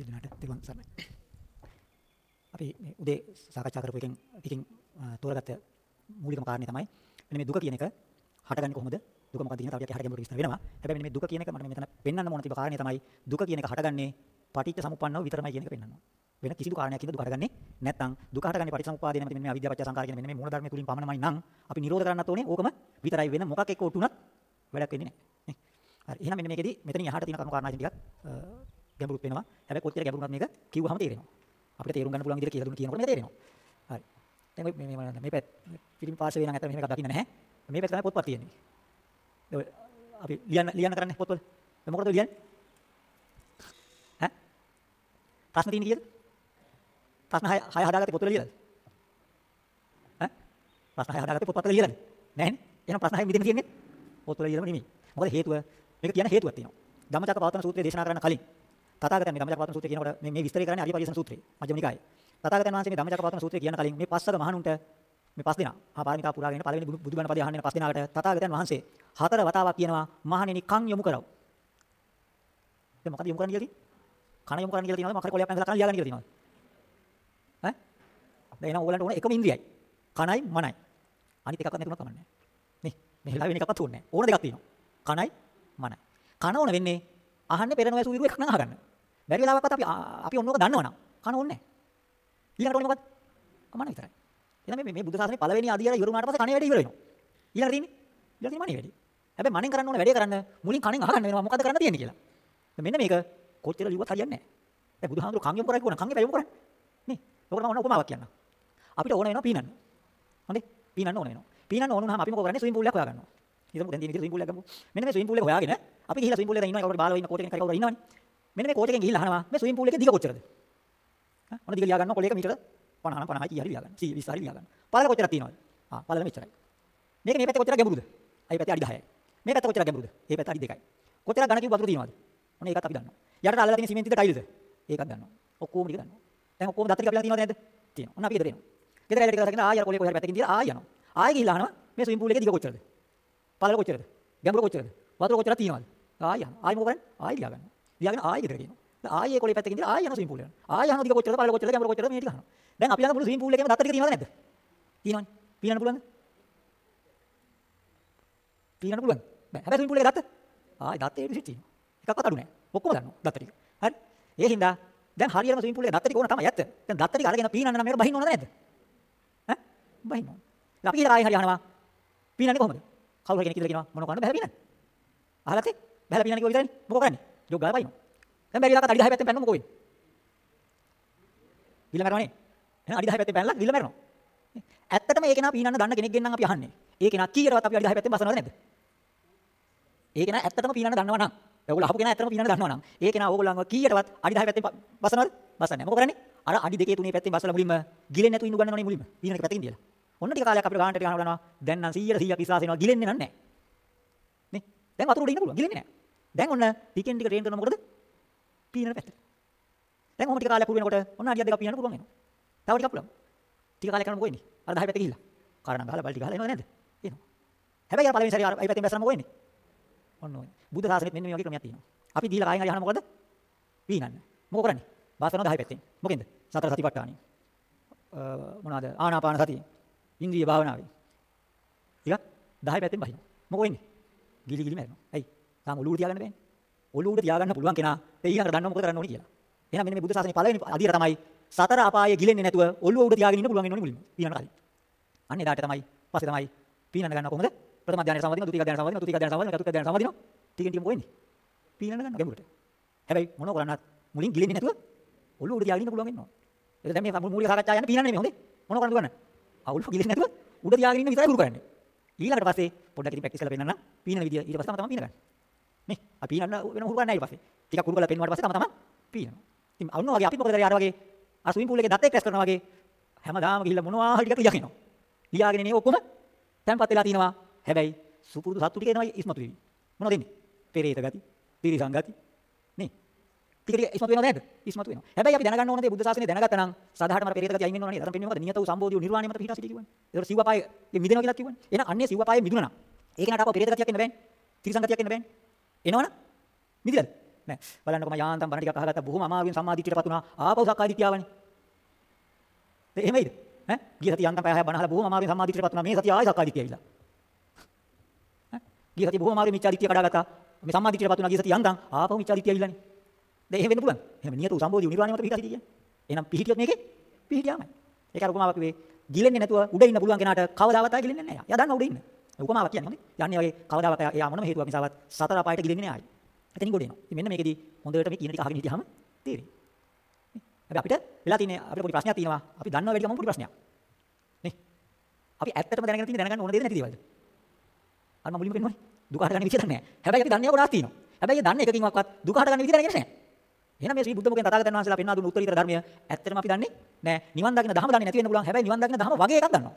සිල්නාට දෙවන් සරණයි. අපි මේ උදේ සාකච්ඡා කරපු එකෙන් ටිකකින් තෝරගත්ත මූලිකම කාරණේ තමයි මෙන්න මේ දුක කියන එක හටගන්නේ කොහොමද? දුක මොකක්ද කියන තව ටිකක් හරියට ගැඹුරට විස්තර වෙනවා. හැබැයි මෙන්න මේ දුක කියන එක මට මෙතන පෙන්වන්න ඕන තිබ්බ කාරණේ තමයි දුක කියන එක හටගන්නේ පටිච්ච සමුප්පන්නව විතරමයි කියන එක පෙන්වන්න ඕන. වෙන කිසිදු කාරණයක් හින්දා දුක හටගන්නේ නැත්නම් දුක හටගන්නේ පටිච්චසමුප්පාදේ නැමැති මෙන්න මේ අවිද්‍යාව පත්‍ය සංකාර කියන මෙන්න මේ මූල ධර්මයේ තුලින් පමණමයි නම් අපි නිරෝධ කරන්නත් ඕනේ ඕකම විතරයි වෙන මොකක් එක්ක ඔටුනත් වැඩක් වෙන්නේ නැහැ. නේ. හරි එහෙනම් මෙන්න මේකෙදි මෙතනින් එහාට තියෙන කරුණු කාරණා ටිකක් ගැඹුරුත් වෙනවා. හැබැයි කොච්චර ගැඹුරුනත් මේක කිව්වහම තේරෙනවා. අපිට තේරුම් ගන්න පුළුවන් විදිහට කියලා දුන්න කියනකොට මේක තේරෙනවා. හරි. දැන් මේ මේ මේ පැත් පිටින් පාර්ශවයේ නම් ඇත්තට මෙහෙම එකක් දකින්න නැහැ. මේ පැත්ත තමයි පොත්පත් තියෙන්නේ. අපි ලියන්න ලියන්න කරන්නේ පොත්වල. දැන් මොකටද ලියන්නේ? ඈ? ප්‍රශ්න තියෙන කීයද? ප්‍රශ්න 6 6 හදාගත්තේ පොත්වල ලියලාද? ඈ? ප්‍රශ්න 6 හදාගත්තේ පොත්පත්වල ලියලාද? නැහැනේ. එහෙනම් ප්‍රශ්න 6 මෙතන තියෙන්නේ පොත්වල ලියලම නෙමෙයි. මොකද හේතුව මේක කියන හේතුවක් තියෙනවා. ධම්මචක්කපවත්තන සූත්‍රය දේශනා කරන්න කලින් තථාගතයන් මේ ධම්මචක්කපවත්තන සූත්‍රය කියනකොට මේ මේ විස්තරය කරන්නේ අරියපරිසන සූත්‍රයේ මජ්ක්‍ධිම නිකායේ. තථාගතයන් වහන්සේ මේ ධම්මචක්කපවත්තන සූත්‍රය කියන කලින් මේ පස්වග මහණුන්ට මේ පස් දෙනා ආ පාරමිතා පුරාගෙන පළවෙනි බුදුබණ පදේ අහන්නේ පස් දෙනාකට තථාගතයන් වහන්සේ හතර වතාවක් කියනවා මහණෙනි කන් යොමු කරව. දැන් මොකද යොමු කරන්න කියලා තියෙන්නේ? කන යොමු කරන්න කියලා තියෙනවද? මොකද කොලයක් පැනලා කන ලියාගන්න කියලා තියෙනවද? ඈ? දැන් එනවා ඕගලන්ට ඕන එකම ඉන්ද්‍රියයි. කනයි මනයි. අනිත් එකක්වත් නැතුණා කමන්නේ. නේ මේ වෙලාවෙ වෙන එකක්වත් ඕනේ නැහැ. ඕන දෙකක් තියෙනවා. කනයි මනයි. කන ඕන වෙන්නේ අහන්නේ පෙරණ වයසු විරු එකක් නම් අහගන්න. බැරි වෙලාවකත් අපි අපි ඔන්නෝක දන්නවනම් කන ඕනේ නැහැ. ඊළඟට ඕනේ මොකද්ද? මන විතරයි. එහෙනම් මේ මේ බුද්ධ ශාසනයේ පළවෙනි අධ්‍යයනය ඉවර වුණාට පස්සේ කණේ වැඩි ඉවර වෙනවා. ඊළඟට තියෙන්නේ ඊළඟට තියෙන්නේ මනේ වැඩි. හැබැයි මනෙන් කරන්න ඕන වැඩේ කරන්න මුලින් කණෙන් අහගන්න වෙනවා මොකද්ද කරන්න තියෙන්නේ කියලා. මෙන්න මේක කොච්චර ලිව්වත් හරියන්නේ නැහැ. දැන් බුදුහාමුදුරු කන් යොමු කරයි කියනවා කන් එපා යොමු කරන්නේ. නේ. ඔකට මම ඔන්න උපමාවක් කියන්නම්. අපිට ඕන වෙනවා පීනන්න. හොඳේ? පීනන්න ඕන වෙනවා. පීනන්න ඕන වුණාම අපි මොකද කරන්නේ ස්විමින් පූල් එකක් හොයාගන්නවා. හිතමු දැන් තියෙන විදිහට ස්විමින් පූල් එකක් ගමු. මෙන්න මේ ස්විමින් පූල් එක හොයාගෙන අපි ගිහිල්ලා ස්විමින් පූල් එකේ ඉන්නවා කවුරුහරි බාලව ඉන්න කෝච් එකෙන් කරේ කවුරුහරි ඉන්නවනේ. මෙන්න මේ කෝච් එකෙන් ගිහිල්ලා අහනවා මේ ස්විමින් පූල් එකේ දිග කොච්චරද? හා මොන දිග ලියා ගන්නවා කොලේක මීටර 50 50 කී හරි ලියා ගන්න. 100 20 හරි ලියා ගන්න. පළල කොච්චරක් තියෙනවද? ආ පළල මෙච්චරයි. මේක මේ පැත්තේ කොච්චර ගැඹුරුද? අයි පැත්තේ අඩි 10යි. මේ පැත්ත කොච්චර ගැඹුරුද? මේ පැත්ත අඩි 2යි. කොච්චර ඝන කිව්ව වතුර තියෙනවද? ඔන්න ඒකත් අපි දන්නවා. යටට අල්ලලා තියෙන සිමෙන්තිද ටයිල්ද? ඒකත් දන්නවා. ඔක්කොම ටික දන්නවා. දැන් ඔක්කොම දත්ත ටික අපිලා තියෙනවද නැද්ද? තියෙනවා. ඔන්න අපි ගෙදර එනවා. ගෙදර ඇවිල්ලා ටික දකින්න ආයෙ අර කොලේ කොහේ පැත්තකින් තියලා ආයෙ යනවා. ආයෙ ගිහිල්ලා අහනවා මේ ස්විමින් පූල් එකේ දිග කොච්චරද? පළල කොච්චරද? ගැඹුර කොච්චරද? වතුර කොච්චරක් තියෙනවද? ආයෙ යනවා. ආයෙ මොකද කරන්නේ? ආයෙ ලියා ගන්නවා. ලියාගෙන ආයෙ ගෙදර කියනවා. දැන් ආයෙ කොලේ පැත්තකින් තියලා ආයෙ යනවා ස්විමින් පූල් එකට. ආයෙ යනවා දිග කොච්චරද? පළල කොච්චරද? ගැඹුර කොච්චරද? මේ ටික අහනවා. දැන් අපි ළඟ මුළු ස්විමින් පූල් එකේම දත්ත ටික තියෙනවද නැද්ද? තියෙනවනේ. පීනන්න පුළුවන්ද? පීනන්න පුළුවන්ද? බෑ. හැබැයි ස්විමින් පූල් එකේ දත්ත ආයි දත්ත ඒ විදිහට තියෙනවා. එකක්වත් අඩු නැහැ. ඔක්කොම දන්නවා දත්ත ටික. හරි? ඒ හින්දා දැන් හරියටම ස්විමින් පූල් එකේ දත්ත ටික ඕන තමයි ඇත්ත. දැන් දත්ත ටික අරගෙන පීනන්න නම් මේකට බහින්න ඕනද නැද්ද? ඈ? බහින්න ඕන. අපි කියලා ආයෙ හරි අහනවා. පීනන්නේ කොහොමද? කවුරු කෙනෙක් කියලා කියනවා මොන කරන්නද බහැලා පීනන්නේ. අහලා තේ? බහැලා පීනන්නේ කිව්ව විතරනේ. මොකෝ කරන්නේ? ජොග් ගාලා පයින්නවා. දැන් බැරි ලාකට අඩි 10 පැත්තෙන් පැන්නම මොකෝ වෙන්නේ? විල මරනවනේ. එහෙනම් අඩි 10 පැත්තෙන් පැනලා විල මරනවා. ඇත්තටම ඒ කෙනා පීනන්න දන්න කෙනෙක්ගෙන් නම් අපි අහන්නේ. ඒ කෙනා කීයටවත් අපි අඩි 10 පැත්තෙන් බසනවද නැද්ද? ඒ කෙනා ඇත්තටම පීනන්න දන්නවා නම් ඔයගොල්ලෝ අහපු කෙනා ඇත්තටම පීනන්න දන්නවා නම් ඒ කෙනා ඕගොල්ලන්ව කීයටවත් අඩි 10 පැත්තෙන් බසනවද? බසන්නේ නැහැ. මොකද කරන්නේ? අර අඩි දෙකේ තුනේ පැත්තෙන් බසලා මුලින්ම ගිලෙන්නේ නැතුව ඉන්නු ගන්නවනේ මුලින්ම. පීනන එක පැත්තකින් තියලා. ඔන්න ටික කාලයක් අපිට ගානට ටික ගන්නවා. දැන් නම් 100ට 100ක් විශ්වාස වෙනවා ගිලෙන්නේ නැහැ. නේ? දැන් වතුර උඩ ඉන්න පුළුවන්. ගිලෙන්නේ නැහැ. දැන් ඔන්න ටිකෙන් ටික ට්‍රේන් කරනවා මොකද? පීනන පැත්තට. දැන් ඔහොම ටික කාලයක් පුරු වෙනකොට ඔන්න අඩියක් දෙකක් පීනන්න පුළුවන් වෙනවා. තව ටිකක් පුළුවන්. ටික කාලයක් කරනකොට මොකෝ වෙන්නේ? අර 10 පැත්තේ ගිහිල්ලා. කාරණා ගහලා බල්ටි ගහලා එනවද නැද්ද? එනවා. හැබැයි අර පළවෙනි සැරේ අර අයි පැත්තෙන් බැස්සම මොකෝ වෙන්නේ? ඔන්න ඔය. බුද්ධ ශාසනෙත් මෙන්න මේ වගේ ක්‍රමයක් තියෙනවා. අපි දීලා කායෙන් හරි අහන මොකද? පීනන්න. මොකෝ කරන්නේ? බාස් කරනවා 10 පැත්තෙන්. මොකෙන්ද? සතර සතිපට්ඨානිය. මොනවාද? ආනාපාන සතිය. ඉන්ද්‍රිය භාවනාවේ. ටිකක් 10 පැත්තෙන් බහිනවා. මොකෝ වෙන්නේ? ගිලි ගිලි මැරෙනවා. ඇයි? තාම ඔලුව උඩ තියාගන්න බෑනේ. ඔලුව උඩ තියාගන්න පුළුවන් කෙනා ඒ ඊළඟට දන්නව මොකද කරන්න ඕනේ කියලා. එහෙනම් මෙන්න මේ බුද්ධ ශාසනයේ පළවෙනි අදියර තමයි සතර අපායේ ගිලෙන්නේ නැතුව ඔළුව උඩ තියාගෙන ඉන්න පුළුවන් වෙනෝනේ මුලින්ම. පීනන කලින්. අන්න එදාට තමයි පස්සේ තමයි පීනන ගන්න කොහොමද? ප්‍රථම ධානය සමාදිනවා, ද්විතීක ධානය සමාදිනවා, තෘතීක ධානය සමාදිනවා, චතුර්ථ ධානය සමාදිනවා. ටිකෙන් ටික මොකෝ වෙන්නේ? පීනන ගන්න ගැඹුරට. හැබැයි මොනව කරන්නත් මුලින් ගිලෙන්නේ නැතුව ඔළුව උඩ තියාගෙන ඉන්න පුළුවන් වෙනවා. ඒක දැන් මේ මූලික සාකච්ඡා යන්නේ පීනන්නේ නෙමෙයි හොඳේ. මොනව කරන්නද ගන්න? අවුල් ගිලෙන්නේ නැතුව උඩ තියාගෙන ඉන්න විතරයි ගුරු කරන්නේ. ඊළඟට පස්සේ පොඩ්ඩක් ඉතින් ප්‍රැක්ටිස් කරලා පෙන්නන්න පීනන විදිය ඊට පස්සේ තමයි පීන ගන්න. නේ? අපි පීනන්න වෙන හුරු ගන්න නැහැ ඊට පස්සේ. ටිකක් හුරු කරලා පෙන්නුවාට පස්සේ තම තමන් පීනනවා. ඉතින් අන්න වගේ අපි මොකද කරේ අර වගේ අර ස්විමින් පූල් එකේ දත් එක්ක රැස් කරනවා වගේ හැමදාම ගිහිල්ලා මොනවා හරි ටිකක් ලියගෙනවා. ලියාගෙන ඉන්නේ ඔක්කොම තැම්පත් වෙලා තිනවා. හැබැයි සුපුරුදු සත්තු ටික එනවා ඉස්මතු වෙවි. මොනවද එන්නේ? පෙරේත ගති, තිරිසන් ගති. නේ? ටික ටික ඉස්මතු වෙනවද නැද්ද? ඉස්මතු වෙනවා. හැබැයි අපි දැනගන්න ඕන දේ බුද්ධ ශාසනය දැනගත්තා නම් සාධාරණ මර පෙරේත ගති අයින් වෙන්න ඕන නේද? අතන පෙන්නේ මොකද? නියත වූ සම්බෝධිය නිර්වාණය මත පිහිටා සිටි කිව්වනේ. ඒතකොට සිව්වපායේ මිදෙනවා කියලා කිව්වනේ. එහෙනම් අන්නේ සිව්වපායේ මිදුණා නම් ඒක නට අපව පෙරේත ගතියක් එන්න බෑනේ. තිරිසන් ගතියක් එන්න බෑනේ. එනවනම් මිදිලාද? නෑ. බලන්නකො මම යාන්තම් බණ ටිකක් අහගත්තා බොහොම අමාරුවෙන් සම්මාදිටියටපත් වුණා. ආපහු සක්කාය දිට්ඨිය ආවනේ. ඒ එහෙමයිද? ඈ ගිය සතිය යාන්තම් පැය 6 බණ අහලා බොහොම අමාරුවෙන් සම්මාදිටියටපත් වුණා. මේ සතිය ආයි සක්කාය දිට්ඨිය ඇවිල්ලා. ඈ ගිය සතිය බොහොම අමාරුවෙන් මිච්ඡා දිට්ඨිය කඩාගත්තා. මේ සම්මාදිටියටපත් වුණා ගිය සතිය යාන්තම් ආපහු මිච්ඡා දිට්ඨිය ඇවිල්ලානේ. දැන් එහෙම වෙන්න පුළුවන්. එහෙම නියත වූ සම්බෝධි නිර්වාණය මත පිහිටා සිටිය. එහෙනම් පිහිටියොත් මේකේ පිහිටියාමයි. ඒක අර උපමාවක් කිව්වේ ගිලෙන්නේ නැතුව උඩ ඉන්න පුළුවන් කෙනාට කවදාවත් ආයෙ ගිලෙන්නේ නැහැ. එයා දන්නවා උඩ ඉන්න. උපමාවක් කියන්නේ හොඳේ. යන්නේ වගේ කවදාවත් එයා මොනම හේතුවක් නිසාවත් සතර අපායට ගිලෙන්නේ නැහැ ආයෙ. එතනින් ගොඩ එනවා. ඉතින් මෙන්න මේකෙදි හොඳට මේ කියන ටික අහගෙන හිටියාම තේරෙයි. හැබැයි අපිට වෙලා තියෙන්නේ අපිට පොඩි ප්‍රශ්නයක් තියෙනවා. අපි දන්නවා වැඩි ගමන් පොඩි ප්‍රශ්නයක්. නේ? අපි ඇත්තටම දැනගෙන තියෙන දැනගන්න ඕන දේද නැති දේවල්ද? අර මම මුලින්ම කියනවානේ. දුක හටගන්න විදිය නැහැ. හැබැයි අපි දන්නේ ගොඩාක් තියෙනවා. හැබැයි ඒ දන්නේ එකකින්වත් දුක හටගන්න විදිය දැනගෙන නැහැ. එහෙනම් මේ ශ්‍රී බුද්ධ මුඛයෙන් තථාගතයන් වහන්සේලා පෙන්වා දුන්න උත්තරීතර ධර්මය ඇත්තටම අපි දන්නේ නැහැ. නිවන් දකින්න ධම දන්නේ නැති වෙන්න පුළුවන්. හැබැයි නිවන් දකින්න ධම වගේ එකක් දන්නවා.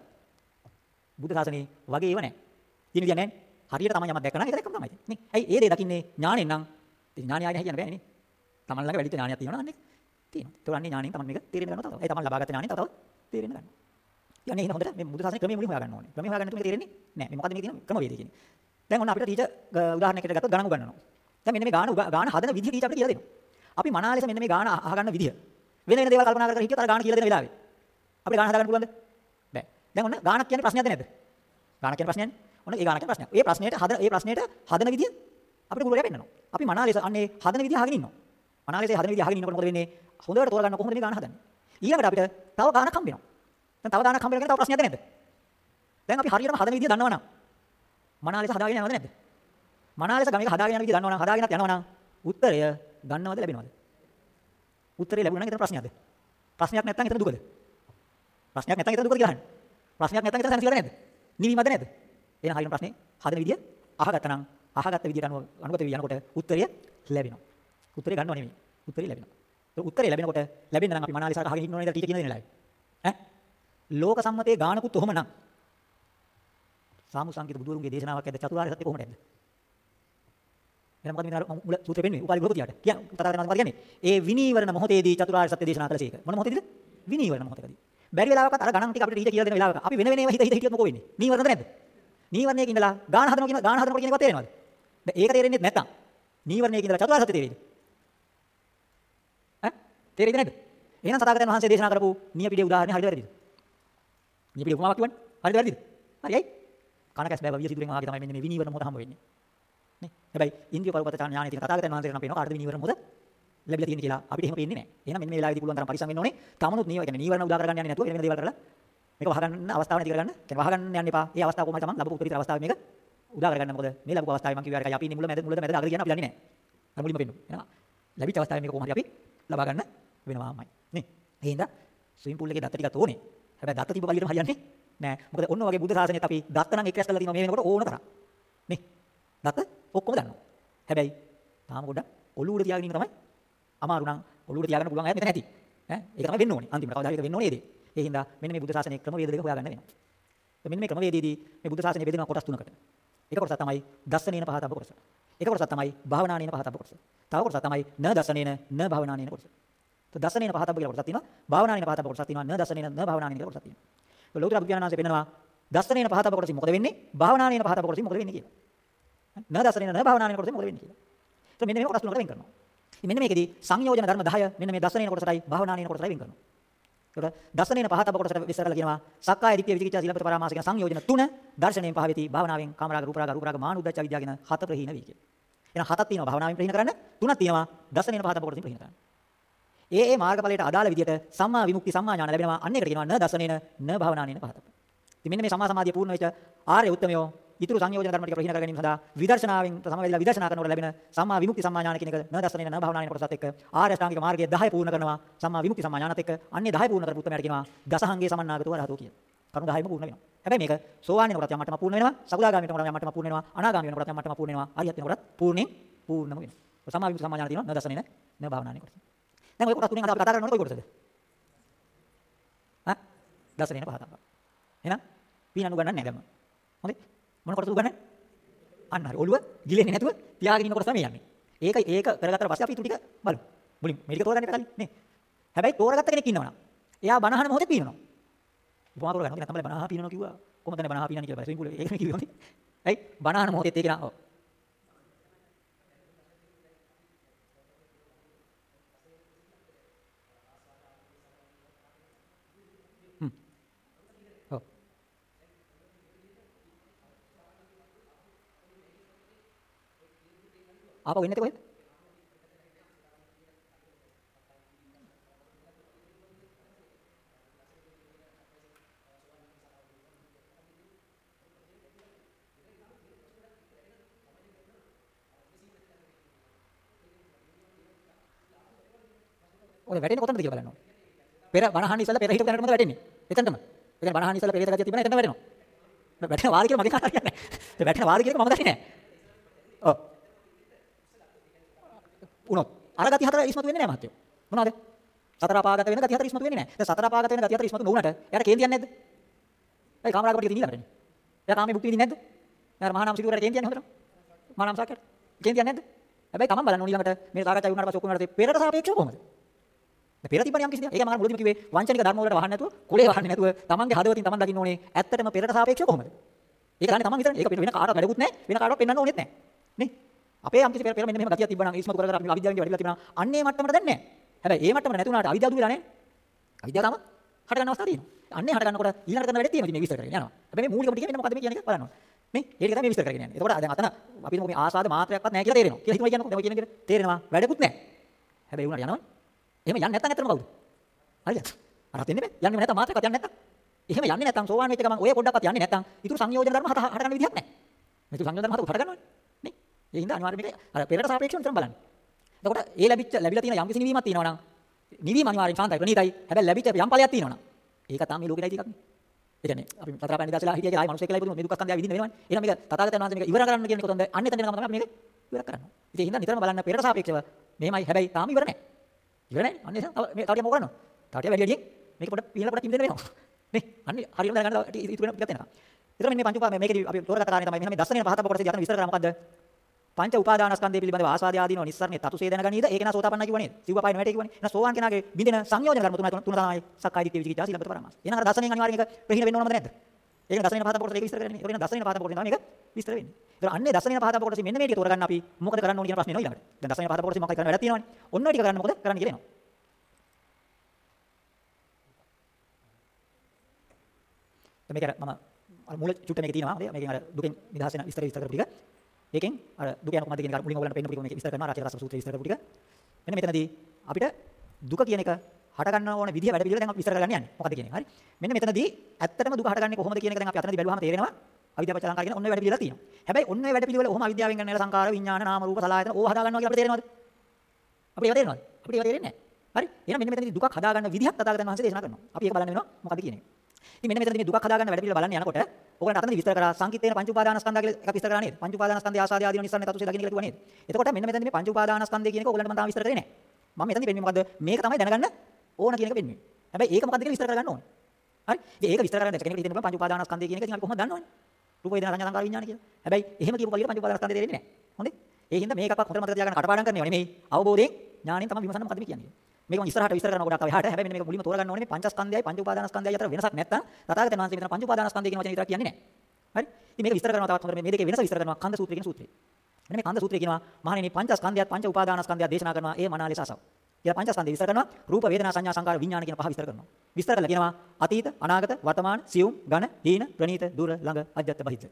බුද්ධ ශාසනයේ වගේ ඒව නැහැ. තියෙන විදිය නැහැ. හරියට තමයි යමක් දැක්කම ඒක දැක්කම තමයි. නේ. ඇයි ඒ දේ දකින්නේ ඥාණයෙන් නම් ඉතින් ඥාණය ආයෙ කියන්න බෑනේ නේ. තමන් ළඟ වැඩිච්ච ඥානයක් තියෙනවා නේද? තියෙනවා. ඒක අන්නේ ඥාණයෙන් තමන් මේක තේරෙන්න ගන්නවා තව. ඒ තමන් ලබාගත් ඥාණයෙන් තව තව තේරෙන්න ගන්නවා. යන්නේ එහෙනම් හොඳට මේ බුදු ශාසනයේ ක්‍රමයේ මුලින් හොයාගන්න ඕනේ. ක්‍රමයේ හොයාගන්න තුනේ තේරෙන්නේ නැහැ. මේ මොකද්ද මේ කියන ක්‍රමවේදය කියන්නේ. දැන් ඔන්න අපිට ටීචර් උදාහරණයකට ගත්තොත් ගණන් උගන්වනවා. දැන් මෙන්න මේ ගාන ගාන හදන විදිහ ටීචර් අපිට කියලා දෙනවා. අපි මනාලෙස මෙන්න මේ ගාන අහගන්න විදිහ. වෙන වෙන දේවල් කල්පනා කර කර හිටියොත් අර ගාන කියලා දෙන වෙලාවේ අපිට ගාන හදාගන්න පුළුවන්ද? බෑ. දැන් ඔන්න ගානක් කියන්නේ ප්‍රශ්නයක්ද නැද්ද? ගානක් කියන්නේ ප්‍රශ්නයක්නේ. ඔන්න ඒ ගානක් කියන්නේ ප්‍රශ්නයක්. ඒ ප්‍රශ්නෙට හදන ඒ ප්‍රශ්නෙට හදන විදිය අපිට ගුරුවරයා පෙන්නනවා. අපි මනාලෙස අන්නේ හදන විදිය අහගෙන ඉන්නවා. මනාලෙස හදන විදිය අහගෙන ඉන්නකොට මොකද වෙන්නේ? හොඳට තෝරගන්න කොහොමද මේ ගාන හදන්නේ? ඊළඟට අපිට තව ගානක් හම්බ වෙනවා. දැන් තව ගානක් හම්බ වෙනකන් තව ප්‍රශ්නයක්ද නැද්ද? දැන් අපි හරියටම හදන විදිය දන්නවනම් මනාලෙස හදාගෙන යනවද නැද්ද? මනාලෙස ගම එක හදාගෙන යන විදිය දන්නවනම් හදාගෙනත් යනවනම් උත්තරය ගන්නවද ලැබෙනවද? උත්තරේ ලැබුණා නම් එතන ප්‍රශ්නයක්ද? ප්‍රශ්නයක් නැත්නම් එතන දුකද? ප්‍රශ්නයක් නැත්නම් එතන දුකද කියලා අහන්නේ. ප්‍රශ්නයක් නැත්නම් එතන සැනසීමද නැද්ද? නිවීමද නැද්ද? එහෙනම් හරියන ප්‍රශ්නේ හදන විදිය අහගත්තා නම් අහගත්ත විදියට අනුව අනුගත වෙ යනකොට උත්තරය ලැබෙනවා. උත්තරේ ගන්නව නෙමෙයි. උත්තරේ ලැබෙනවා. ඒක උත්තරේ ලැබෙනකොට ලැබෙන්න නම් අපි මනාලිසාර අහගෙන ඉන්න ඕනේ නේද ටීචර් කියන දේ නෙලායි. ඈ? ලෝක සම්මතයේ ගානකුත් ඔහම නම් සාමු සංකේත බුදුරුන්ගේ දේශනාවක් ඇද්ද චතුරාර්ය සත්‍ය කොහොමද ඇද්ද? එහෙනම් මොකද මේ මුල සූත්‍රෙ පෙන්වන්නේ උපාලි ගෘහපතියට. කියන්න තථාගතයන් වහන්සේ කියන්නේ ඒ විනීවරණ මොහොතේදී චතුරාර්ය සත්‍ය දේශනා කළසේක. මොන මොහොතේදීද? විනීවරණ මොහොතකදී. බැරි වෙලාවකත් අර ගණන් ටික අපිට ඊට කියලා දෙන වෙලාවක අපි වෙන වෙන ඒවා හිත හිත හිටියොත් මොකෝ වෙන්නේ? නීවරණද නැද්ද? නීවරණයක ඉඳලා ගාන හදනවා කියන ගාන හදනකොට කියන එක තේරෙනවද? දැන් ඒක තේරෙන්නේ නැත්නම් නීවරණයක ඉඳලා චතුරාර්ය සත්‍ය තේරෙයිද? ඈ? තේරෙයිද නැද්ද? එහෙනම් තථාගතයන් වහන්සේ දේශනා කරපු නියපිඩේ උදාහරණය හරියට වැරදිද? නියපිඩේ උපමාවක් කියවන්නේ හරියට වැරදිද? හරියි. කන කැස් බෑව විය සිදුරෙන් ආගේ තමයි මෙන්න මේ විනීවරණ මොහොත හම්බ වෙන්නේ. නේ? හැබැයි ඉන්ද්‍රිය පරපත ඥානය තියෙන තථාගතයන් වහන්සේට නම් පේනවා කාටද විනීවරණ මොහොත ලැබිලා තියෙන්නේ කියලා අපිට එහෙම පේන්නේ නැහැ. එහෙනම් මෙන්න මේ වෙලාවේදී පුළුවන් තරම් පරිස්සම් වෙන්න ඕනේ. තමනුත් නීව කියන්නේ නීවරණ උදා කරගන්න යන්නේ නැතුව වෙන වෙන දේවල් කරලා මේක වහගන්න අවස්ථාව නැති කරගන්න. කියන්නේ වහගන්න යන්න එපා. ඒ අවස්ථාව කොහොමද තමන් ලැබපු උත්තරීතර අවස්ථාවේ මේක උදා කරගන්න. මොකද මේ ලැබපු අවස්ථාවේ මම කිව්වා අරකයි අපි ඉන්නේ මුල මැද මුලද මැද අගට කියන අපි දන්නේ නැහැ. අර මුලින්ම පෙන්නු. එහෙනම් ලැබිච්ච අවස්ථාවේ මේක කොහොමද අපි ලබා ගන්න වෙනවාමයි. නේ. ඒ හින්දා ස්විමින් pool එකේ දත්ත ටිකක් ඕනේ. හැබැයි දත්ත තිබ්බ බලියටම හරියන්නේ නැහැ. මොකද ඔන්න වගේ බුද්ධ ශාසනයත් අපි දත්ත නම් එක් රැස් කරලා තියෙනවා මේ වෙනකොට ඕන තරම්. නේ. දත්ත ඔක්කොම දන්නවා. හැබැයි තාම පොඩ්ඩක් ඔළුව උඩ තියාගෙන ඉන්න තමයි අමාරු නම් ඔළුව උඩ තියාගන්න පුළුවන් අයත් මෙතන ඇති. ඈ ඒක තමයි වෙන්න ඕනේ. අන්තිමට කවදා හරි ඒක වෙන්න ඕනේ ඒ දේ. ඒ හින්දා මෙන්න මේ බුද්ධ ශාසනයේ ක්‍රමවේද දෙක හොයාගන්න වෙනවා. මෙන්න මේ ක්‍රමවේදයේදී මේ බුද්ධ ශාසනය බෙදෙනවා කොටස් තුනකට. එක කොටසක් තමයි දස්සනේන පහතබ්බ කොටස. එක කොටසක් තමයි භාවනානේන පහතබ්බ කොටස. තව කොටසක් තමයි න දස්සනේන න භාවනානේන කොටස. તો දස්සනේන පහතබ්බ කියලා කොටසක් තියෙනවා. භාවනානේන පහතබ්බ කොටසක් තියෙනවා. න දස්සනේන න භාවනානේන කියලා කොටසක් තියෙනවා. ලෞතර බුද්ධානන්සේ පෙන්නනවා දස්සනේන පහතබ්බ කොටසින් මොකද වෙන්නේ? භාවනානේන පහතබ්බ කොටසින් මොකද වෙන්නේ කියලා. න දස්සනේන න භාවනානේන කොටසින් මොකද වෙන්නේ කියලා. તો මෙන්න මේ කොටස් තුනකට වෙන් කරනවා. මෙන්න මේකෙදි සංයෝජන ධර්ම 10 මෙන්න මේ දසනේන කොටසටයි භාවනානේන කොටසටයි වෙන් කරනවා. ඒකට දසනේන පහතබ කොටසට විස්තර කරලා කියනවා සක්කාය දිට්ඨිය විචිකිච්ඡා සීලපත පරාමාස කියන සංයෝජන තුන දර්ශනයෙන් පහ වෙති භාවනාවෙන් කාමරාග රූපරාග රූපරාග මාන උද්දච්ච විද්‍යාව කියන හත ප්‍රහීන වේ කියන. එහෙනම් හතක් තියෙනවා භාවනාවෙන් ප්‍රහීන කරන්න තුනක් තියෙනවා දසනේන පහතබ කොටසින් ප්‍රහීන කරන්න. ඒ ඒ මාර්ගඵලයට අදාළ විදිහට සම්මා විමුක්ති සම්මා ඥාන ලැබෙනවා අන්න එකට කියනවා න දසනේන න භාවනානේන පහතබ. ඉතින් මෙන්න මේ සම්මා සමාධිය පූර්ණ වෙච්ච ආර්ය උත්තමයෝ ඉතුරු සංයෝජන ධර්ම ටික ප්‍රහීන කර ගැනීම සඳහා විදර්ශනාවෙන් සමවැදිලා විදර්ශනා කරනකොට ලැබෙන සම්මා විමුක්ති සම්මා ඥාන කියන එක න දර්ශනේන න භාවනාවේ කොටසත් එක්ක ආර්ය අෂ්ටාංගික මාර්ගය 10 පූර්ණ කරනවා සම්මා විමුක්ති සම්මා ඥානත් එක්ක අන්නේ 10 පූර්ණ කරපු උත්තරයට කියනවා දසහංගේ සමන්නාගතව රහතෝ කියන. කරුණු 10ම පූර්ණ වෙනවා. හැබැයි මේක සෝවාන් වෙනකොට යම් මට්ටමක් පූර්ණ වෙනවා, සකදාගාමී වෙනකොට යම් මට්ටමක් පූර්ණ වෙනවා, අනාගාමී වෙනකොට යම් මට්ටමක් පූර්ණ වෙනවා, අරියත් වෙනකොට පූර්ණේ පූර්ණම වෙනවා. සම්මා විමුක්ති සම්මා ඥාන තියෙනවා න දර්ශනේන න භාවනාවේ කොටස. දැන් ඔය කොටස් තුනෙන් අද අපි කතා කරනකොට කොයි කොටසද? හා? දර්ශනේන පහතක්. එහෙනම් පීනනු ගන්නන්නේ නැහැ දැම්ම. හොඳේ? මොන කොටසද ගන්නන්නේ? අන්න හරි. ඔළුව ගිලෙන්නේ නැතුව තියාගෙන ඉන්න කොටස තමයි යන්නේ. ඒක ඒක කරගත්තට පස්සේ අපි ඊටු ටික බලමු. මුලින් මේ ටික තෝරගන්න කලින් නේ. හැබැයි තෝරගත්ත කෙනෙක් ඉන්නවනම් එයා බනහන මොහොතේ පීනනවා. උපමා තෝරගන්න. නැත්නම් බලන්න බනහා පීනනවා කිව්වා. කොහොමද දැන් බනහා පීනන්නේ කියලා. ස්විමින් පූල් එකේ කිව්වේ මොකද? ඇයි බනහන මොහොතේ ඒක නා. ආපහු එන්නේ නැත්තේ කොහෙද? ඔය වැටෙන්නේ කොතනද කියලා බලන්න ඕනේ. පෙර බණහන් ඉස්සලා පෙර හිටපු තැනටමද වැටෙන්නේ. එතනටම. ඒ කියන්නේ බණහන් ඉස්සලා පෙරේත ගතිය තිබුණා එතන වැටෙනවා. වැටෙන වාරි කියලා මගේ කාට කියන්නේ නැහැ. ඒ වැටෙන වාරි කියලා මම දන්නේ නැහැ. ඔව්. උනොත් අර ගතිය හතර ඉස්මතු වෙන්නේ නැහැ මහත්තයෝ. මොනවද? සතර අපාගත වෙන ගතිය හතර ඉස්මතු වෙන්නේ නැහැ. දැන් සතර අපාගත වෙන ගතිය හතර ඉස්මතු නොවුනට එයාට කේන්තියක් නැද්ද? ඒ කාමරාග පිටික තිනිලා වැටෙන්නේ. එයා කාමේ මුක්ති විඳින්නේ නැද්ද? එයාට මහා නාම සිදුවරට කේන්තියක් හොඳට. මහා නාම සාකච්ඡා. කේන්තියක් නැද්ද? හැබැයි තමන් බලන්න ඕන ඊළඟට මේ සාකච්ඡා වුණාට පස්සේ ඔක්කොම වලට පෙරට සාපේක්ෂව කොහොමද? දැන් පෙර තිබ්බනේ යම් කිසි දෙයක්. ඒක මම මුලදීම කිව්වේ වංචනික ධර්ම වලට වහන්න නැතුව, කුලේ වහන්නේ නැතුව තමන්ගේ හදවතින් තමන් දකින්න ඕනේ ඇත්තටම පෙරට සාපේක්ෂව කොහොමද? ඒක ගන්නේ තමන් විතරනේ. ඒක වෙන කාටවත් වැඩකුත් නැහැ. වෙන කාටවත් පෙන්වන්න ඕනෙත් නැහැ. නේ? අපේ යම් කිසි පෙර මෙන්න මෙහෙම ගතියක් තිබ්බනම් ඉස්මතු කර කර අපි අවිද්‍යාවෙන් වැඩිලා තිබුණා. අන්නේ මට්ටමට දැන් නැහැ. හැබැයි ඒ මට්ටමට නැති වුණාට අවිද්‍යාව දුවලා නැහැ. අවිද්‍යාව තම හට ගන්න අවස්ථාව තියෙනවා. අන්නේ හට ගන්නකොට ඊළඟට කරන වැඩේ තියෙනවා. මේ විස්තර කරගෙන යනවා. හැබැයි මේ මූලිකම ටික මෙන්න මොකද්ද මේ කියන්නේ බලන්න ඕනේ. නේ? ඒක තමයි මේ විස්තර කරගෙන යන්නේ. එතකොට දැන් අතන අපි මේ ආසාද මාත්‍රයක්වත් නැහැ කියලා තේරෙනවා. කියලා හිතුවා කියන්නකො. දැන් ඔය කියන එක තේරෙනවා. වැඩකුත් නැහැ. හැබැයි උනාට යනවනේ. එහෙම යන්නේ නැත්නම් ඇත්තටම කවුද? හරිද? අරහත් වෙන්නේ නැහැ. යන්නේ නැත්නම් මාත්‍රයක්වත් යන්නේ නැත්නම්. එහෙම යන්නේ නැත්නම් සෝවාන් වෙච්ච ගමන් ඔය පොඩ්ඩක්වත් යන්නේ නැත්නම් ඊටු සංයෝජන ධර්ම හට හට ගන්න විදිහක් නැහැ. මේක සංයෝජන ධර්ම හට හට ගන්නවනේ. නේ? ඒ හින්දා අනිවාර්යයෙන් මේක අර පෙරට සාපේක්ෂව නිතරම බලන්න. එතකොට ඒ ලැබිච්ච ලැබිලා තියෙන යම් කිසි නිවීමක් තියෙනවා නම් නිවීම අනිවාර්යෙන් ශාන්තයි ප්‍රණීතයි. හැබැයි ලැබිච්ච යම් ඵලයක් තියෙනවා නම් ඒක තමයි මේ ලෝකෙයි තියෙන්නේ. ඒ කියන්නේ අපි තතරපෑන් නිදාසලා හිටිය කියලා ආයි මිනිස්සෙක් කියලා ඉපදුණු මේ දුක්ඛ ස්කන්ධය විඳින්න වෙනවනේ. එහෙනම් මේක තථාගතයන් වහන්සේ මේක ඉවර කරන්න කියන එක කොතනද? අන්න එතන දෙනකම තමයි මේක ඉවර කරන්න. ඉතින් ඒ හින්දා නිතරම බලන්න පෙරට සාපේක්ෂව මෙහෙමයි හැබැයි තාම ඉවර නැහැ. ඉවර නැහැ. අන්න එතන තව මේ තාටිය මොකද කරන්නේ? තාටිය වැඩි වැඩියෙන් මේක පොඩ පිහලා පොඩ කිම් දෙන්න වෙනවා. නේ? අන්න හරියටම දැනගන්න ඉතුරු වෙන ටිකක් දෙනවා. එතන මෙන්න මේ පංච උපාදාන මේකේදී අපි තෝරගත්ත කාරණේ තමයි මෙන්න මේ දසනේ පහතම කොටසදී අතන විස්තර කරා මොකද්ද? පංච උපාදානස්කන්ධය පිළිබඳව ආස්වාදය ආදීනව නිස්සාරණේ තතුසේ දැනගනීද? ඒක නා සෝතාපන්නයි කිව්ව නේද? සිව්වපායන වැටේ කිව්වනේ. එහෙනම් සෝවාන් කෙනාගේ බින්දෙන සංයෝජන ධර්ම තුන තුන තමයි සක්කාය දිට්ඨිය විචිකිච්ඡා සීලබ්බත පරමාස. එහෙනම් අර දසනෙන් අනිවාර්යෙන් එක ප්‍රහීන වෙන්න ඕනද නැද්ද? ඒක දසනේ පහතම කොටස ඒක විස්තර කරන්නේ. ඒක දසනේ පහතම කොටස තමයි මේක විස්තර වෙන්නේ. ඒතර අන්නේ දසනේ පහතම කොටස මෙන්න මේ ටික තෝරගන්න අපි මොකද කරන්න ඕන කියන ප්‍රශ්නේ නෝ ඊළඟට. දැන් දසනේ පහතම කොටස මොකක්ද කරන්න වැඩක් තියෙනවනේ. ඔන්න ඔය ටික කරන්න මොකද කරන්න කියලා එනවා. මේක අර මම අර මූල චුට්ට මේකේ තියෙනවා. මේකෙන් අර දුකෙන් නිදහස් වෙන විස්තර විස්තර කරපු ටික. ඒකෙන් අර දුක යන කොහොමද කියන එක මුලින් ඔයගලන්ට පෙන්නපු ටික මේක විස්තර කරනවා. රාචික රස සූත්‍රයේ විස්තර කරපු ටික. මෙන්න මෙතනදී අපිට දුක කියන එක හට ගන්න ඕන විදිය වැඩ පිළිවෙල දැන් අපි විස්තර කරගන්න යන්නේ. මොකද කියන්නේ? හරි. මෙන්න මෙතනදී ඇත්තටම දුක හටගන්නේ කොහොමද කියන එක දැන් අපි අතනදී බැලුවාම තේරෙනවා. අවිද්‍යාව පච ලංකාර කියන ඔන්න ඔය වැඩ පිළිවෙල තියෙනවා. හැබැයි ඔන්න ඔය වැඩ පිළිවෙල ඔහොම අවිද්‍යාවෙන් ගන්න සංකාර විඥාන නාම රූප සලආයතන ඕව හදා ගන්නවා කියලා අපිට තේරෙනවද? අපිට ඒව තේරෙනවද? අපිට ඒව තේරෙන්නේ නැහැ. හරි. එහෙනම් මෙන්න මෙතනදී දුකක් හදා ගන්න විදිහක් තථාගතයන් වහන්සේ දේශනා කරනවා. අපි ඒක බලන්න වෙනවා මොකද කියන එක. ඉතින් මෙන්න මෙතනදී මේ දුකක් හදා ගන්න වැඩ පිළිවෙල බලන්න යනකොට ඕගලන්ට අතනදී විස්තර කරා සංකිටේන පංච උපාදානස්කන්ධය කියලා එකක් විස්තර කරා නේද? පංච උපාදානස්කන්ධය ආසාදී ආදීන නිස්සාරණ තතුසේ දකින්න කියලා කිව්වා නේද? එතකොට මෙන්න මෙතනදී මේ පංච උපාදානස්කන්ධය කියන එක ඕගලන්ට මම තාම විස්තර කරේ නැහැ. මම මෙතනදී පෙන්වන්නේ මොකද්ද? මේක තමයි දැනගන්න ඕන කියන එක පෙන්වන්නේ. හැබැයි ඒක මොකද්ද කියලා විස්තර කරගන්න ඕනේ. හරි? ඉතින් ඒක විස්තර කරගන්න කෙනෙකුට හිතෙන්න පුළුවන් පංච උපාදානස්කන්ධය කියන එක ඉතින් අපි කොහොමද දන්නවන්නේ? රූප වේදනා සංඥා සංකාර විඥාන කියලා. හැබැයි එහෙම කියපු කලියට පංච උපාදානස්කන්ධය තේරෙන්නේ නැහැ. හොඳේ? ඒ හින්දා මේකක්වත් හොඳට මතක තියාගන්න කටපාඩම් කරන්නේව නෙමෙයි. අවබෝධයෙන් ඥාණයෙන් තමයි විමසන්න මොකද්ද මේ කියන්නේ. මේක මම ඉස්සරහට විස්තර කරනවා ගොඩක් අවහාට. හැබැයි මෙන්න මේක මුලින්ම තෝරගන්න ඕනේ මේ පංචස්කන්ධයයි පංච උපාදානස්කන්ධයයි අතර වෙනසක් නැත්තම් තථාගතයන් වහන්සේ මෙතන පංච උපාදානස්කන්ධය කියන වචනේ විතරක් කියන්නේ නැහැ. හරි? ඉතින් මේක විස්තර කරනවා තවත් හොඳට මේ දෙකේ වෙනස විස්තර කරනවා කන්ද සූත්‍රය කියන සූත්‍රය. මෙන්න මේ කන්ද සූත්‍රය කියනවා මහණෙනි පංචස්කන්ධයත් පංච උපාදානස්කන්ධයත් දේශනා කරනවා ඒ මනාලේ සසව. කියලා පංචස්කන්ධය විස්තර කරනවා රූප වේදනා සංඥා සංකාර විඥාන කියන පහ විස්තර කරනවා. විස්තර කරලා කියනවා අතීත අනාගත වර්තමාන සියුම් ඝන හීන ප්‍රනීත දුර ළඟ අජ්ජත් බහිද්ද.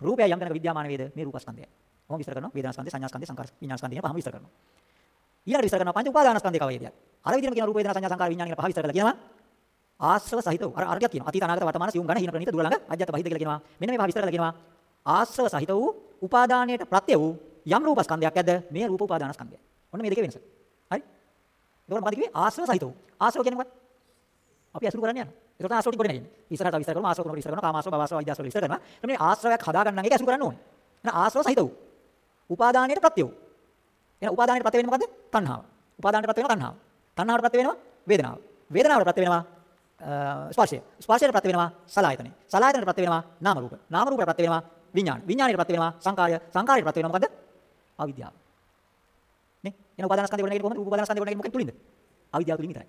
රූපය යම් තැනක විද්‍යාමාන වේද මේ රූපස්කන්ධය. කොහොම විස්තර කරනවා වේදනා ස්කන්ධය සංඥා ස්කන්ධය සංකාර විඥාන ස්කන්ධය කියන පහම විස්තර කරනවා. ඊළඟට විස්තර කරනවා පංච උපාදානස්කන්ධය කවයේදයක්. අර විදිහම කියන රූප වේදනා සංඥා සංකාර විඥාන කියන පහ විස්තර කරලා කියනවා ආශ්‍රව සහිතව අර අර්ගයක් කියනවා. අතීත අනාගත වර්තමාන සියුම් ඝන හීන ප්‍රනීත දුර ළඟ අජ්ජත් බහිද්ද කියලා කියනවා. මෙන්න මේ පහ විස්තර කරලා කියනවා ආශ්‍රව සහිත වූ උපාදානයට ප්‍රත්‍ය වූ යම් රූපස්කන්ධයක් ඇද්ද මේ රූප උපාදානස්කන්ධය. ඔන්න මේ දෙකේ වෙනස. හරි? එතකොට මොකද කිව්වේ ආශ්‍රව සහිත වූ. ආශ්‍රව කියන්නේ මොකක්ද? අපි අසුරු කරන්නේ යනවා. ඒකට ආශ්‍රව ටික ගොඩ නැගෙන්නේ. ඉස්සරහට විස්තර කරනවා ආශ්‍රව කරනවා විස්තර කරනවා කාමාශ්‍රව භවශ්‍රව විද්‍යාශ්‍රව විස්තර කරනවා. එතන මේ ආශ්‍රවයක් හදාගන්න නම් ඒක අසුරු කරන්න ඕනේ. එහෙනම් ආශ්‍රව සහිත වූ. උපාදානයට ප්‍රත්‍ය වූ. එහෙනම් උපාදානයට ප්‍රත්‍ය වෙන්නේ මොකද්ද? තණ්හාව. උපාදානයට ප්‍රත්‍ය වෙනවා තණ්හාව. තණ්හාවට ප්‍රත්‍ය වෙනවා වේදනාව. වේදනාවට ප්‍රත්‍ය වෙනවා ස්පර්ශය. ස්පර්ශයට ප්‍රත්‍ය වෙනවා සලආයතනෙ. සලආයතනට ප්‍රත්‍ය වෙනවා නාම රූප. නාම රූපයට ප්‍රත්‍ය වෙනවා විඥාන. විඥානයට ප්‍රත්‍ය වෙනවා සංකාරය. සංකාරයට ප්‍රත්‍ය වෙනවා මොකද්ද? අවිද්‍යාව. නේ? එහෙනම් උපාදානස්කන්ධය ගොඩනගන්නේ කොහොමද? උපාදානස්කන්ධය ගොඩනගන්නේ මොකෙන් තුලින්ද? අවිද්‍යාව තුලින් විතරයි.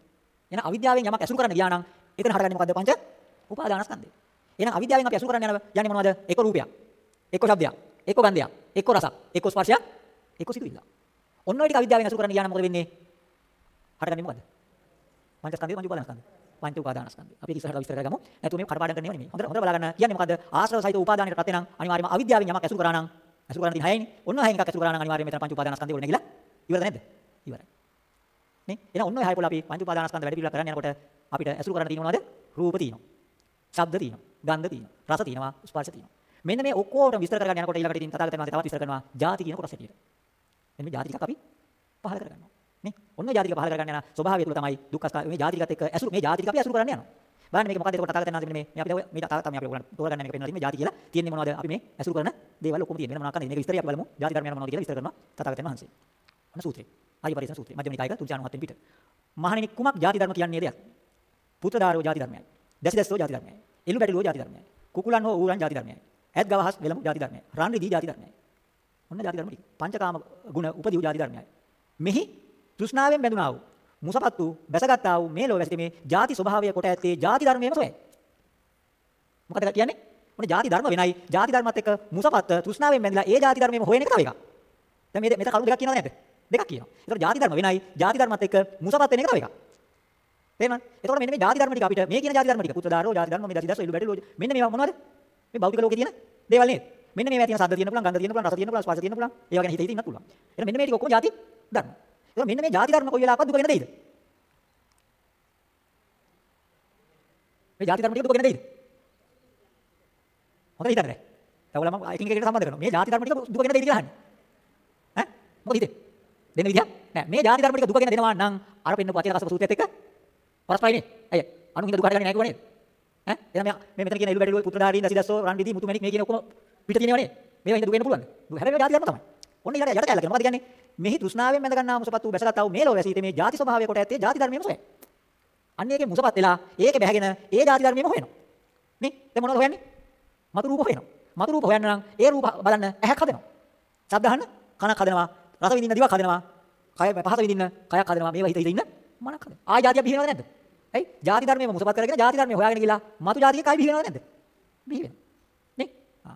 එහෙනම් අවිද්‍යාවෙන් යමක් ඇසුරු කරන්න ගියා නම් එතන හටගන්නේ මොකද්ද? පංච උපාදානස්කන්ධය. එහෙනම් අවිද්‍යාවෙන් අපි ඇසුරු කරන්න යන යන්නේ මොනවද? එක රූපයක්, එක ශබ්දයක්, එක ගන්ධයක්, එක රසක්, එක ස්පර්ශයක්, එක සිතුවිල්ල. ඔන්න ඔය ටික අවිද්‍යාවෙන් ඇසුරු කරන්න ගියා නම් මොකද වෙන්නේ? හටගන්නේ මොකද්ද? පංචස්කන්ධය පංච උපාදානස්කන්ධය. පංච උපාදානස්කන්ධය. අපි ඉස්සරහට විස්තර කරගමු. නැතු මේ කඩපාඩම් කරන්නේ නෙමෙයි. හොඳට හොඳට බලන්න. කියන්නේ මොකද්ද? ආශ්‍රව සහිත උපාදානයට ප්‍රත්‍ය නම් අනිවාර්යයෙන්ම අවිද්‍යාවෙන් යමක් ඇසුරු කරා නම් අසුරු කරන්න තියෙන හයනේ. ඔන්න හයෙන් එකක් අසුරු කරා නම් අනිවාර්යයෙන් මෙතන පංච උපාදානස්කන්ධය වල නැගිලා ඉවරද නැද්ද? ඉවරයි. නේ? එහෙනම් ඔන්න ඔය හය පොළ අපි පංච උපාදානස්කන්ධ වැඩි පිළිවෙල කරන්න යනකොට අපිට අසුරු කරන්න තියෙන මොනවද? රූප තියෙනවා. ශබ්ද තියෙනවා. ගන්ධ තියෙනවා. රස තියෙනවා. ස්පර්ශ තියෙනවා. මෙන්න මේ ඔක්කොටම විස්තර කරගන්න යනකොට ඊළඟට ඉතින් තථාගතයන් වහන්සේ තවත් විස්තර කරනවා ಜಾති කියන කොටස හැටියට. මෙන්න මේ ಜಾති ටිකක් අපි පහල කරගන්නවා. නේ? ඔන්න ජාතික පහල කරගන්න යන ස්වභාවය තුළ තමයි දුක්ඛස්කා මේ ජාතිකත් එක්ක ඇසුරු මේ ජාතික අපි ඇසුරු කරන්න යනවා. බලන්න මේක මොකද්ද? එතකොට තථාගතයන් වහන්සේ මේ මේ අපි මේ තාත්තා තමයි අපි ඔයගොල්ලන් තෝරගන්න මේක පෙන්වලා තින්නේ මේ ජාති කියලා. තියෙන්නේ මොනවද? අපි මේ ඇසුරු කරන දේවල් ඔක්කොම තියෙන වෙන මොනවා කන්නේ මේක විස්තරය අපි බලමු. ජාති කර්මයන් මොනවද කියලා විස්තර කරනවා තථාගතයන් වහන්සේ. අන්න සූත්‍රය. ආයි පරිසන සූත්‍රය. මධ්‍යම නිකායක තුන්චාන හතෙන් පිට. මහණෙනි කුමක් ජාති ධර්ම කියන්නේ දෙයක්? පුත්‍ර දාරෝ ජාති ධර්මයයි. දැසි දැස්සෝ ජාති ධර්මයයි. එළු බැටළුවෝ ජාති ධර්මයයි. කුකුලන් හෝ ඌරන් ජාති ධර්මයයි. ඇත් ගවහස් වෙලමු ජාති ධර්මයයි. රන් රිදී ජාති ධර්මයයි. ඔන්න ජාති ධර්ම ටික. පංචකාම ගුණ උපදීව ජාති ධර්මයයි. මෙහි තෘෂ්ණාවෙන් බැඳුනා වූ මුසපත් වූ බැසගත්තා වූ මේ ලෝ වැසිතීමේ ಜಾති ස්වභාවය කොට ඇත්තේ ಜಾති ධර්මයේම සොයයි. මොකද කියන්නේ? මොන ಜಾති ධර්ම වෙනයි ಜಾති ධර්මත් එක්ක මුසපත් තෘෂ්ණාවෙන් බැඳලා ඒ ಜಾති ධර්මයේම හොයන එක තව එකක්. දැන් මේ මෙතන කරුණු දෙකක් කියනවද නැද්ද? දෙකක් කියනවා. ඒතකොට ಜಾති ධර්ම වෙනයි ಜಾති ධර්මත් එක්ක මුසපත් වෙන එක තව එකක්. තේරෙනවද? එතකොට මෙන්න මේ ಜಾති ධර්ම ටික අපිට මේ කියන ಜಾති ධර්ම ටික පුත්‍ර දාරෝ ಜಾති ධර්ම මේ දසි දසෝ එළු බැටලෝ මෙන්න මේවා මොනවද? මේ භෞතික ලෝකේ තියෙන දේවල් නේද? මෙන්න මේවා තියෙන සද්ද තියෙන පුළුවන් ගන්ධ තියෙන පුළුවන් රස තියෙන පුළුවන් ස්පර්ශ තියෙන පුළුවන් ඒවා ගැන හිත හිත ඉන්නත් පුළුවන්. එහෙනම් මෙන්න මේ ටික ඔක්කොම ಜಾති ධර්ම. ඒක මෙන්න මේ ಜಾති ධර්ම කොයි වෙලාවකවත් දුක ගෙන දෙයිද? මේ ಜಾති ධර්ම ටික දුක ගෙන දෙයිද? හොඳට හිතන්න. තවල මම එකින් එකකට සම්බන්ධ කරනවා. මේ ಜಾති ධර්ම ටික දුක ගෙන දෙයිද කියලා අහන්නේ. ඈ? මොකද හිතේ? දෙන්න විදියක් නෑ. මේ ಜಾති ධර්ම ටික දුක ගෙන දෙනවා නම් අර පෙන්නපු අචේන කසප සූත්‍රයත් එක්ක පරස්පරයිනේ. අය අනුන් හින්දා දුක හදගන්නේ නෑ කිව්වනේ. ඈ? එහෙනම් මෙයා මේ මෙතන කියන එළු ගැටලුවේ පුත්‍රධාරීන් දසිදස්සෝ රන් විදී මුතු මැණික් මේ කියන ඔක්කොම පිට තියෙනවනේ. මේවා හින්දා දුක වෙන්න පුළුවන්ද? හැබැයි මේ ಜಾති ධර්ම තමයි. ඔන්න ඊළඟ යට කැලල කියනවා. මොකද කියන්නේ? මෙහි තෘෂ්ණාවෙන් බැඳ ගන්නා මුසපත් වූ බැසගත් ආ වූ මේ ලෝක වැසීතේ මේ ಜಾති ස්වභාවය කොට ඇත්තේ ಜಾති ධර්මයේම සොයන. අන්න ඒකේ මුසපත් වෙලා ඒකේ බැහැගෙන ඒ ಜಾති ධර්මයේම හොයනවා. නේ? දැන් මොනවද හොයන්නේ? මතු රූප හොයනවා. මතු රූප හොයන්න නම් ඒ රූප බලන්න ඇහක් හදනවා. ශබ්ද අහන්න කනක් හදනවා. රස විඳින්න දිවක් හදනවා. කය පහස විඳින්න කයක් හදනවා. මේවා හිත හිත ඉන්න මනක් හදනවා. ආ ಜಾතිය බිහිවෙනවද නැද්ද? ඇයි? ಜಾති ධර්මයේම මුසපත් කරගෙන ಜಾති ධර්මයේ හොයාගෙන ගිලා මතු ಜಾතියේ කය බිහිවෙනවද නැද්ද? බිහිවෙනවා. නේ? ආ.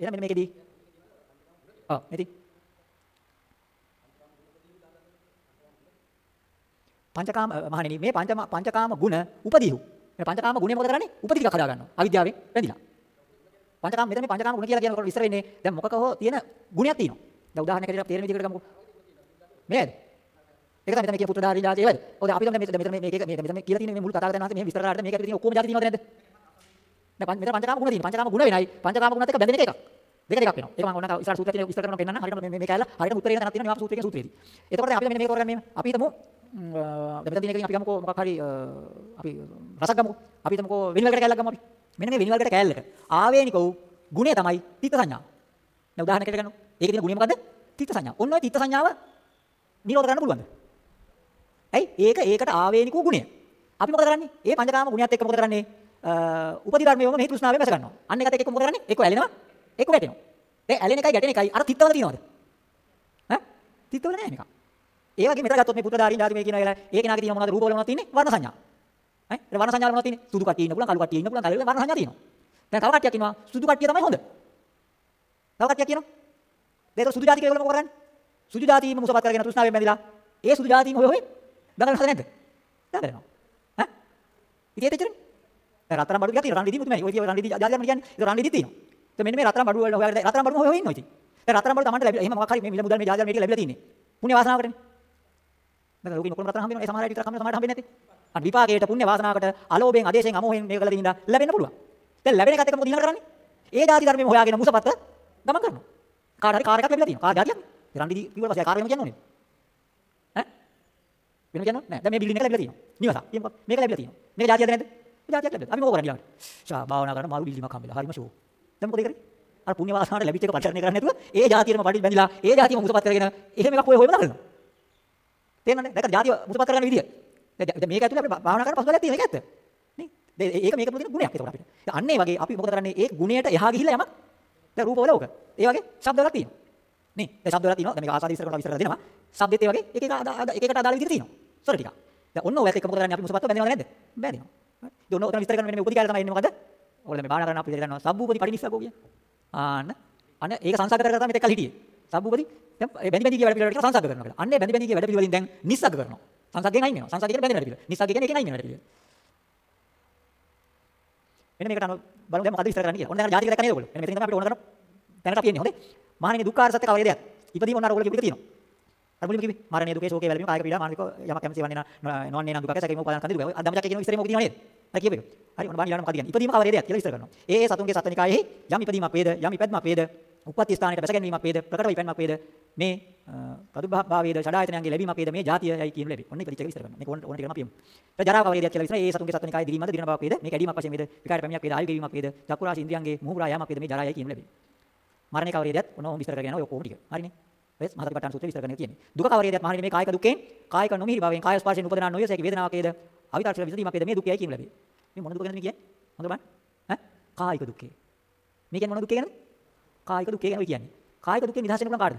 එහෙනම් මෙන්න මේකෙදී ආ මෙතී පංචකාම මහණෙනි මේ පංච පංචකාම ගුණ උපදීහු. මේ පංචකාම ගුණය මොකද කරන්නේ? උපදී ටිකක් හදා ගන්නවා. අවිද්‍යාවෙන් වැඳිලා. පංචකාම මෙතන මේ පංචකාම ගුණ කියලා කියනකොට විස්තර වෙන්නේ දැන් මොකක හෝ තියෙන ගුණයක් තියෙනවා. දැන් උදාහරණයකට තේරෙන විදිහකට ගමුකෝ. මේද? ඒක තමයි මෙතන කිය පුත්‍රධාරී જાති ඒවද? ඔව් දැන් අපි දැන් මෙතන මේ මේක මේක මෙතන කියලා තියෙන මේ මුළු තථාගතයන් වහන්සේ මේ විස්තර කරාට මේක ඇතුලේ තියෙන ඔක්කොම જાති තියෙනවද නැද්ද? දැන් මෙතන පංචකාම ගුණ තියෙනවා. පංචකාම ගුණ වෙනයි. පංචකාම ගුණත් එක්ක බැඳෙන එක එකක්. දෙක දෙකක් වෙනවා. ඒක මම ඕනක ඉස්සරහ සූත්‍රය තියෙන විස්තර කරනවා පෙන්නන්න. හරියට මේ මේ කැලල හරියට උත්තරේ තැනක් තියෙනවා මේ සූත්‍රයේ සූත්‍රයේදී. එතකොට දැන් අපි මෙන්න මේක කරගන්න මේ අපි හිතමු දැන් මෙතන තියෙන එකකින් අපි ගමුකෝ මොකක් හරි අපි රසක් ගමුකෝ. අපි හිතමුකෝ වෙනිවලකට කැලලක් ගමු අපි. මෙන්න මේ වෙනිවලකට කැලලක ආවේනික වූ ගුණය තමයි තිත්ත සංඥා. දැන් උදාහරණයකට ගන්නු. ඒකේ තියෙන ගුණය මොකද්ද? තිත්ත සංඥා. ඔන්න ඔය තිත්ත සංඥාව නිරෝධ කරන්න පුළුවන්ද? ඇයි? ඒක ඒකට ආවේනික වූ ගුණය. අපි මොකද කරන්නේ? ඒ පංචකාම ගුණයත් එක්ක මොකද කරන්නේ? උපදි ධර්මයේම මේ තෘෂ්ණාවෙන් වැස ගන්නවා. අන්න එකත් එක්ක මොකද කරන්නේ? එක්ක ඇලෙනවා, ඒක වැටෙනවා. දැන් ඇලෙන එකයි ගැටෙන එකයි අර තිත්තවල තියනවද? ඈ? තිත්තවල නැහැ නිකන්. ඒ වගේ මෙතන ගත්තොත් මේ පුත්‍රධාරීන් ජාති මේ කියනවා කියලා ඒ කෙනාගේ තියෙන මොනවද රූපවල මොනවද තියෙන්නේ? වර්ණ සංඥා. ඈ? ඒ වර්ණ සංඥාවල මොනවද තියෙන්නේ? සුදු කට්ටිය ඉන්න පුළුවන්, කළු කට්ටිය ඉන්න පුළුවන්, කළු වර්ණ සංඥා තියෙනවා. දැන් තව කට්ටියක් ඉන්නවා සුදු කට්ටිය තමයි හොඳ. තව කට්ටියක් කියනවා. දැන් සුදු ජාතික ඒගොල්ලෝ මොකද කරන්නේ? සුදු ජාතිම මුසපත් කරගෙන තෘෂ්ණාවෙන් බැඳිලා ඒ සුදු ජාතිම හොය හොය දඟලන හද නැද්ද? දඟලනවා. ඈ? ඉතින් ඒත් එච්චරනේ. දැන් රත්තරන් බඩු ගතිය රන් රිදී මුතුමයි. ඔය තිය රන් රිදී ජාති ධර්ම කියන්නේ. ඒක රන් රිදී තියෙනවා. તો මෙන්න මේ රත්තරන් බඩු වල හොයාගෙන රත්තරන් බඩු හොය හොය ඉන්නවා ඉතින්. දැන් රත්තරන් බඩු Tamanට ලැබිලා එහෙම මොකක් හරි මේ මිල මුදල් මේ ජාතිය මේක ලැබිලා තියෙන්නේ. පුණ්‍ය වාසනාවකටනේ. දැන් ලෝකෙ නොකොන රත්තරන් හම්බ වෙනවා. ඒ සමහර අය විතරක් හම්බ වෙනවා. සමහරට හම්බෙන්නේ නැති. අන්න විපාකයට පුණ්‍ය වාසනාවකට අලෝභයෙන් ආදේශයෙන් අමෝහයෙන් මේක කළා දිනින්දා ලැබෙන්න පුළුවන්. දැන් ලැබෙන එකත් එක්ක මොකද ඊළඟට කරන්නේ? ඒ ජාති ධර්මෙම හොයාගෙන මුසපත් ගමන් කරනවා. කාට හරි කාර් එකක් ලැබිලා තියෙනවා. කාර් ජාතියක්. රන් දිදි කිව්වට පස්සේ කාර් වෙනම කියන්නේ ඕනේ. ඈ? වෙනම කියන්නේ නැහැ. දැන් මේ බිල්ඩින් එක ලැබිලා තියෙනවා. නිවසක්. කියමුකෝ. මේක ලැබිලා තියෙනවා. මේක ජාතියද නැද්ද? මේ ජාතියක් ලැබිලා. අපි මොකෝ කරන්නේ ඊළඟට? ෂා භාවනා කරන මාළු බිල්ඩින්ගක් හම්බෙලා. හරිම ෂෝ. දැන් මොකද කරන්නේ? අර පුණ්‍ය වාසනාවට ලැබිච්ච එක පරිචරණය කරන්නේ නැතුව ඒ ජාතියම පඩි බැඳිලා ඒ ජාතියම මුසපත් කරගෙන එහෙම එකක් ඔය හොයම දානවා. තේරෙනවද? දැන් ජාතිය මුසපත් කරගන්න විදිය. දැන් මේක ඇතුලේ අපි භාවනා කරන පසුබලයක් තියෙන එක ඇත්ත. නේ? ඒක මේක මොකද ගුණයක් ඒකට අපිට. අන්න ඒ වගේ අපි මොකද කරන්නේ? ඒ ගුණයට එහා ගිහිල්ලා යමක් දැන් රූපවල ඕක. ඒ වගේ ශබ්දවලක් තියෙනවා. නේ? ඒ ශබ්දවලක් තියෙනවා. දැන් මේක ආසාද ඉස්සර කරනවා විස්තර කරලා දෙනවා. ශබ්දෙත් ඒ වගේ එක එක එක එකට අදාළ විදිහට තියෙනවා. ස්වර ටික. දැන් ඔන්න ඔයත් එක්ක මොකද කරන්නේ? අපි මුසපත්ව බැඳිනවද නැද්ද? බැඳිනවා. ඉතින් ඔන්න ඔතන විස්තර කරන මේ උපදී කාලේ තමයි ඉන්නේ මොකද්ද? ඔයාලා මේ භාවනා කරන අපි දන්නවා සබ්බූපදී පරිනිස්සග්ගෝ කියන්නේ. ආන්න අන්න ඒක සංසග්ග කර කර තමයි මෙතෙක්කල් හිටියේ. සබ්බූපදී දැන් ඒ බැඳි බැඳි කිය වැඩ පිළිවෙලට සංසග්ග කරනවා කියලා. අන්න ඒ බැඳි බැඳි කිය වැඩ පිළිවෙලින් දැන් නිස්සග්ග කරනවා. සංසග්ගෙන් අයින් වෙනවා. සංසග්ග කියන්නේ බැඳෙන වැඩ පිළිවෙල. නිස්සග්ග කියන්නේ ඒකෙන් අයින් වෙන වැඩ පිළිවෙල. මෙන්න මේකට අනුව බලමු දැන් මොකද විස්තර කරන්න කියලා. ඔන්න දැන් ජාතික දැක්ක නේද ඔයගොල්ලෝ? එන්න මෙතනින් තමයි අපිට ඕන කරන දැනට අපි එන්නේ හොඳේ. මහණෙනි දුක්ඛාර සත්‍ය කවරේ දෙයක්? ඉපදීම ඔන්න අර ඔයගොල්ලෝ කියපු එක තියෙනවා. අර මුලින්ම කිව්වේ මරණය දුකේ ශෝකේ වැළපීම කායික පීඩා මානසික යමක් කැමති වන්නේ නම් නොවන්නේ නම් දුකක සැකීම උපාදාන කන්ද දුක. අද ධම්මචක්කේ කියන විස්තරේ මොකද තියෙනව නේද? අර කියපේ. හරි ඔන්න බලන්න ඊළඟ මොකද කියන්නේ? ඉපදීම කවරේ දෙයක් කියලා විස්තර කරනවා. ඒ ඒ සතුන්ගේ සත්වනිකායෙහි යම් ඉපදීමක් වේද යම් ඉපැද්මක් වේද උපත් ස්ථානයට බැසගැන්වීමක් වේද ප්‍රකට විපැන්මක් වේද මේ ප්‍රතිභාවයේද ෂඩායතනයන්ගේ ලැබීමක් වේද මේ ජාතියයි කියන ලැබි. ඔන්න ඉපදිච්ච එක විස්තර කරනවා. මේක ඕන ඕන ටිකම අපි යමු. ඊට ජරාව කවරේ දෙයක් කියලා විස්තර ඒ සතුන්ගේ සත්වනිකායේ දිරීමද දිරන බවක් වේද මේ කැඩීමක් වශයෙන් වේද විකාර පැමිණයක් වේද ආයු ගෙවීමක් වේද චක්කුරාශ ඉන්ද්‍රියන්ගේ මුහුරා යාමක් වේද මේ ජරායයි කියන ලැබි. මරණේ කවරේ දෙයක් ඔන්න ඕම විස්තර කරගෙන යනවා ඔය ඔක්කොම ටික. හරිනේ. වෙස් මහතපට්ඨාන සූත්‍රය විස්තර කරගෙන කියන්නේ. දුක කවරේ දෙයක් මහණෙනි මේ කායික දුකෙන් කායික නොමිහිරි භාවයෙන් කාය ස්පර්ශයෙන් උපදනා නොයසේක වේදනාවක් වේද අවිතාක්ෂර විසඳීමක් වේද මේ දුකයි කියන ලැබි. මේ මොන දුකද මේ කියන්නේ? හොඳ බලන්න. ඈ කායික දුකේ. මේ කියන්නේ මොන දුකේ ගැනද? කායික දුකේ ගැන කියන්නේ. කායික දුකෙන් නිදහස් වෙන්න පුළුවන් කාටද?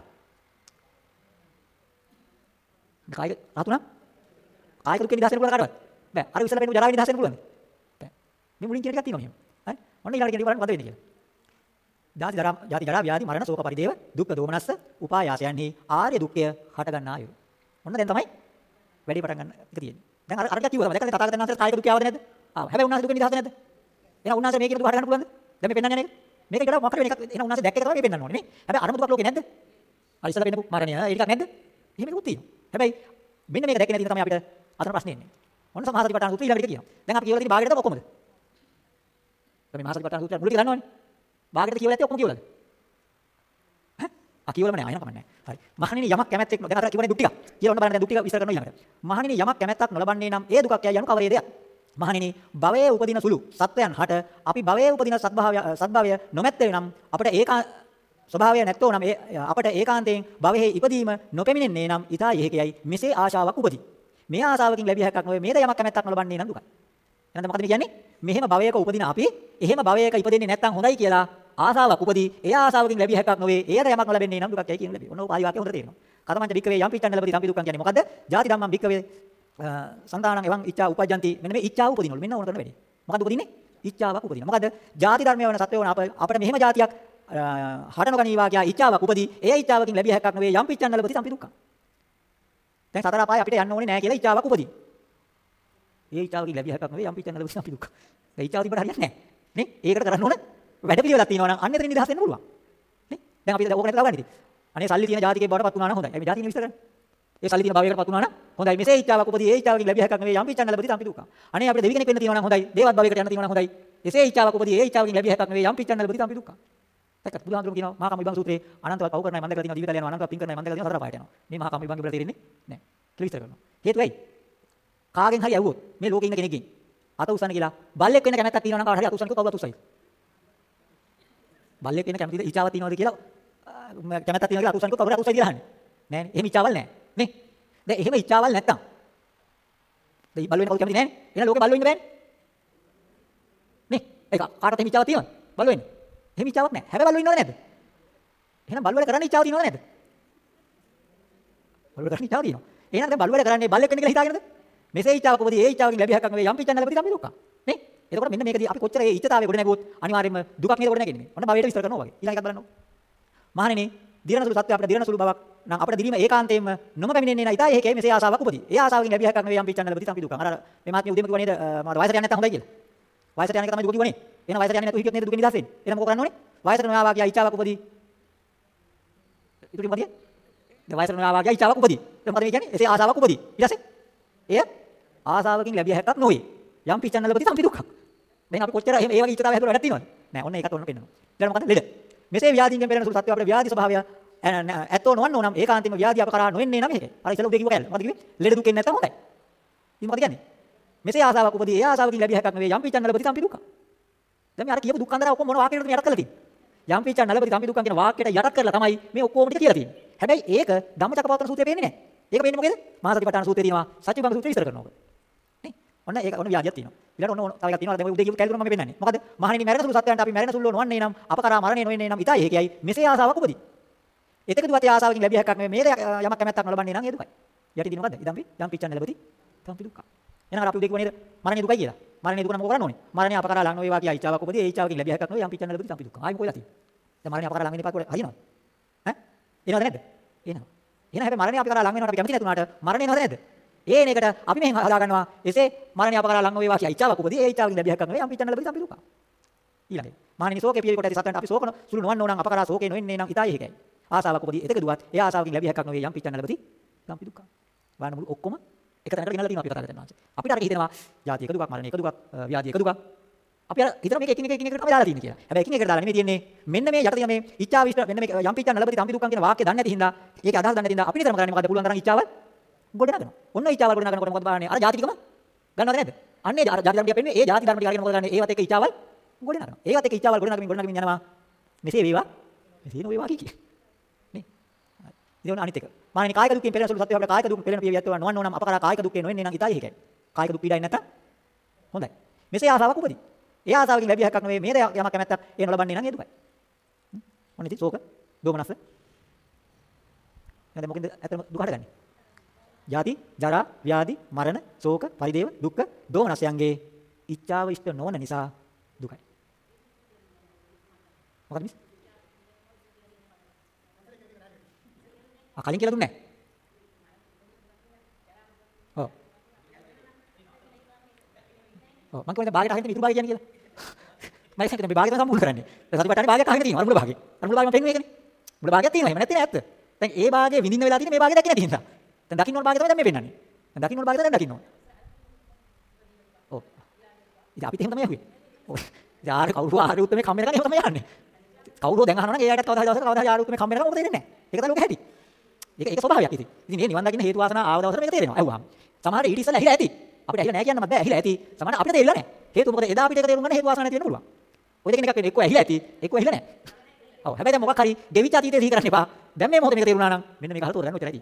කායික රතුණා? කායික දුකෙන් නිදහස් වෙන්න පුළුවන් කාටවත්? බෑ. අර ඉස්සලා වෙන ජරාවෙන් නිදහස් වෙන්න පුළුවන්ද? බෑ. මේ මුලින් කියන එකක් තියෙනවා මෙහෙම. හරි? ඔන්න ඊළඟට කියන බලන්න මොකද වෙන්නේ කියලා. ජාති ජරා ජාති ජරා ව්‍යාධි මරණ ශෝක පරිදේව දුක්ඛ දෝමනස්ස උපායාසයන්හි ආර්ය දුක්ඛය හට ගන්නායු. ඔන්න දැන් තමයි වැඩි පටන් ගන්න එක තියෙන්නේ. දැන් අර අරකට කිව්වා තමයි. දැන් තථාගතයන් වහන්සේ කායික දුක්ඛය ආවද නැද්ද? ආවා. හැබැයි උන්වහන්සේ දුකෙන් නිදහස් නැද්ද? එහෙනම් උන්වහන්සේ මේකේ දුක හට ගන්න පුළුවන්ද? දැන් මේ පෙන්වන්නේ නේද? මේක ඊට මොකක්ද වෙන එකක් එහෙනම් උන්වහන්සේ දැක්ක එක තමයි මේ පෙන්වන්න ඕනේ නේ. හැබැයි අරමුණු දුකක් ලෝකේ නැද්ද? අර ඉස්සලා පෙන්නපු මරණය ඒක නැද්ද? එහෙම එකකුත් තියෙනවා. හැබැයි මෙන්න මේක දැක්කේ නැති තමයි අපිට අතන ප්‍රශ්නේ එන්නේ. ඔන්න සමාසතිපට්ඨාන සූත්‍රය ඊළඟට කියනවා. දැන් අපි කියවලා තියෙන භාගයට ඔක්කොමද? මේ මහසතිපට්ඨාන සූත්‍රය මුලික දන්නවනේ. භාගයට කියවලා ඇත්තේ ඔක්කොම කියවලාද? ඈ? ආ කියවලම නෑ අයන කමන්නේ. හරි. මහණෙනි යමක් කැමැත්තෙක් දැන් අර කිව්වනේ දුක් ටික. කියලා ඔන්න බලන්න දැන් දුක් ටික විස්තර කරනවා ඊළඟට. මහණෙනි යමක් කැමැත්තක් නොලබන්නේ නම් ඒ දුකක් යයි යනු කවරේ දෙයක්? මහණෙනි භවයේ උපදින සුළු සත්වයන් හට අපි භවයේ උපදින සත්භාවය සත්භාවය නොමැත්තේ නම් අපට ඒකා ස්වභාවය නැත්තෝ නම් අපට ඒකාන්තයෙන් භවයේ ඉපදීම නොපෙමිණෙන්නේ නම් ඊතා යෙහිකයයි මෙසේ ආශාවක් උපදී. මේ ආශාවකින් ලැබිය හැක්කක් නොවේ මේද යමක් කැමැත්තක් නොලබන්නේ නම් දුකයි. එහෙනම් මොකද මේ කියන්නේ? මෙහෙම භවයක උපදින අපි එහෙම භවයක ඉපදෙන්නේ නැත්තම් හොඳයි කියලා ආශාවක් උපදී. ඒ ආශාවකින් ලැබිය හැක්කක් නොවේ. ඒද යමක් නොලැබෙන්නේ නම් දුකක් යයි කියන ලැබි. ඔන්න ඔය පාළි වාක්‍ය හොඳට තේරෙනවා. කතමංච භික්කවේ යම් පිට්ටන් ලැබති තම්පි දුක්ඛන් කියන්නේ මොකද්ද? ජාති ධම්මං භික්කවේ සංදානං එවං ඉච්ඡා උපජ්ජಂತಿ මෙන්න මේ ඉච්ඡාව උපදිනවලු. මෙන්න ඕන කරන වැඩේ. මොකද්ද උපදින්නේ? ඉච්ඡාවක් උපදිනවා. මොකද්ද? ජාති ධර්මය වෙන සත්වය වන අපිට මෙහෙම જાතියක් හට නොගනීවා කියා ඉච්ඡාවක් උපදී. ඒ ඉච්ඡාවකින් ලැබිය හැක්කක් නොවේ. යම් පිට්ටන් ලැබති තම්පි දුක්ඛන්. දැන් සතර අපාය අපිට යන්න ඕනේ නැහැ කියලා ඉච්ඡාවක් උපදී. ඒ ඉච්ඡාවකින් ලැබිය හැක්කක් නෙවෙයි යම් පිටන්න ලැබුණ අපි දුක්ඛ. ඒ ඉච්ඡාව තිබ්බට හරියන්නේ නැහැ. නේ? ඒකට කරන්න ඕන වැඩ පිළිවෙලක් තියෙනවා නම් අන්න එතනින් නිදහස් වෙන්න පුළුවන්. නේ? දැන් අපි ඕක නැති ලබන්නේ ඉතින්. අනේ සල්ලි තියෙන ජාතිකේ බවට පත් වුණා නම් හොඳයි. මේ ජාතිකේ විස්තර කරන්නේ. ඒ සල්ලි තියෙන භවයකට පත් වුණා නම් හොඳයි. මෙසේ ඉච්ඡාවක් උපදී ඒ ඉච්ඡාවකින් ලැබිය හැක්කක් නෙවෙයි යම් පිටන්න ලැබුණ අපි දුක්ඛ. අනේ අපිට දෙවි කෙනෙක් වෙන්න තියෙනවා නම් හොඳයි. දේවත් භවයකට යන්න තියෙනවා නම් හොඳයි. එසේ ඉච්ඡාවක් උපදී ඒ ඉච්ඡාවකින් ලැබිය හැක්කක් නෙවෙයි යම් පිටන්න ලැබුණ අපි දුක්ඛ. දැක්කත් බුදුහාමුදුරුවෝ කියනවා මහා කම්ම විභංග සූත්‍රයේ අනන්තවත් පව් කරනයි මන්ද කරලා තියෙනවා ජීවිතය යනවා අනන්තවත් පින් කරනයි මන්ද කරලා තියෙනවා සතර පායට යනවා. මේ මහා කම්ම විභංග වල තේරෙන්නේ නැහැ. ක්ලිස්තර කරනවා. හේතුව ඇයි? කාගෙන් හරි ඇහුවොත් මේ ලෝකේ ඉන්න කෙනෙක්ගෙන් අත උස්සන්න කියලා බල්ලෙක් වෙන්න කැමැත්තක් තියෙනවා නම් කාට හරි අත උස්සන්න කිව්වොත් කවුද උස්සයි? බල්ලෙක් වෙන්න කැමතිද? ඊචාවක් තියෙනවද කියලා කැමැත්තක් තියෙනවා කියලා අත උස්සන්න කිව්වොත් කවුරු අත උස්සයි කියලා අහන්නේ. නෑනේ. එහෙම ඊචාවල් නෑ. නේ? දැන් එහෙම ඊචාවල් නැත්තම් දැන් බල්ලෝ වෙන්න කවුද කැමති නෑනේ. එහෙනම් ලෝකේ බල්ලෝ ඉන්න බෑනේ. නේ? ඒක කාටද එහෙම ඊචාවක් තියෙනවද? බල්ලෝ වෙන්න. එහෙම ඊචාවක් නෑ. හැබැයි බල්ලෝ ඉන්නවද නැද්ද? එහෙනම් බල්ලෝ වල කරන්න ඊචාව තියෙනවද නැද්ද? බල්ලෝ කරන්න ඊචාව තියෙනවා. එහෙනම් දැන් බල්ලෝ වල කරන්නේ බල්ලෙක් වෙන්න කියලා හිතාගෙනද? මෙසේ ඊචාවක උපදී ඒ ඊචාවකින් ලැබිය හැක්කක් නෙවෙයි යම් පිටන්න ලැබති තමයි දුක්ඛ. නේ? එතකොට මෙන්න මේකදී අපි කොච්චර ඒ ඊචතාවයේ ගොඩ නැගුවොත් අනිවාර්යයෙන්ම දුකක් නේද ගොඩ නැගෙන්නේ. ඔන්න භවයට විස්තර කරනවා වගේ. ඊළඟ එකක් බලන්න. මහණෙනි, දිරණ සුළු සත්‍ය අපිට දිරණ සුළු බවක් නම් අපිට දිරීම ඒකාන්තයෙන්ම නොම පැමිණෙන්නේ නැයි. ඊට ඒකේ මෙසේ ආසාවක් උපදී. ඒ ආසාවකින් ලැබිය හැක්කක් නෙවෙයි යම් පිටන්න ලැබති තමයි දුක්ඛ. අර මේ මාත්මිය උදේම කිව්වා නේද? මම වයසට යන්නේ නැත්තම් හොඳයි කියලා. වයසට යන එක තමයි දුක කිව්වනේ. එහෙනම් වයසට යන්නේ නැතුව හිටියොත් නේද දුකෙන් නිදහස් වෙන්නේ. එහෙනම් මොකද කරන්න ඕනේ? වයසට නොයාවා කියා ඊචාවක් උපදී. ඉතුරු මොකද? දැන් වයසට නොයාවා කියා ඊචාවක් උපදී. දැන් මොකද මේ කියන්නේ? එසේ ආසාවක් උපදී. ඊට පස්සේ එය ආසාවකින් ලැබිය හැක්කක් නොවේ. යම් පිච්චන්න ලැබති සම්පි දුක්ඛ. දැන් අපි කොච්චර එහෙම ඒ වගේ ඉච්ඡතාවය හැදුවා වැඩක් තියෙනවද? නෑ. ඔන්න ඒකත් ඔන්න පෙන්නනවා. ඊළඟ මොකද? ලෙඩ. මෙසේ ව්‍යාධියෙන් පෙරෙන සුළු සත්‍ය අපේ ව්‍යාධි ස්වභාවය ඇත්තෝ නොවන්නෝ නම් ඒකාන්තයෙන්ම ව්‍යාධි අප කරා නොවෙන්නේ නම් ඒකයි. අර ඉතල උදේ කිව්ව කැලේ. මොකද කිව්වේ? ලෙඩ දුකෙන් නැත්තම් හොඳයි. ඉතින් මොකද කියන්නේ? මෙසේ ආසාවක් උපදී ඒ ආසාවකින් ලැබිය හැක්කක් නෙවෙයි යම් පිච්චන්න ලැබති සම්පි දුක්ඛ. දැන් මේ අර කියපු දුක්ඛ අන්දර ඔක්කොම මොන වාක්‍යයකටද මේ යට කරලා තියෙන්නේ? යම් පිච්චන්න ලැබති සම්පි දුක්ඛ කියන වාක්‍යයට යටත් කරලා තමයි මේ ඔක්කොම ටික කියලා තියෙන්නේ. හැබැයි ඒක ධම්මචක්කපවත්තන සූත්‍රයේ පේන්නේ නැහැ. ඒක පේන්නේ මොකේද? මහසතිපට්ඨාන සූත්‍රයේ තියෙනවා. සත්‍යභංග සූත්‍රය විස්තර කරනවා. නේ? ඔන්න ඒක ඔන්න ව්‍යාධියක් තියෙනවා. ඊළඟට ඔන්න තව එකක් තියෙනවා. දැන් ඔය උදේ කියපු කැලේ මම පෙන්නන්නේ. මොකද? මහණෙනි මැරෙන සුළු සත්‍යයන්ට අපි මැරෙන සුළු නොවන්නේ නම් අප කරා මරණය නොවෙන්නේ නම් ඊටයි ඒකයි. මෙසේ ආසාවක් උපදී. එතක දුවතේ ආසාවකින් ලැබිය හැක්කක් නෙමෙයි. මේක යමක් කැමැත්තක් නොලබන්නේ නම් ඒ දුකයි. යටි දින මොකද්ද? ඉදම්පි යම් පිච්චන්න ලැබති. තම්පි දුක්ඛ. එහෙනම් අපි උදේ කිව්ව නේද? මරණය දුකයි කියලා. මරණය දුක නම් මොකද කරන්න ඕනේ? මරණය අප කරා ලඟ නොවේවා කියා ඉච්ඡාවක් උපදී. ඒ ඉච්ඡාවකින් ලැබිය හැක්කක් නෙමෙයි. යම් පිච්චන්න ලැබති තම්පි දුක්ඛ. ආයි මොකද තියෙන්නේ? දැන් මරණය අප කරා ලඟ වෙන පාට හරියනවද? ඈ? එනවද නැද්ද? එනවා. එහෙනම් හැබැයි මරණය අපි කරා ලඟ වෙනවට අපි කැමති නැතුණාට මරණය එනවද නැද්ද? ඒ එන එකට අපි මෙහෙන් හදා ගන්නවා. එසේ මරණය අප කරා ලඟ නොවේවා කියා ඉච්ඡාවක් උපදී. ඒ ඉච්ඡාවකින් ලැබිය හැක්කක් නෙමෙයි. යම් පිච්චන්න ලැබති තම්පි දුක්ඛ. ඊළඟට මානිනි ශෝකේ පියවි කොට ඇති සත්‍යන්ට අපි ශෝකන සුළු නොවන්න ඕන අප කරා ශෝකේ නොෙන්නේ නම් ඊටයි ඒකයි. ආසාවක් උපදී එතක දුවත් ඒ ආසාවකින් ලැබිය හැක්කක් නොවේ යම් පිච්චන්න ලැබති. ගම්පි දුක්ඛ. වාන මුළු ඔක්කොම එක තැනකට ගෙනල්ලා තියෙනවා අපි කතා කරගෙන ආන්සේ. අපිට අර හිතෙනවා ජාති එක දුකක් මරණ එක දුකක් ව්‍යාධි එක දුකක්. අපි අර හිතන මේක එකින් එක එකින් එකට තමයි දාලා තියෙන්නේ කියලා. හැබැයි එකින් එකට දාලා නෙමෙයි තියෙන්නේ. මෙන්න මේ යට තියෙන මේ ඉච්ඡා විශ්ව මෙන්න මේ යම් පිච්චන්න ලැබති තම්පි දුක්ඛම් කියන වාක්‍ය දන්නේ නැති හින්දා ඒක අදහස් දන්නේ නැති හින්දා අපි නිතරම කරන්නේ මොකද්ද පුළුවන් තරම් ඉච්ඡාවල් ගොඩ නගනවා. ඔන්න ඉච්ඡාවල් ගොඩ නගනකොට මොකද බලන්නේ? අර ජාති ටිකම ගන්නවද නැද්ද? අන්නේ අර ජාති ධර්ම ටික පෙන්නේ ඒ ජාති ධර්ම ටික අරගෙන මොකද කරන්නේ? ඒවත් එක ඉච්ඡාවල් ගොඩ නගනවා. ඒවත් එක ඉච්ඡාවල් ගොඩ නගමින් ගොඩ නගමින් යනවා. මෙසේ වේවා. මෙසේ නොවේවා කිය. නේ. ඉතින් ඔන්න අනිත් එක. මානේ කායික දුක්ඛෙන් පෙළෙන සුළු සත්‍ය අපිට කායික දුක් පෙළෙන පියවියත් වන නොවන්න ඕනම් අප කරා කායික දුක්ඛේ නොවෙන්නේ නම් ඊටයි ඒකයි. කායික දුක් පීඩයි නැත්තම් හොඳයි. මෙසේ ආසාවක් උපදී. ඒ ආසාවකින් ලැබිය හැක්කක් නෙවෙයි මේ යමක් කැමැත්තක් ඒ නොලබන්නේ නම් ඒ දුකයි. ඔන්න ඉතින් ශෝක, දෝමනස. එහෙනම් මොකෙන්ද ඇත්තම දුක හටගන්නේ? ජාති, ජරා, ව්‍යාධි, මරණ, ශෝක, පරිදේව, දුක්ඛ, දෝමනසයන්ගේ ඉච්ඡාව ඉෂ්ට නොවන නිසා දුකයි. මොකද මිස්? ආ කලින් කියලා දුන්නේ නැහැ. ඔව්. ඔව් මම කියන්නේ භාගයට අහින්න මිතුරු භාගය කියන්නේ කියලා. මම හිතන්නේ මේ භාගය තමයි සම්පූර්ණ කරන්නේ. දැන් සතිපට්ඨානේ භාගයක් අහින්න තියෙනවා. අර මුල භාගේ. අර මුල භාගේ මම පෙන්නුවේ ඒකනේ. මුල භාගයක් තියෙනවා. එහෙම නැත්නම් ඇත්ත. දැන් ඒ භාගයේ විඳින්න වෙලා තියෙන මේ භාගය දැක්කේ නැති නිසා. දැන් දකින්න ඕන භාගය තමයි දැන් මේ පෙන්වන්නේ. දැන් දකින්න ඕන භාගය තමයි දැන් දකින්න ඕන. ඔව්. ඉතින් අපිට එහෙම තමයි යන්නේ. ඔව්. ඉතින් ආර කවුරු ආර උත්තමේ කම්මෙන් එකනේ එහෙම තමයි යන්නේ. කවුරු දැන් අහනවා නම් ඒ අයටත් කවදා හරි දවසක කවදා හරි ආර උත්තමේ කම්මෙන් එක මොකද දෙන්නේ නැහැ. ඒක තමයි ලෝකෙ හැටි. ඒක ඒක ස්වභාවයක් ඉතින්. ඉතින් මේ නිවන් දකින්න හේතු වාසනා ආව දවසට මේක තේරෙනවා. අහුවාම. සමහරට ඊට ඉස්සෙල්ලා ඇහිලා ඇති. අපිට ඇහිලා නැහැ කියන්නත් බෑ. ඇහිලා ඇති. සමහරට අපිට තේරිලා නැහැ. හේතුව මොකද එදා අපිට ඒක තේරුම් ගන්න හේතු වාසනා නැති වෙන්න පුළුවන්. ඔය දෙකෙන් එකක් වෙන්නේ එක්ක ඇහිලා ඇති, එක්ක ඇහිලා නැහැ. ඔව්. හැබැයි දැන් මොකක් හරි ගෙවිච්ච අතීතේ සිහි කරන්න එපා. දැන් මේ මොහොතේ මේක තේරුණා නම් මෙන්න මේක අහලා තෝරගන්න ඔච්චරයි.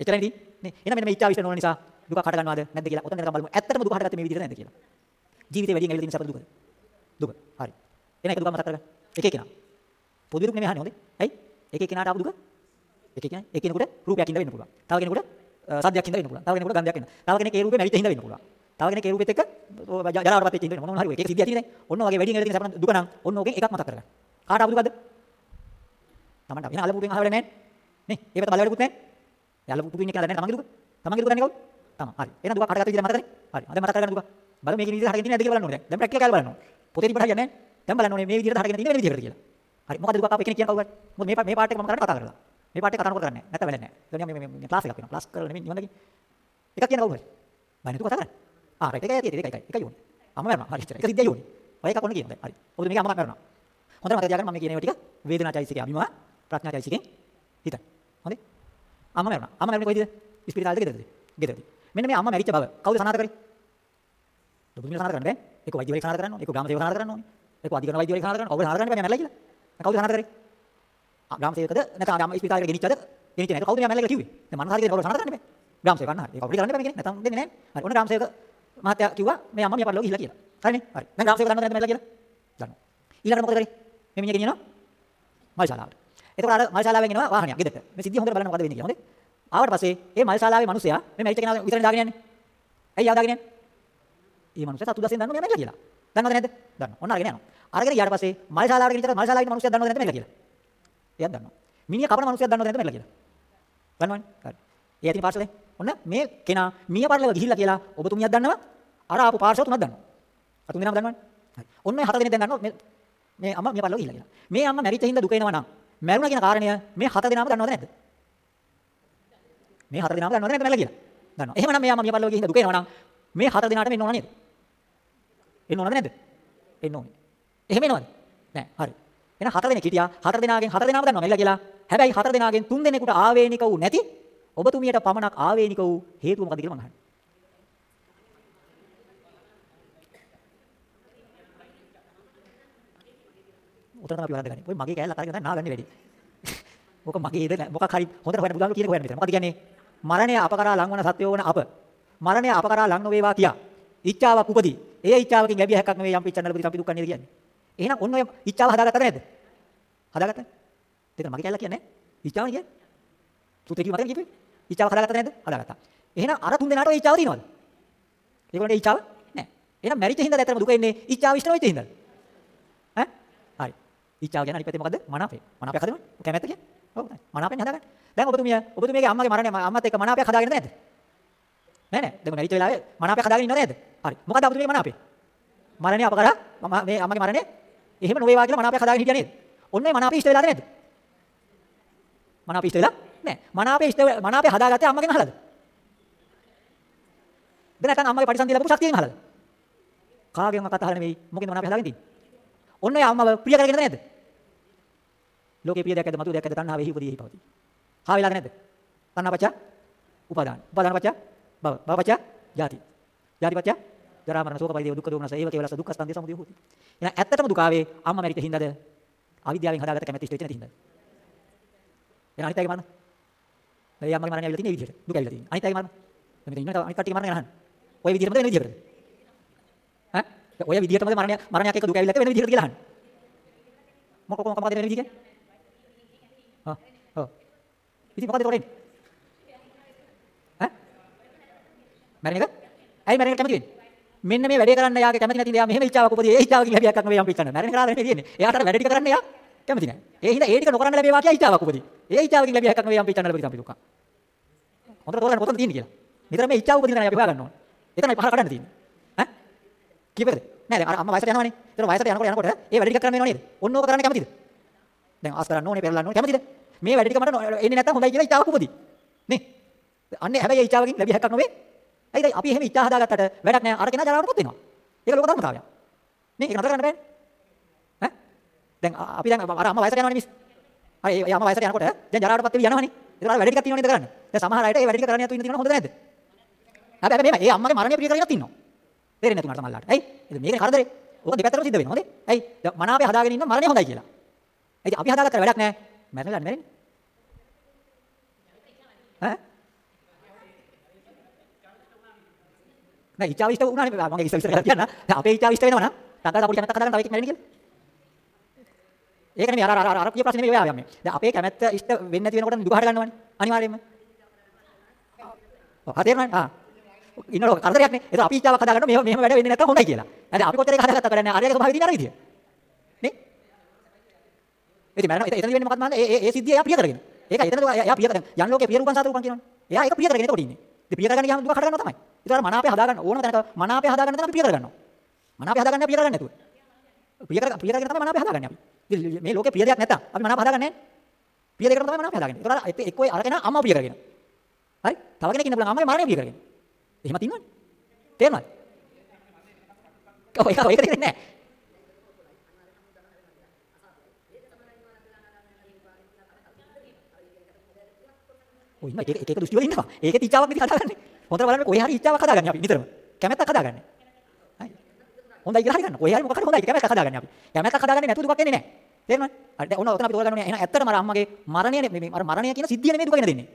එච්චරයි නේ. නේ. එහෙනම් මෙන්න මේ ඉච්ඡා විශ්ව නොවන නිසා දුක හට ගන්නවද නැද්ද කියලා. ඔතන නිකන් බලමු. ඇත්තටම දුක හටගත්තේ මේ විදිහට නැද්ද කියලා. ජීවිතේ වැඩියෙන් ඇවිල්ලා තියෙන සැප දුකද? දුක. හරි. එන එක දුක මතක් කරගන්න. එක එකනා. පොදු දුක් නෙමෙයි අහන්නේ හොඳේ. ඇයි? එක එකනාට ආපු දුක එක එකනේ. ඒ කෙනෙකුට රූපයක් ඉඳ වෙන්න පුළුවන්. තව කෙනෙකුට සද්දයක් ඉඳ වෙන්න පුළුවන්. තව කෙනෙකුට ගන්ධයක් ඉඳ. තව කෙනෙක් ඒ රූපේ මැරිච්ච හිඳ වෙන්න පුළුවන්. තව කෙනෙක් ඒ රූපෙත් එක්ක ජරාවටපත් වෙච්ච හිඳ වෙන්න මොනවා හරි ඒක සිද්ධියක් තියෙන්නේ. ඔන්න ඔයගේ වැඩියෙන් ඇවිල්ලා තියෙන සැප දුක නම් ඔන්න ඔකෙන් එකක් මතක් කරගන්න. කාට ආපු දුකද? තමන්ට වෙන අලපුටෙන් අහවල නැහැ. නේ? ඒ පැත්ත බලවලකුත් නැහැ. ඒ අලපුටු ඉන්නේ කියලා දැනන්නේ තමන්ගේ දුක. තමන්ගේ දුක දන්නේ කවුද? තමන්. හරි. එහෙනම් දුක හටගත්ත විදිහ මතකනේ? හරි. දැන් මතක් කරගන්න දුක. බලමු මේකේ විදිහට හටගෙන තියෙන නැද්ද කියලා බලන්න ඕනේ. දැන් ප්‍රැක්ටිකල් කරලා බලන්න ඕනේ. පොතේ තිබ්බට හරියන්නේ නැහැ. දැන් බලන්න ඕනේ මේ විදිහට හටගෙන තියෙන වෙන විදිහකට කියලා. හරි. මොකද දුක ආපු කෙනෙක් කියන කවුරුහරි. මොකද මේ මේ පාර්ට් එක මම කරන්නේ කතා කරලා. මේ පාර්ට් එක කතා කරන්නේ නැහැ. නැත්නම් වැඩක් නැහැ. එතන මේ මේ ක්ලාස් එකක් වෙනවා. ක්ලාස් කරලා නෙමෙයි නිවන් දකින්න. එකක් කියන කවුරුහරි. බයිනේ දුක කතා කරන්නේ. ආ රයිට් එකයි තියෙන්නේ එකයි එකයි යෝනේ. අම්ම මරනවා. හරි ඉතින් එක සිද්ධිය යෝනේ. ඔය එකක් ඔන්න කියනවා. හරි. ඔබ මේක අම්ම මරනවා. හොඳට මතක තියාගන්න මම කියන ඒවා ටික වේදනාචෛසිකේ අභිමවා ප්‍රඥාචෛසිකෙන් හිතයි. හොඳේ? අම්ම මරනවා. අම්ම මරන්නේ කොයිද? ස්පිරිතාලද ගෙදරද? ගෙදරද. මෙන්න මේ අම්මා මැරිච්ච බව කවුද සනාථ කරේ? දුබුමිල සනාථ කරන්න බෑ. ඒක වෛද්‍යවරයෙක් සනාථ කරන්න ඕනේ. ඒක ග්‍රාම සේවක සනාථ කරන්න ඕනේ. ඒක අධිකරණ වෛද්‍යවරයෙක් සනාථ කරන්න. ඔබ සනාථ කරන්න බෑ මැරලා කියලා. කවුද සනාථ කරේ? ග්‍රාම සේවකද නැත්නම් ග්‍රාම ස්පිරිතාලෙට ගෙනිච්චද? ගෙනිච්ච නැහැ. කවුද මැරලා කියලා කිව්වේ? දැන් මනස හරියට කවුද සනාථ කරන්න බෑ. ග්‍රාම සේවක කන්න හරි. ඒක අපිට කරන්න බෑ මේකනේ. නැත්නම් දෙන්නේ නැහැ. හරි. ඔන්න ග්‍රාම සේවක මහත්තයා කිව්වා මේ අම්මා මිය පරලෝක ගිහිල්ලා කියලා. හරිනේ? හරි. දැන් ග්‍රාම සේවක දන්නවද නැද්ද මැරලා කියලා? දන්නවා. ඊළඟට මොකද කරේ? මේ මිනිහා ගෙනියනවා මල්ශාලාවට. එතකොට අර මල්ශාලාවෙන් එනවා වාහනයක් ගෙදරට. මේ සිද්ධිය හොඳට බලන්න මොකද වෙන්නේ කියලා. හොඳේ? ආවට පස්සේ මේ මල්ශාලාවේ මිනිසයා මේ මැරිච්ච කෙනා විතරනේ දාගෙන යන්නේ. ඇයි ආ දාගෙන යන්නේ? මේ මිනිසා සතු දසෙන් දන්නවා මෙයා මැරිලා කියලා. දන්නවද නැද්ද? දන්නවා. ඔන්න අරගෙන යනවා. අරගෙන ගියාට පස්සේ මල්ශාලාවට ගෙනිච්ච මල්ශාලාවේ මිනිසා දන්නවද නැද්ද මැරිලා කියලා. එයාත් දන්නවා. මිනිහා කපන මිනිසා දන්නවද නැද්ද මැරිලා කියලා. දන්නවනේ. හරි. ඒ ඇතින් පාර්ශවයෙන් ඔන්න මේ කෙනා මිය පරලව ගිහිල්ලා කියලා ඔබතුමියක් දන්නවා. අර ආපු පාර්ශව තුනක් දන්නවා. අතුන් දෙනාම දන්නවනේ. හරි. ඔන්න මේ හතර දෙනෙක් දැන් දන්නවා මේ මේ අම්මා මිය පරලව ගිහිල්ලා කියලා. මේ අම්මා මැරිච්ච හින්දා දුක එනවා නම් මැරුණා කියන කාරණය මේ හතර දෙනාම දන්නවද නැද්ද? මේ හතර දෙනාම දන්නවද නැද්ද මැරලා කියලා? දන්නවා. එහෙමනම් මේ අම්මා මිය පරලව ගිහින් දුක එනවා නම් මේ හතර දෙනාට මෙන්න ඕන නේද? එන්න ඕනද නැද්ද? එන්න ඕනේ. එහෙම එනවද? නෑ. හරි. එහෙනම් හතර දෙනෙක් හිටියා. හතර දෙනාගෙන් හතර දෙනාම දන්නවා මෙල්ලා කියලා. හැබැයි හතර දෙනාගෙන් තුන් දෙනෙකුට ආවේනික වූ නැති ඔබතුමියට පමණක් ආවේනික වූ හේතුව මොකද කියලා මම අහන්නේ. උතන තමයි අපි වරද්ද ගන්නේ. ඔය මගේ කෑල්ල අරගෙන තමයි නාගන්නේ වැඩි. මොක මගේද මොකක් හරි හොඳට හොයන්න බුදුහාමුදුරු කියන හොයන්න මෙතන. මොකද කියන්නේ? මරණය අපකරා ලංවන සත්‍යෝ වන අප. මරණය අපකරා ලං නොවේවා කියා. ඉච්ඡාවක් උපදී. ඒ ඉච්ඡාවකින් ලැබිය හැක්කක් නෙවෙයි යම් පිච්චන්න ලැබුති අපි දුක් නේද කියන්නේ. එහෙනම් ඔන්න ඔය ඉච්ඡාව හදාගත්තද නැද්ද? හදාගත්තා. දෙතන මගේ කෑල්ල කියන්නේ ඉච්ඡාවනේ කියන්නේ. සුත්‍රේ කිව්ව මතකද කිව්වේ? ඉච්ඡාව හදාගත්තද නැද්ද? හදාගත්තා. එහෙනම් අර තුන් දෙනාට ඔය ඉච්ඡාව තියෙනවද? ඒගොල්ලන්ට ඉච්ඡාව නැහැ. එහෙනම් මැරිච්ච හින්දාද ඇත්තටම දුක එන්නේ ඉච්ඡාව ඉෂ්ට නොවෙච්ච හින්දාද? ඈ? හරි. ඉච්ඡාව කියන්නේ අනිත් පැත්තේ මොකද්ද? මනාපය. මනාපයක් හදනවනේ. කැමැත්ත කියන්නේ. ඔව්. මනාපෙන් හදාගන්න. දැන් ඔබතුමිය ඔබතුමියගේ අම්මගේ මරණය අම්මත් එක්ක මනාපයක් හදාගෙනද නැද්ද? නෑ නෑ. දැන් මැරිච්ච වෙලාවේ මනාපයක් හදාගෙන ඉන්නවද නැද්ද? හරි. මොකද ඔබතුමියගේ මනාපය? මරණය අප කරා මේ අම්මගේ මරණය එහෙම නොවේවා කියලා මනාපයක් හදාගෙන හිටියා නේද? ඔන්න ඒ මනාපය ඉෂ්ට වෙලාද නැද්ද? මනාපය ඉෂ්ට වෙලා නැහැ. මනාපය ඉෂ්ට මනාපය හදාගත්තේ අම්මගෙන් අහලාද? දැන් නැත්නම් අම්මගේ පරිසන්දිය ලැබපු ශක්තියෙන් අහලාද? කාගෙන්වත් කතා අහලා නෙවෙයි මොකෙන්ද මනාපය හදාගෙන තියෙන්නේ? ඔන්න ඒ අම්මව ප්‍රිය කරගෙනද නැද්ද? ලෝකේ ප්‍රිය දෙයක් ඇද්ද මතු දෙයක් ඇද්ද තණ්හාවෙහි උපදී එහි පවතී. හා වෙලාද නැද්ද? තණ්හාපච්ච උපාදාන. උපාදානපච්ච භව. භවපච්ච ජාති. ජාතිපච්ච ජරා මරණ ශෝක පරිදේව දුක්ඛ දෝමනස ඒව කේවලස දුක්ඛ ස්කන්ධය සමුදය හොති. එහෙනම් ඇත්තටම දුක ආවේ අම්මා මැරිච්ච හින්දාද? අවිද්‍යාවෙන් හදාගත්ත කැමැති ඉෂ්ට වෙච්ච නැති හින්දාද? එහෙනම් අනිත් අයගේ මරණ. ඒ අම්මගේ මරණය ඇවිල්ලා තියෙන මේ විදිහට. දුක ඇවිල්ලා තියෙන. අනිත් අයගේ මරණ. මෙතන ඉන්න අනිත් කට්ටියගේ මරණය ගන්න. ඔය විදිහටමද වෙන විදිහටද? ඈ? ඔය විදිහටමද මරණය මරණයක් එක දුක ඇවිල්ලා තියෙන වෙන විදිහට කියලා අහන්න. මොකක් කොහොමද කමද වෙන විදිහට? ආ. ඔව්. ඉතින් මොකද කරන්නේ? ඈ? මරණ එක? ඇයි මරණ එක කැමති වෙන්නේ? මෙන්න මේ වැඩේ කරන්න යාගේ කැමති නැතිද යා මෙහෙම ඉච්ඡාවක් උපදී ඒ ඉච්ඡාවකින් ලැබියක් අක්ම වේ යම් පිටන්න මරණ කරා නෙමෙයි තියෙන්නේ එයාට වැඩ ටික කරන්න යා කැමති නැහැ ඒ හින්දා ඒ ටික නොකරන්න ලැබේවා කියලා ඉච්ඡාවක් උපදී ඒ ඉච්ඡාවකින් ලැබියක් අක්ම වේ යම් පිටන්න ලැබෙයි තමයි දුක හොඳට තෝරගන්න කොතනද තියෙන්නේ කියලා. නිතර මේ ඉච්ඡාව උපදින අපි හොයාගන්න ඕනේ. එතනයි පහර කඩන්න තියෙන්නේ. ඈ? කීපද නෑ දැන් අර අම්මා වයසට යනවනේ. ඒතර වයසට යනකොට යනකොට ඒ වැඩ ටික කරන්න වෙනව නේද? ඔන්න ඕක කරන්න කැමතිද? දැන් ආස් කරන්න ඕනේ පෙරලන්න ඕනේ. කැමතිද? මේ වැඩ ටික මට එන්නේ නැත්තම් හොඳයි කියලා ඉච්ඡාවක් උපදී නේ? අන්නේ හැබැයි ඒ ඉච්ඡාවකින් ලැබියක් අක්ම වේ ඇයිද? අපි එහෙම ඉච්ඡා හදාගත්තට වැඩක් නෑ. අර කෙනා ජරාවටපත් වෙනවා. ඒක ලෝක ධර්මතාවයක්. නේ? ඒක නතර කරන්න බෑනේ. ඈ? දැන් අපි දැන් අර අම්මා වයසට යනවනේ මිස්. හරි ඒ අම්මා වයසට යනකොට දැන් ජරාවටපත් වෙවි යනවනේ. ඒක වැඩ ටිකක් තියෙනවනේ කරන්න. දැන් සමහර අයට ඒ වැඩ ටික කරන්න යතු ඉන්න තියෙනව හොඳ නැද්ද? හැබැයි මේම ඒ අම්මගේ මරණය ප්‍රිය කරගෙනත් ඉන්නවා. තේරෙන්නේ නැතුණාට සමහරලාට. ඇයි? ඉතින් මේකේ කරදරේ. ඕක දෙපැත්තටම සිද්ධ වෙනවා. හොඳේ. ඇයි? දැන් මනාපේ හදාගෙන ඉන්න මරණය හොඳයි කියලා. ඉතින් අපි හදාගත්තට වැඩක් නැහැ. මැරෙලා නෙමෙයි. ඈ? නෑ ඉච්ඡාව ඉෂ්ට වුණානේ මම ඉස්සර ඉස්සර කරලා කියන්න. දැන් අපේ ඉච්ඡාව ඉෂ්ට වෙනවා නම් තංගා අපුඩි කැමැත්ත හදාගන්න තව එකෙක් මැරෙන්නේ කියලා. ඒක නෙමෙයි අර අර අර කිය ප්‍රශ්නේ නෙමෙයි ඔය යන්නේ. දැන් අපේ කැමැත්ත ඉෂ්ට වෙන්නේ නැති වෙනකොට දුක හට ගන්නවනේ. අනිවාර්යයෙන්ම. ඔව් හතේරනේ. ආ. ඉන්නකොට කරදරයක් නේ. ඒක අපි ඉච්ඡාවක් හදාගන්න මෙහෙම මෙහෙම වැඩ වෙන්නේ නැත්තම් හොඳයි කියලා. දැන් අපි කොච්චර ඒක හදාගත්තා කරන්නේ අරයාගේ ස්වභාවය තියෙන අර විදිය. නේ? ඉතින් මම එතන වෙන්නේ මොකක්ද මන්ද? ඒ ඒ සිද්ධිය එයා ප්‍රිය කරගෙන. ඒකයි එතනද එයා ප්‍රිය කරගෙන. යන් ලෝකේ ප්‍රිය රූපං සාත රූපං කියනවනේ. එයා ඒක ප්‍රිය කරගෙන එතකොට ඉන්නේ. ඉතින් ප්‍රිය කරගන්න ගියාම දුක හට ගන්නවා තමයි. ඒතර මනාපය හදාගන්න ඕනම තැනක මනාපය හදාගන්න තැන අපි ප්‍රිය කරගන්නවා. මනාපය හදාගන්න ප්‍රිය කරගන්න නැතුව. ප්‍රිය කර ප්‍රිය කරගෙන තමයි මනාපය හදාගන්නේ අපි. ඉතින් මේ ලෝකේ ප්‍රිය දෙයක් නැත්තම් අපි මනාප හදාගන්නේ නැහැ. ප්‍රිය දෙයකට තමයි මනාපය හදාගන්නේ. ඒතර එක්ක අරගෙන අම්මා ප්‍රිය කරගෙන. හරි? තව කෙනෙක් ඉන්න බලන්න අම්මගේ මරණය ප්‍රිය කරගෙන. එහෙම තින්නවනේ. තේරෙනවද? ඔය ඒක ඒක තේරෙන්නේ නැහැ. ඔය ඉන්න එක එක එක දෘෂ්ටි වල ඉන්නවා. ඒකේ ඉච්ඡාවක් නෙවෙයි හදාගන්නේ. හොඳට බලන්න කොහේ හරි ඉච්ඡාවක් හදාගන්නේ අපි නිතරම. කැමැත්තක් හදාගන්නේ. හරි. හොඳයි කියලා හරි ගන්න. කොහේ හරි මොකක් හරි හොඳයි කැමැත්තක් හදාගන්නේ අපි. කැමැත්තක් හදාගන්නේ නැතුව දුකක් එන්නේ නැහැ. තේරෙනවද? හරි දැන් ඔන්න ඔතන අපි තෝරගන්න ඕනේ. එහෙනම් ඇත්තටම අර අම්මගේ මරණය මේ අර මරණය කියන සිද්ධිය නෙමෙයි දුක ගෙන දෙන්නේ.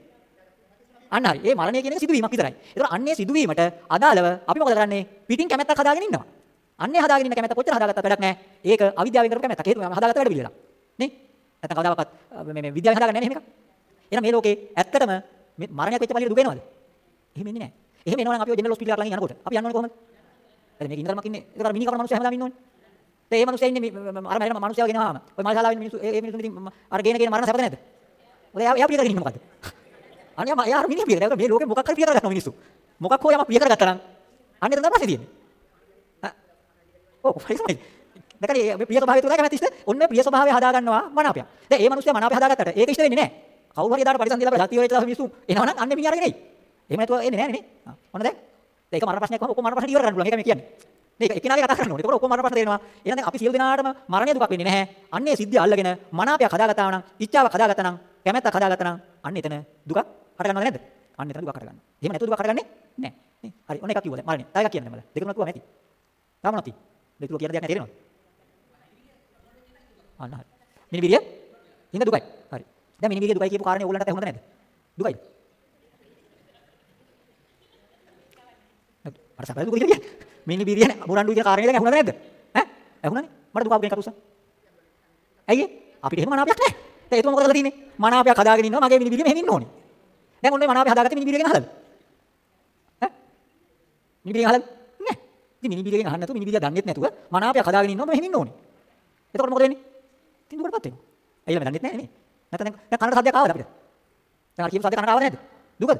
අන්න හරි. ඒ මරණය කියන එක සිදුවීමක් විතරයි. ඒතර අන්නේ සිදුවීමට අදාළව අපි මොකද කරන්නේ? පිටින් කැමැත්තක් හදාගෙන ඉන්නවා. අන්නේ හදාගෙන ඉන්න කැමැත්ත කොච්චර හදාගත්තත් වැඩක් නැහැ. ඒක අවිද්‍යාවෙන් කරපු කැමැත්තක්. හේතුව හදාගත්ත වැඩ පිළිවෙලක්. නේ? නැත්නම් කවදාකවත් මේ මේ විද්‍යාවෙන් හදාගන්නේ නැහැ එහෙම එකක්. එහෙනම් මේ ලෝකේ ඇත්තටම මේ මරණයක් වෙච්ච පළියට දුක එනවද? එහෙම එන්නේ නැහැ. එහෙම එනවනම් අපි ඔය ජෙනරල් හොස්පිටල් එකක් ළඟ යනකොට අපි යන්න ඕනේ කොහමද? එතන මේක ඉන්දරමක් ඉන්නේ. ඒක අර මිනි කපන මිනිස්සු හැමදාම ඉන්නෝනේ. ඒ මිනිස්සු ඉන්නේ අර මරණ මිනිස්සුව ගෙනවාම. ඔය මල්ශාලාවේ මිනිස්සු ඒ මිනිස්සු ඉතින් අර ගේන ගේන මරණ සැපද නැද්ද? ඔය එයා ප්‍රිය කරගෙන ඉන්නේ මොකද්ද? අනේ මම එයා අර මිනිහ ප්‍රිය කරගෙන මේ ලෝකේ මොකක් හරි ප්‍රිය කරගන්නවා මිනිස්සු. මොකක් හෝ යමක් ප්‍රිය කරගත්තා නම් අන්න එතන තමයි ප්‍රශ්නේ තියෙන්නේ. ඔව් හරියි. දැන් මේ ප්‍රිය ස්වභාවය තුල කැමැති ඉස්ත ඔන්න ප්‍රිය ස්වභාවය හදා ගන්නවා මනාපය. දැන් මේ මිනිස්සයා මනාපය හදාගත්තට ඒක ඉෂ්ට වෙන්නේ නැහැ. කවුරු හරි එදාට පරිසම් දීලා ශක්තිය වෙච්ච මිනිස්සු එනවනම් අන්නේ මිනිහ අරගෙන එයි. එහෙම නැතුව එන්නේ නැහැ නේ. ඔන්න දැන්. ඒක මරණ ප්‍රශ්නයක් වහම ඔක්කොම මරණ ප්‍රශ්න ඉවර කරන්න පුළුවන්. ඒක මේ කියන්නේ. මේක එකිනාගේ කතා කරන්න ඕනේ. ඒකෝර ඔක්කොම මරණ ප්‍රශ්න දෙනවා. එහෙනම් දැන් අපි සියලු දෙනාටම මරණය දුකක් වෙන්නේ නැහැ. අන්නේ සිද්ධිය අල්ලගෙන මනාපයක් හදාගත්තා නම්, ඉච්ඡාවක් හදාගත්තා නම්, කැමැත්තක් හදාගත්තා නම් අන්න එතන දුකක් හට ගන්නවද නැද්ද? අන්න එතන දුකක් හට ගන්නවා. එහෙම නැතුව දුකක් හටගන්නේ නැහැ. නේ. හරි. ඔන්න එකක් කිව්වා දැන් මරණය. තව එකක් කියන්න මම. දෙක තුනක් කිව්වා නැති. තාම නැති. දෙක තුන කියන දෙයක් නැහැ තේරෙනවද? අන්න හරි. මිනිබිරිය? හින්දා දුකයි. හරි. දැන් මිනිබිරිය දුකයි කියපු කාරණේ ඕගොල්ලන්ට හොඳ නැද්ද? දුකයිද? අර සබල දුක කියලා කියන්නේ. මිනිබිරිය මුරණ්ඩු කියන කාරණේ දැන් ඇහුණාද නැද්ද? ඈ? ඇහුණානේ. මට දුක ආපු කෙනෙක් අරුසා. ඇයි ඒ? අපිට එහෙම මනාපයක් නැහැ. දැන් ඒතුම මොකද කරලා තියෙන්නේ? මනාපයක් හදාගෙන ඉන්නවා මගේ මිනිබිරිය මෙහෙම ඉන්න ඕනේ. දැන් ඔන්න මේ මනාපය හදාගත්තේ මිනිබිරියගෙන් අහලාද? ඈ? මිනිබිරියගෙන් අහලාද? නැහැ. ඉතින් මිනිබිරියගෙන් අහන්න නැතුව මිනිබිරිය දන්නේත් නැතුව මනාපයක් හදාගෙන ඉන්නවා මෙහෙම ඉන්න ඕනේ. එතකොට මොකද වෙන්නේ? ඉතින් දුකටපත් වෙනවා. ඇයිලා මම දන්නෙත් නැහැ නේ. නැත්නම් දැන් දැන් කනට සද්දයක් ආවද අපිට? දැන් අර කියපු සද්ද කනට ආවද නැද්ද? දුකද?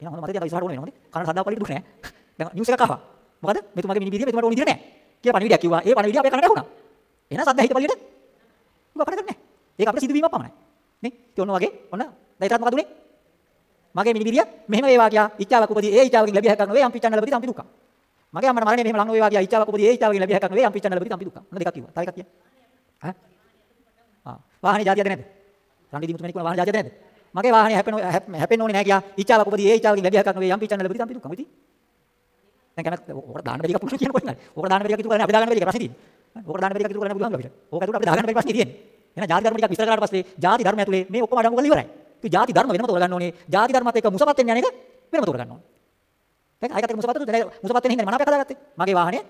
එහෙනම් හොඳ මතකයි ඉස්සරහට ඕනේ නේද? කනට සද්දාව පළිට දුක නැහැ. දැන් නිවුස් එකක් ආවා. මොකද? මෙතුමාගේ මිනිබිරිය මෙතුමාට ඕන විදිහට නැහැ. කියලා පණිවිඩයක් කිව්වා. ඒ පණිවිඩය අපේ කනට ඇහුණා. එහෙනම් සද්ද හිතපලියට උඹ කඩ කරන්නේ. ඒක අපිට සිදුවීමක් පමණයි. නේ? ඉතින් ඔන්න වගේ ඔන්න දැන් මොකද උනේ? මගේ මිනිබිරිය මෙහෙම වේවා කියා ඉච්ඡාවක් උපදී ඒ ඉච්ඡාවකින් ලැබිය හැකක් නෙවෙයි යම් පිච්චන්න ලැබෙති තම්පි දුක්ඛ. මගේ අම්මට මරණය මෙහෙම ලඟ වේවා කියා ඉච්ඡාවක් උපදී ඒ ඉච්ඡාවකින් ලැබිය හැකක් නෙවෙයි යම් පිච්චන්න ලැබෙති තම්පි දුක්ඛ. මොන දෙකක් කිව්වා? තව එකක් කියන්න. ඈ? ආ වාහනේ જાතියද නැද්ද? රණ්ඩි දිමුතු මෙනිකුණ වාහනේ જાතියද නැද්ද? මගේ වාහනේ හැපෙන හැපෙන්න ඕනේ නැහැ කියා ඉච්ඡාවක් උපදී ඒ ඉච්ඡාවකින් ලැබිය හැකක් නෙවෙයි යම් පිච්චන්න ලැබෙති තම්පි දුක්ඛ. මොකද? දැන් කැමත් ඕකට දාන්න බැරි එකක් පුළුවන් කියන කොහෙන්ද? ඕකට දාන්න බැරි එකක් ඉතුරු කරන්නේ අපි දාගන්න බැරි එක ප්‍රශ්නේ තියෙන්නේ. ඕකට දාන්න බැරි එකක් ඉතුරු කරන්න පුළුවන් අපිට. ඕක ඇතුළට අපිට දාගන්න බැරි ප්‍රශ්නේ තියෙන්නේ. එහෙනම් ජාති ධර්ම ටිකක් විස්තර කරාට පස්සේ ජාති ධර්ම ඇතුලේ මේ ඔක්කොම අඩංගු කරලා ඉවරයි. ඉතින් ජාති ධර්ම වෙනම තෝරගන්න ඕනේ. ජාති ධර්මත් එක්ක මුසපත් වෙන්න යන එක වෙනම තෝරගන්න ඕනේ. දැන් ආයකට මුසපත් තුන දැන් මුසපත් වෙන හින්දා මනාපයක් හදාගත්තේ. මගේ වාහනේ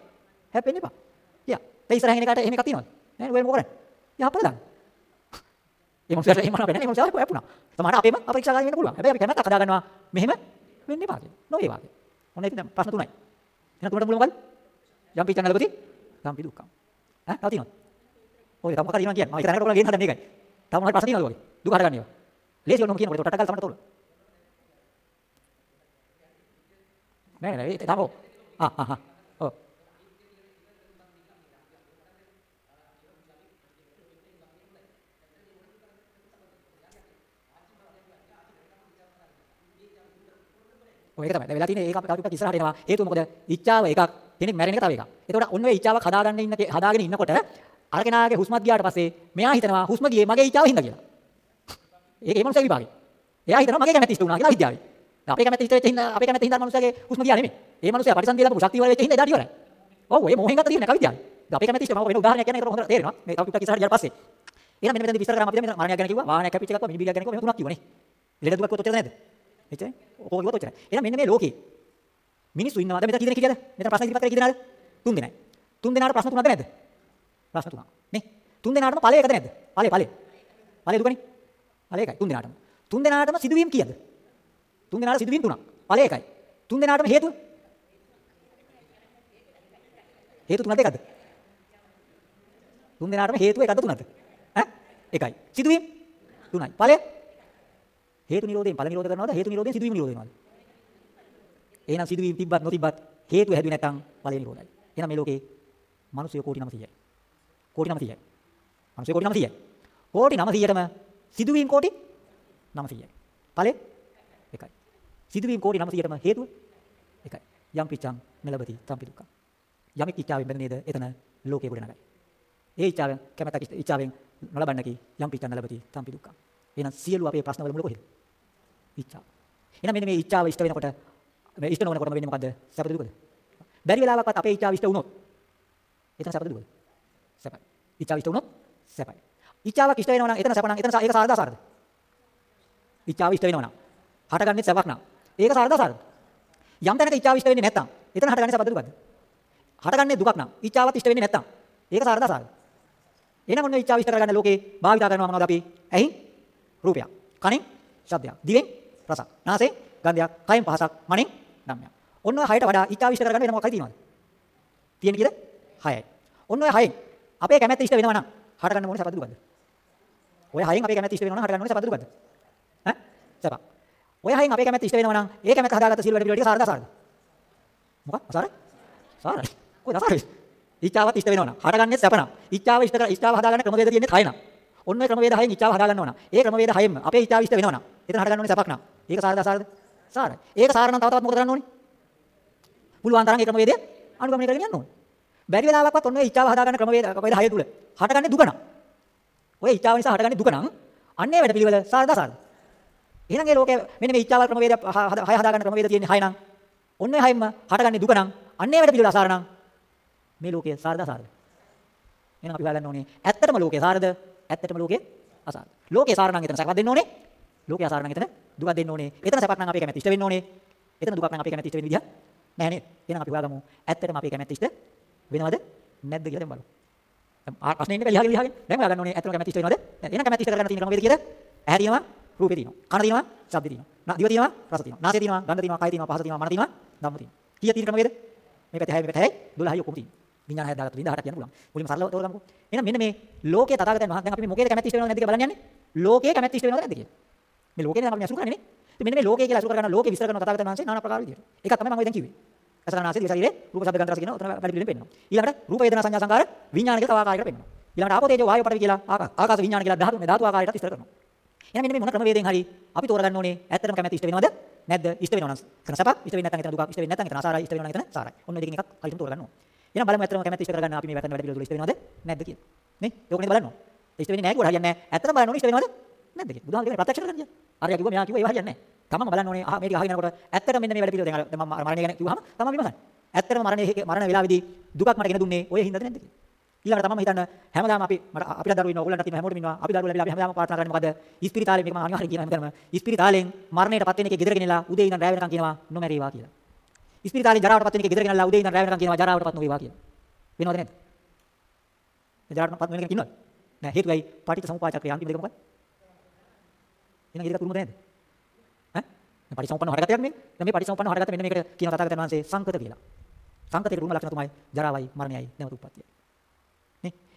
හැප්පෙන්න එපා. යා. දැන් ඉස්සරහින් එකට එහෙම එකක් තියෙනවද? නෑ ඔය මොකද? යා අපල දාන්න. ඒ මොකද ඒ මොනවද නැහැ ඒ මොකද හැප්පුණා. සමහර අපේම අපරීක්ෂාකාරී වෙන්න පුළුවන්. හැබැයි අපි කැමැත්තක් හදාගන්නවා මෙහෙම වෙන්න එපා කියලා. නොවේ වාගේ. ඔන්න ඉතින් ප්‍රශ්න තුනයි. එහෙනම් තුනට මුල මොකද්ද? යම් පිටංග ලබති යම් පිදුක්කම්. ඈ තව තියෙනවද? ඔය තව මොකක්ද කියනවා කියන්නේ. මම ඒක දැනකට ඔයාලා ගේන්න හදන්නේ මේකයි. තව මොනවද ප්‍රශ්න තියෙනවද ඔයගේ? දුක හරගන්න ඒවා. ලේසි ඔන්නම කියනකොට ඒක ටටකල් තමයි තෝරලා. නෑ නෑ ඒක තමයි. ආ ආ ආ. ඔව්. ඔය ඒක තමයි. දැන් වෙලා තියෙන්නේ ඒක අපි තව ඉස්සරහට එනවා. හේතුව මොකද? ඉච්ඡාව එකක්. කෙනෙක් මැරෙන එක තව එකක්. එතකොට ඔන්න ඔය ඉච්ඡාවක් හදාගන්න ඉන්න හදාගෙන ඉන්නකොට අර කෙනාගේ හුස්මත් ගියාට පස්සේ මෙයා හිතනවා හුස්ම ගියේ මගේ ඉච්ඡාව හින්දා කියලා. ඒක ඒ මනුස්සයා විභාගේ. එයා හිතනවා මගේ කැමැත්ත ඉෂ්ට වුණා කියලා විද්‍යාවේ. අපේ කැමැත්ත ඉෂ්ට වෙච්ච හින්දා අපේ කැමැත්ත හින්දා මනුස්සයාගේ හුස්ම ගියා නෙමෙයි. ඒ මනුස්සයා පරිසන්දිය දාපු ශක්තිය වල වෙච්ච හින්දා එදාට ඉවරයි. ඔව් ඒ මොහෙන් ගත්ත තියෙන කවිද්‍යාවේ. අපේ කැමැත්ත ඉෂ්ට මම වෙන උදාහරණයක් කියන්නේ ඒක හොඳට තේරෙනවා. මේ කවුරුත් ඉස්සරහට ගියාට පස්සේ. එහෙනම් මෙන්න මෙතනදී විස්තර කරාම අපි දැන් මරණයක් ගැන කිව්වා, වාහනයක් කැපිච්ච එකක් කිව්වා, මිනිබිලියක් ගැන කිව්වා, මේ තුනක් කිව්වනේ. ලෙඩ දුකක් කොච්චරද නැද්ද? එච්චරයි. ඔකෝ කිව්වත් ඔච්චරයි. එහෙනම් මෙන්න මේ ලෝකේ මිනිස්සු ඉන්නවා. දැන් මෙතන කී දෙනෙක් හිටියද? මෙතන ප්‍රශ්න ඉදිරිපත් කරේ කී දෙනාද? තුන් දෙනයි. තුන් දෙනාට ප්‍රශ්න තුනක්ද නැද්ද? ප්‍රශ්න තුනක්. නේ? තුන් දෙනාටම ඵලය එකද නැද්ද? ඵලය ඵලය. ඵලය දුකනේ. ඵලය එකයි තුන් දෙනාටම. තුන් දෙනාටම සිදුවීම් කීයද? තුන් දෙනාට සිදුවීම් තුනක්. ඵලය එකයි. තුන් දෙනාටම හේතුව? හේතු තුනක් දෙකක්ද? තුන් දෙනාටම හේතුව එකක්ද තුනක්ද? ඈ? එකයි. සිදුවීම් තුනයි. ඵලය? හේතු නිරෝධයෙන් ඵල නිරෝධ කරනවද? හේතු නිරෝධයෙන් සිදුවීම් නිරෝධ වෙනවද? එහෙනම් සිදුවීම් තිබ්බත් නොතිබ්බත් හේතු හැදුවේ නැත්නම් ඵලය නිරෝධයි. එහෙනම් මේ ලෝකේ මිනිස්සු කෝටි 900යි. කෝටි 900යි. මිනිස්සු කෝටි 900යි. කෝටි 900ටම සිදුවීම් කෝටි 900යි. ඵලය එකයි. සිදුවීම් කෝටි 900ටම හේතුව එකයි. යම් පිච්ඡං මෙලබති සම්පි දුක්ඛ. යමෙක් ඉච්ඡාවෙන් බැඳ නේද එතන ලෝකේ ගොඩ නගයි. ඒ ඉච්ඡාවෙන් කැමැත්තක් ඉච්ඡාවෙන් නොලබන්නකි යම් පිච්ඡං නලබති සම්පි දුක්ඛ. එහෙනම් සියලු අපේ ප්‍රශ්න වල මුල කොහෙද? ඉච්ඡාව. එහෙනම් මෙන්න මේ ඉච්ඡාව ඉෂ්ට වෙනකොට මේ ඉෂ්ට නොවනකොටම වෙන්නේ මොකද්ද? සැපද දුකද? බැරි වෙලාවකවත් අපේ ඉච්ඡාව ඉෂ්ට වුණොත් එතන සැපද දුකද? සැපයි. ඉච්ඡාව ඉෂ්ට වුණොත් සැපයි. ඉච්ඡාවක් ඉෂ්ට වෙනවා නම් එතන සැප නම් එතන ඒක සාරදා සාරද? ඉච්ඡාව ඉෂ්ට වෙනවා නම් හටගන්නේ සැපක් නම් ඒක සාරදා සාරද? යම් තැනක ඉච්ඡාව ඉෂ්ට වෙන්නේ නැත්නම් එතන හටගන්නේ සැපද දුකද? හටගන්නේ දුකක් නම් ඉච්ඡාවත් ඉෂ්ට වෙන්නේ නැත්නම් ඒක සාරදා සාරද? එහෙනම් ඔන්න ඉච්ඡාව ඉෂ්ට කරගන්න ලෝකේ භාවිතා කරනවා මොනවද අපි? ඇහින් රූපයක්, කනින් ශබ්දයක්, දිවෙන් රසක්, නාසයෙන් ගන්ධයක්, කයෙන් පහසක්, මනෙන් ධම්මයක්. ඔන්න ඔය හයට වඩා ඉච්ඡාව ඉෂ්ට කරගන්න වෙන මොකක්ද තියෙනවද? තියෙන කීයද? 6යි. ඔන්න ඔය හයෙන් අපේ කැමැත්ත ඉෂ්ට වෙනවා නම් හටගන්න ඕනේ සැපද දුකද? ඔය හයෙන් අපේ කැමැත්ත ඉෂ්ට වෙනවා නම් හටගන්න ඕනේ සැපද දුකද? ඈ? සැප. ඔය හයෙන් අපේ කැමැත්ත ඉෂ්ට වෙනවා නම් ඒ කැමැත්ත හදාගත්ත සිල් වැඩ පිළිවෙල ටික සාරද සාරද? මොකක්? අසාර? සාරයි. කොයි අසාරයි? ඉච්ඡාවත් ඉෂ්ට වෙනවා නම් හටගන්නේ සැප නම් ඉච්ඡාව ඉෂ්ට කර ඉච්ඡාව හදාගන්න ක්‍රමවේද තියෙන්නේ කය නම් ඔන්න ඔය ක්‍රමවේද හයෙන් ඉච්ඡාව හදාගන්න ඕන. ඒ ක්‍රමවේද හයෙන්ම අපේ ඉච්ඡාව ඉෂ්ට වෙනවා නම් එතන හටගන්න ඕනේ සැපක් නම් ඒක සාරද අසාරද? සාරයි. ඒක සාර නම් තව තවත් මොකද කරන්න ඕනේ? පුළුවන් තරම් ඒ ක්‍රමවේදය අනුගමනය කරගෙන යන්න ඕනේ. බැරි වෙලාවකවත් ඔන්න ඔය ඉච්ඡාව හදාගන්න ක්‍රමවේද ක්‍රමවේද හය තුල හටගන්නේ දුක නම් ඔය ඉච්ඡාව නිසා හටගන්නේ දුක නම් අන්නේ වැඩ පිළිවෙල සාරද අසාරද? එහෙනම් ඒ ලෝකේ මෙන්න මේ ඉච්ඡාව ක්‍රමවේද හය හදාගන්න ක්‍රමවේද තියෙන්නේ හය නම් ඔන්න ඔය හයෙන්ම හටගන්නේ දුක නම් අන්නේ වැඩ පිළිවෙල අසාර නම් මේ ලෝකයේ සාරද අසාරද? එහෙනම් අපි හොයාගන්න ඕනේ ඇත්තටම ලෝකයේ සාරද? ඇත්තටම ලෝකයේ අසාරද? ලෝකයේ සාර නම් එතන සැපක් දෙන්න ඕනේ. ලෝකයේ අසාර නම් එතන දුකක් දෙන්න ඕනේ. එතන සැපක් නම් අපේ කැමැත්ත ඉෂ්ට වෙන්න ඕනේ. එතන දුකක් නම් අපේ කැමැත්ත ඉෂ්ට වෙන්න විදිහ නැහැ නේද? එහෙනම් අපි හොයාගමු ඇත්තටම අපේ කැමැත්ත ඉෂ්ට වෙනවද? නැද්ද කියලා දැන් බලමු. දැන් ප්‍රශ්නේ ඉන්නේ ලියහගෙන ලියහගෙන. දැන් හොයාගන්න ඕනේ ඇත්තටම කැමැත්ත ඉෂ්ට වෙනවද? එහෙනම් කැමැත්ත ඉෂ්ට කරගන්න තියෙන ක්‍රමවේද කීයද? ඇහැ තියෙනවා, රූපේ තියෙනවා, කන තියෙනවා, ශබ්ද තියෙනවා. දිව තියෙනවා, රස තියෙනවා. නාසය තියෙනවා, ගන්ධ තියෙනවා, කය තියෙනවා, පහස තියෙනවා, මන තියෙනවා, ධම්ම තියෙනවා. කීයක් තියෙන ක්‍රමවේද? මේ පැත්තේ 6 මේ පැත්තේ 6 12 ඔක්කොම තියෙනවා. විඥාන හය දාගත්ත 18ක් කියන්න පුළුවන්. මුලින්ම සරලව තෝරගමුකෝ. එහෙනම් මෙන්න මේ ලෝකයේ තථාගතයන් වහන්සේ දැන් අපි මේ මොකේද කැමැත්ත ඉෂ්ට වෙනවද නැද්ද කියලා බලන්න යන්නේ. ලෝකයේ කැමැත්ත ඉෂ්ට වෙනවද නැද්ද කියලා. මේ ලෝකේ නම් අපි අසුර කරන්නේ නේ. ඉතින් මෙන්න මේ ලෝකයේ කියලා අසුර කරගන්න ලෝකේ විස්තර කරන තථාගතයන් වහන්සේ নানা ප්‍රකාර විදියට. ඒකක් තමයි මම ඔය දැන් කිව්වේ. අසරණාසේ දිවසයිරේ රූප ශබ්ද ගන්ධ රස කියන උතන වැඩි පිළිවෙලින් පෙන්නනවා. ඊළඟට රූප වේදනා සංඥා සංකාර විඥාන කියලා තව ආකාරයකට පෙන්නනවා. ඊළඟට ආපෝ තේජෝ වායෝ පඨවි කියලා ආකාශ විඥාන කියලා ධාතු මේ ධාතු ආකාරයට විස්තර කරනවා. එහෙනම් මෙන්න මේ මොන ක්‍රමවේදයෙන් හරි අපි තෝරගන්න ඕනේ ඇත්තටම කැමැති ඉෂ්ට වෙනවද නැද්ද ඉෂ්ට වෙනවනම් එතන සපක් ඉෂ්ට වෙන්නේ නැත්නම් එතන දුකක් ඉෂ්ට වෙන්නේ නැත්නම් එතන අසාරයි ඉෂ්ට වෙනවනම් එතන සාරයි. ඔන්න ඔය දෙකෙන් එකක් කලින් තෝරගන්න ඕනේ. එහෙනම් බලමු ඇත්තටම කැමැති ඉෂ්ට කරගන්න අපි මේ වැටෙන වැඩ පිළිවෙල ඉෂ්ට වෙනවද නැද්ද කියලා. නේ? ඒක නේද බලන්න ඕනේ. ඉෂ්ට වෙන්නේ නැහැ කියලා හරියන්නේ නැහැ. ඇත්තටම බලන්න ඕනේ ඉෂ්ට වෙනවද නැද්ද කියලා. බුදුහාම කියන්නේ ප්‍රත්‍යක්ෂ කරගන්න කියන්නේ. ආර්ය කිව්වා මෙයා කිව්වා ඒව හරියන්නේ නැහැ. තමන්ම බලන්න ඕනේ ආ මේ ටික අහගෙන යනකොට ඇත්තටම මෙන්න මේ වැඩ පිළිවෙල දැන් මම මරණය ගැන කිව්වහම තමන් විමසන්න. ඇත්තටම මරණය මරණ වේලාවේදී දුකක් මට ගෙන දුන්නේ ඔය හින්දාද නැද්ද කියලා. ඊළඟට තමන්ම හිතන්න හැමදාම අපි මට අපිට දරුවෝ ඉන්නවා ඕගොල්ලන්ට තියෙන හැමෝටම ඉන්නවා අපි දරුවෝ ලැබිලා අපි හැමදාම ප්‍රාර්ථනා කරන්නේ මොකද ඉස්පිරිතාලේ මේක මම අනිවාර්යෙන් කියන හැමදාම ඉස්පිරිතාලෙන් මරණයටපත් වෙන එකේ ගෙදර ගෙනලා උදේ ඉඳන් රැ වෙනකන් කියනවා නොමැරේවා කියලා ඉස්පිරිතාලේ ජරාවටපත් වෙන එකේ ගෙදර ගෙනලා උදේ ඉඳන් රැ වෙනකන් කියනවා ජරාවටපත් නොවේවා කියලා. වෙනවද නැද්ද? ජරාවටපත් වෙන කෙනෙක් ඉන්නවද? නෑ. හේතුවයි පටිච්ච සමුප්පාදචක්‍රය අන්තිම දෙක මොකක්ද එහෙනම් ඒක තුරුම නැද්ද ඈ? මේ පටිච්චසමුප්පන්න හරගතයක් මේ දැන් මේ පටිච්චසමුප්පන්න හරගත මෙන්න මේකට කියන තථාගතයන් වහන්සේ සංකත කියලා. සංකතයේ රුණ ලක්ෂණ තමයි ජරාවයි මරණයයි නැවත උප්පත්තියයි.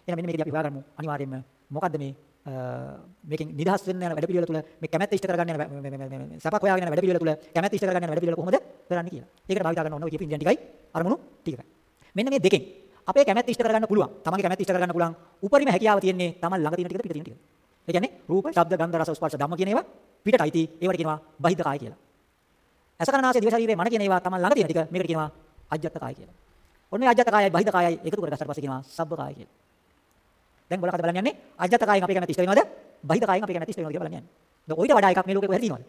එහෙනම් මෙන්න මේකදී අපි හොයාගමු අනිවාර්යයෙන්ම මොකද්ද මේ මේකෙන් නිදහස් වෙන්න යන වැඩ පිළිවෙල තුළ මේ කැමැත්ත ඉෂ්ට කරගන්න යන සපක් හොයාගෙන යන වැඩ පිළිවෙල තුළ කැමැත්ත ඉෂ්ට කරගන්න යන වැඩ පිළිවෙල කොහොමද කරන්නේ කියලා. ඒකට භාවිත කරන්න ඕන ඔය කියපු ඉන්දියන් ටිකයි අරමුණු ටිකයි. මෙන්න මේ දෙකෙන් අපේ කැමැත්ත ඉෂ්ට කරගන්න පුළුවන්. තමන්ගේ කැමැත්ත ඉෂ්ට කරගන්න පුළුවන්. උපරිම හැකියාව තියෙන්නේ තමන් ළඟ තියෙන ටිකද පිට තියෙන ටිකද. ඒ කියන්නේ රූප, ශබ්ද, ගන්ධ, රස, ස්පර්ශ ධම්ම කියන ඒවා පිටට අයිති. ඒවට කියනවා බහිද්ධ කාය කියලා. අසකරනාසේ දිව ශරීරයේ මන කියන ඒවා තමන් ළඟ තියෙන ටික මේකට කියනවා අජ්ජත් කාය කියලා. ඔන්න ඔය අජ්ජත් කායයි බහිද්ධ කායයි එකතු කරගත්තාට පස්සේ කියනවා සබ්බ කාය කියලා. දැන් මොකක්ද බලන්න යන්නේ? අජ්ජත කායෙන් අපේ කැමැති ඉෂ්ට වෙනවද? බහිත කායෙන් අපේ කැමැති ඉෂ්ට වෙනවද කියලා බලන්න යන්නේ. දැන් ඔයිට වඩා එකක් මේ ලෝකේ කොහෙද තියෙනවද?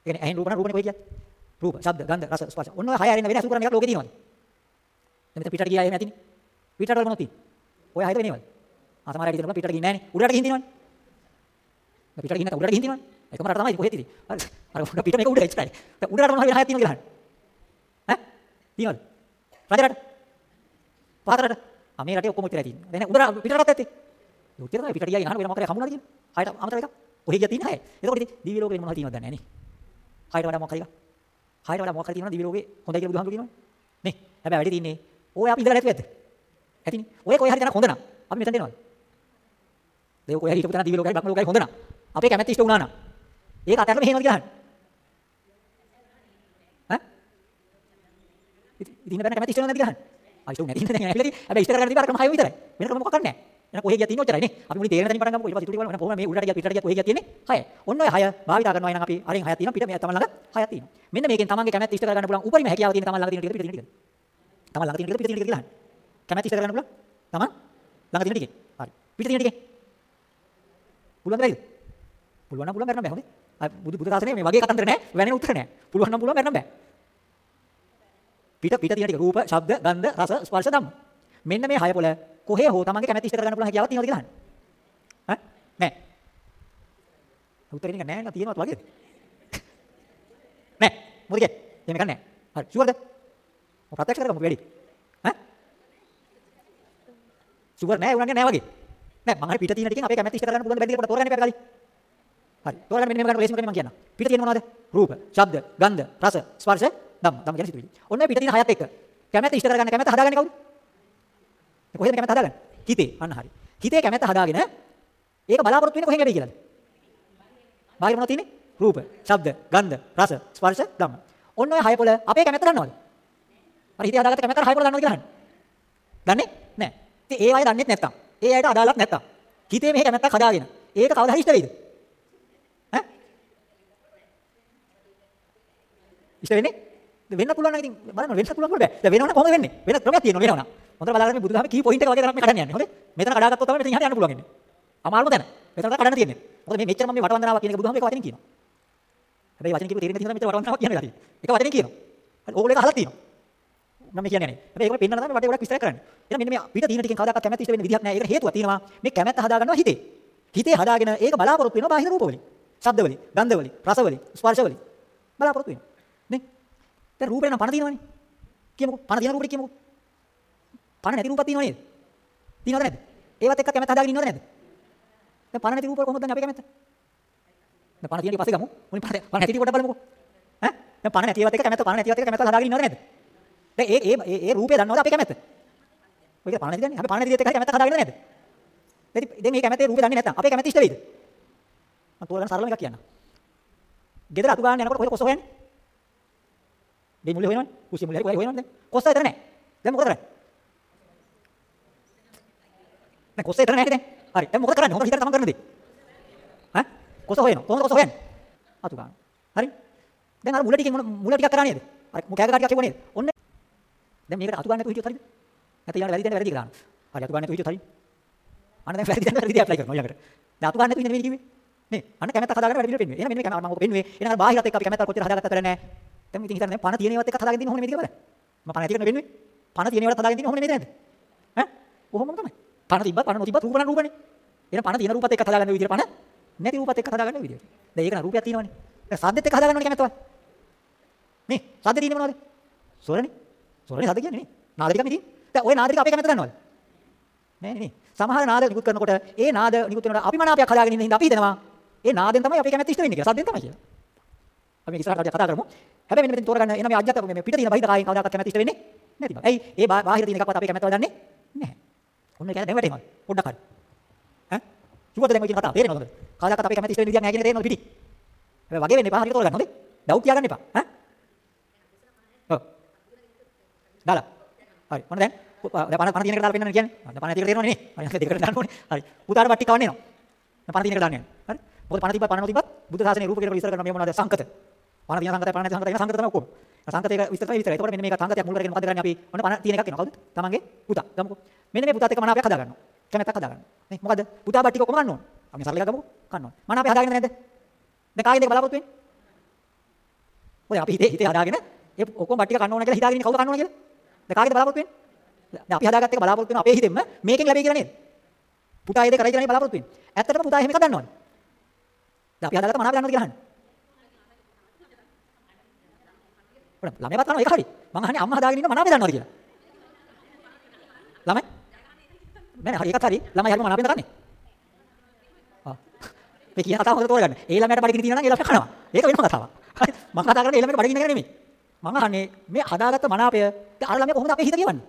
ඒ කියන්නේ ඇහෙන් රූප නම් රූපනේ කොහෙද කියන්නේ? රූප, ශබ්ද, ගන්ධ, රස, ස්පර්ශ. ඔන්න ඔය හය අරින්න වෙන අසු කරන එකක් ලෝකේ තියෙනවද? දැන් මෙතන පිටට ගියා එහෙම නැතිනේ. පිටට වල මොනවද තියෙන්නේ? ඔය හයද වෙනවද? ආ සමහර අය හිතනවා පිටට ගිහින් නැහනේ. උඩට ගිහින් තියෙනවනේ. පිටට ගිහින් නැත්නම් උඩට ගිහින් තියෙනවනේ. එකම රට තමයි කොහෙද තියෙන්නේ? හරි. අර උඩ පිට මේක උඩ එච්චරයි. දැන් උඩට මොනවද වෙන හයක් තියෙනවද කියලා අහන්න. ඈ? තියෙනවද? රජරට? පහතරට? ආ මේ රටේ ඔක්කොම ඉතරයි තියෙන්නේ. දැන් උඩ පිටරටත් ඇත්තේ. ඒ උත්තර තමයි පිටට ගියා අහන වෙන මොකක්ද හමුණාද කියන්නේ. හයට අමතර එකක්. කොහෙ ගියා තියෙන හය. එතකොට ඉතින් දිව්‍ය ලෝකෙ මොනවද තියෙනවද දන්නේ නැහැ නේ. හයට වඩා මොකක්ද හරි එකක්. හයට වඩා මොකක්ද හරි තියෙනවද දිව්‍ය ලෝකේ හොඳයි කියලා බුදුහාමුදුරු කියනවනේ. නේ. හැබැයි වැඩි තියෙන්නේ ඔය අපි ඉඳලා නැතුව ඇත්ත. ඇතිනේ. ඔය කොයි හරි තැනක් හොඳ නම් අපි මෙතන දෙනවද? ඒ කොයි හරි හිටපු තැන දිව්‍ය ලෝකයි බ්‍රහ්ම ලෝකයි හොඳ නම් අපේ කැමැත්ත ඉෂ්ට වුණා නම් ඒක අතහැරලා මෙහෙමද කියලා අහන්න. ඈ? ඉතින් ඉන්න බෑන කැමැත්ත ඉෂ්ට වෙනවද කියලා අහන්න. ආ ඉෂ්ට නැති ඉන්න දැන් ඇවිල්ලා තියෙන්නේ. හැබැයි ඉෂ්ට කරගන්න තියෙන්නේ අර ක්‍රම හයම විතරයි. වෙන ක්‍රම මොකක්ද නැහැ. එහෙනම් කොහෙ ගියත් ඉන්නේ ඔච්චරයි නේ. අපි මුලින් තේරෙන තැනින් පටන් ගමුකෝ. ඊට පස්සේ ඉතුරු ටික බලමු. කොහොම මේ උඩට ගියත් පිටට ගියත් කොහෙ ගියත් තියෙන්නේ? හය. ඔන්න ඔය හය භාවිතා කරනවා එහෙනම් අපි අරින් හයක් තියෙනවා. පිට මේ තමන් ළඟ හයක් තියෙනවා. මෙන්න මේකෙන් තමන්ගේ කැමැත්ත ඉෂ්ට කරගන්න පුළුවන් උපරිම හැකියාව තියෙන තමන් ළඟ තියෙන ටික පිට තියෙන ටික. තමන් ළඟ තියෙන ටික පිට තියෙන ටික කියලා අහන්න. කැමැත්ත ඉෂ්ට කරගන්න පුළුවන්? තමන් ළඟ තියෙන ටිකේ. හරි. පිට තියෙන ටිකේ. පුළුවන් බෑද? පුළුවන් නම් පුළුවන් කරන්න බෑ හොඳේ. බුදු බුදු දාසනේ මේ වගේ කතන්දර නෑ. වැනෙන උත්තර නෑ. පුළුවන් නම් පුළුවන් කරන්න බෑ. පිට පිට තියෙන ටික රූප, ශබ්ද, ගන්ධ, රස, ස්පර්ශ ධම්ම. මෙන්න මේ හය පොළ කොහේ හෝ තමන්ගේ කැමැත්ත ඉෂ්ට කරගන්න පුළුවන් හැකියාවක් තියෙනවද කියලා අහන්න. ඈ? නෑ. උත්තරේ නිකන් නෑ නේද තියෙනවත් වගේද? නෑ. මොකද කියන්නේ? එහෙම ගන්නෑ. හරි. ෂුවර්ද? ඔය ප්‍රත්‍යක්ෂ කරගමු වැඩි. ඈ? ෂුවර් නෑ උනන්නේ නෑ වගේ. නෑ මම හරි පිට තියෙන ටිකෙන් අපේ කැමැත්ත ඉෂ්ට කරගන්න පුළුවන් බැරි දෙයක් තෝරගන්න එපා කලින්. හරි. තෝරගන්න මෙන්න මේක ගන්න රේසිම කරේ මම කියන්න. පිට තියෙන මොනවද? රූප, ශබ්ද, ගන්ධ, රස, ස්පර්ශ, ධම්ම. ධම්ම කියන්නේ සිතුවිලි. ඔන්න පිට තියෙන හයත් එක්ක කැමැත්ත ඉෂ්ට කරගන්න කැමැත්ත හදාගන්නේ කවුද? කොහෙද කැමැත්ත හදාගන්නේ? හිතේ. අන්න හරි. හිතේ කැමැත්ත හදාගෙන ඒක බලාපොරොත්තු වෙන්නේ කොහෙන් ලැබෙයි කියලාද? බාහිර මොනවද තියෙන්නේ? රූප, ශබ්ද, ගන්ධ, රස, ස්පර්ශ, ධම්ම. ඔන්න ඔය හය පොළ අපේ කැමැත්ත දන්නවද? අර හිතේ හදාගත්ත කැමැත්ත හය පොළ දන්නවද කියලා අහන්න. දන්නේ නැහැ. ඉතින් ඒ අය දන්නේත් නැත්තම්, ඒ අයට අදාළක් නැත්තම්. හිතේ මෙහෙ කැමැත්තක් හදාගෙන ඒක කවදා හරි ඉෂ්ට වෙයිද? ඉෂ්ට වෙන්නේ? වෙන්න පුළුවන් නම් ඉතින් බලන්න වෙන්න පුළුවන් බෑ. දැන් වෙනවනම් කොහොමද වෙන්නේ? වෙන ක්‍රමයක් තියෙනවා වෙනවනම්. හොඳට බලන්න මේ බුදුදහමේ කී පොයින්ට් එක වගේ තමයි මේ කඩන්න යන්නේ. හොඳේ? මෙතන කඩාගත්තොත් තමයි මෙතන ඉහට යන්න පුළුවන් ඉන්නේ. අමාරුම තැන. මෙතන තමයි කඩන්න තියෙන්නේ. මොකද මේ මෙච්චර මම මේ වටවන්දනාවක් කියන එක බුදුහාම එක වචනෙන් කියනවා. හැබැයි වචනේ කියපු තේරෙන්නේ නැති නිසා මෙතන වටවන්දනාවක් කියන වෙලාව තියෙන්නේ. එක වචනෙන් කියනවා. හරි ඕගොල්ලෝ ඒක අහලා තියෙනවා. මම කියන්නේ නැහැ. හැබැයි ඒකම පෙන්නන තමයි වටේ ගොඩක් විස්තර කරන්නේ. එහෙනම් මෙන්න මේ පිට තියෙන ටිකෙන් කවදාකවත් කැමැත්ත ඉෂ්ට වෙන්න විදිහක් නැහැ. ඒකට හේතුවක් තියෙනවා. මේ කැමැත්ත හදාගන්නවා හිතේ. හිතේ හදාගෙන ඒක බලාපොරොත්තු වෙනවා බාහිර රූප වලින්. ශබ්ද වලින්, ගන්ධ වලින්, රස වලින්, ස්පර්ශ වලින් බලාපොරොත්තු වෙනවා. නේ? දැන් රූපේ නම් පණ තියෙනවනේ. කියමුකෝ. පණ තියෙන රූපෙට කියමුකෝ. පණ නැති රූපක් තියෙනව නේද? තියෙනවද නැද්ද? ඒවත් එක්ක කැමැත්ත හදාගෙන ඉන්නවද නැද්ද? දැන් පණ නැති රූප වල කොහොමද දැන් අපේ කැමැත්ත? දැන් පණ තියෙන ඊට පස්සේ ගමු. මුලින් පණ පණ නැති ටික පොඩ්ඩක් බලමුකෝ. ඈ? දැන් පණ නැතිවත් එක්ක කැමැත්ත පණ නැතිවත් එක්ක කැමැත්ත හදාගෙන ඉන්නවද නැද්ද? දැන් ඒ ඒ ඒ රූපේ දන්නවද අපේ කැමැත්ත? ඔය පණ නැති දන්නේ. අපි පණ නැති දෙයත් එක්ක කැමැත්ත හදාගෙන නැද්ද? දැන් මේ කැමැත්තේ රූපේ දන්නේ නැත්නම් අපේ කැමැත්ත ඉෂ්ට වෙයිද? මම තෝරගන්න සරලම එකක් කියන්නම්. ගෙදර අතු ගන්න යනකොට කොහෙද කොස්ස හොයන්නේ? මේ මුලේ හොයනවනේ. කුසිය මුලේ හරි කොහෙද හොයනවද දැන්? කොස්ස විතර නැහැ. දැන් මොකද කරන්නේ? දැන් කොස්ස එතන නැහැ දැන්. හරි. දැන් මොකද කරන්නේ? හොඳට හිතලා තමන් කරන දේ. ඈ? කොස්ස හොයනවා. කොහොමද කොස්ස හොයන්නේ? අතු ගන්න. හරි. දැන් අර මුල ටිකෙන් මොන මුල ටිකක් කරා නේද? අර කෑග කාටියක් කිව්ව නේද? ඔන්න. දැන් මේකට අතු ගන්න නැතුව හිටියොත් හරිද? නැත්නම් ඊළඟ වැරදි දෙන්න වැරදි කරා. හරි අතු ගන්න නැතුව හිටියොත් හරි. අන්න දැන් වැරදි දෙන්න වැරදි දේ ඇප්ලයි කරනවා ඊළඟට. දැන් අතු ගන්න නැතුව ඉන්න වෙන්නේ කිව්වේ. නේ. අන්න කැමැත්තක් හදාගෙන වැඩි විදිහට පෙන්නුවේ. එහෙනම් මෙන්න මේ කැමැත්ත මම ඔක පෙන්නුවේ. එහෙනම් අර බාහිරත් එක්ක අපි කැමැත්ත කොච්චර හදාගත්තද වැඩ නැහැ. දැන් ඉතින් හිතන්න පණ තියෙන ඒවාත් එක්ක හදාගෙන තියෙන ඕනේ මේ ටික බලන්න. මම පණ ඇති කරන වෙන්නේ. පණ තියෙන ඒවාත් හදාගෙන තියෙන ඕනේ නේද නැද්ද? ඈ? කොහොමද තමයි? පණ තිබ්බත් පණ නොතිබ්බත් රූප නම් රූපනේ. එහෙනම් පණ තියෙන රූපත් එක්ක හදාගන්න විදිහට පණ නැති රූපත් එක්ක හදාගන්න විදිහට. දැන් ඒක නම් රූපයක් තියෙනවනේ. දැන් සද්දෙත් එක්ක හදාගන්න ඕනේ කැමැත්තවල. මේ සද්ද තියෙන්නේ මොනවද? ස්වරනේ. ස්වරනේ සද්ද කියන්නේ නේ. නාද ටිකක් නේ. දැන් ওই නාද ටික අපේ කැමැත්ත දන්නවද? නෑ නේ. සමහර නාද නිකුත් කරනකොට ඒ නාද නිකුත් වෙනකොට අපි මනාපයක් හදාගෙන ඉන්න හින්දා අපි හිතනවා ඒ නාදෙන් තමයි අපේ කැමැත්ත ඉෂ්ට වෙන්නේ කියලා. සද්දෙන් තමයි කියලා. අපි මේක ඉස්සරහට කතා කරමු. හැබැයි මෙන්න මෙතන තෝරගන්න එන මේ අජ්ජත මේ පිට තියෙන බහිද කායෙන් කවදාකවත් කැමැත්ත ඉෂ්ට වෙන්නේ නැති බා. ඇයි? ඒ බාහිර තියෙන එකක්වත් අපේ කැමැත්ත වල දන්නේ නැහැ. ඔන්න ඒක දැන් වැටෙනවා. පොඩ්ඩක් හරි. ඈ? කිව්වද දැන් ඔය කියන කතාව තේරෙනවද හොඳට? කවදාකවත් අපේ කැමැත්ත ඉෂ්ට වෙන්න විදියක් නැහැ කියන තේරෙනවද පිටි? හැබැයි වගේ වෙන්න එපා හරියට තෝරගන්න හොඳේ. ඩවුට් තියාගන්න එපා. ඈ? ඔව්. දාලා. හරි. මොන දැන්? දැන් පණ පණ තියෙන එකට දාලා පෙන්නන්න කියන්නේ. දැන් පණ නැති එකට තේරෙනවනේ නේ. හරි. දෙකට දාන්න ඕනේ. හරි. පුතාට බට්ටි කවන්න එනවා. දැන් පණ තියෙන එකට දාන්න යනවා. හරි. මොකද පණ තිබ්බත් පණ නොතිබ්බත් බුද්ධ ශාසනයේ රූප කියලා විස්තර කරන මේ මොනවද සංකත. පණ තියෙන සංකතය පණ නැති සංකතය වෙන සංකත තමයි ඔක්කොම. සංකතයක විස්තර තමයි විතරයි. එතකොට මෙන්න මේක සංකතයක් මුල් කරගෙන මොකද කරන්නේ අපි? ඔන්න පණ තියෙන එකක් එනවා. කවුද? තමන්ගේ පුතා. ගමුකෝ. මෙන්න මේ පුතාත් එක්ක මනාපයක් හදා ගන්නවා. කැමැත්තක් හදා ගන්නවා. නේ මොකද? පුතා බට්ටි කොහොම ගන්න ඕන? අපි සරල එකක් ගමුකෝ. ගන්න ඕන. මනාපය හදාගෙන නැද්ද? දැන් කාගෙන්ද ඒක බලාපොරොත්තු වෙන්නේ? ඔය අපි හිතේ හිතේ හදාගෙන ඒ ඔක්කොම බට්ටික කන්න ඕන කියලා හිතාගෙන ඉන්නේ කවුද කන්න ඕන කියලා? දැන් කාගෙන්ද බලාපොරොත්තු වෙන්නේ? දැන් අපි හදාගත්ත එක බලාපොරොත්තු වෙන අපේ හිතෙන්ම මේකෙන් ලැබෙයි කියලා නේද? පුතා ඒ දේ කරයි කියලා නේ බලාපොරොත්තු වෙන්නේ. ඇත්තටම පුතා එහෙම එකක් දන්නවද? දැන් අපි හදාගත්ත මනාප දන්නවද කියලා අහන්නේ. ඔන්න ළමයාවත් කරනවා ඒක හරි. මං අහන්නේ අම්මා හදාගෙන ඉන්න මනාපේ දන්නවද කියලා. ළමයි? නෑ නෑ හරි ඒකත් හරි. ළමයි හරිම මනාපෙන්ද කන්නේ? ආ. මේ කියන කතාව හොඳට තෝරගන්න. ඒ ළමයාට බඩගිනි තියෙනවා නම් ඒ ළමයා කනවා. ඒක වෙනම කතාවක්. හරි. මං කතා කරන්නේ ඒ ළමයාට බඩගිනි ගැන නෙමෙයි. මං අහන්නේ මේ හදාගත්ත මනාපය අර ළමයා කොහොමද අපේ හිත කියවන්නේ?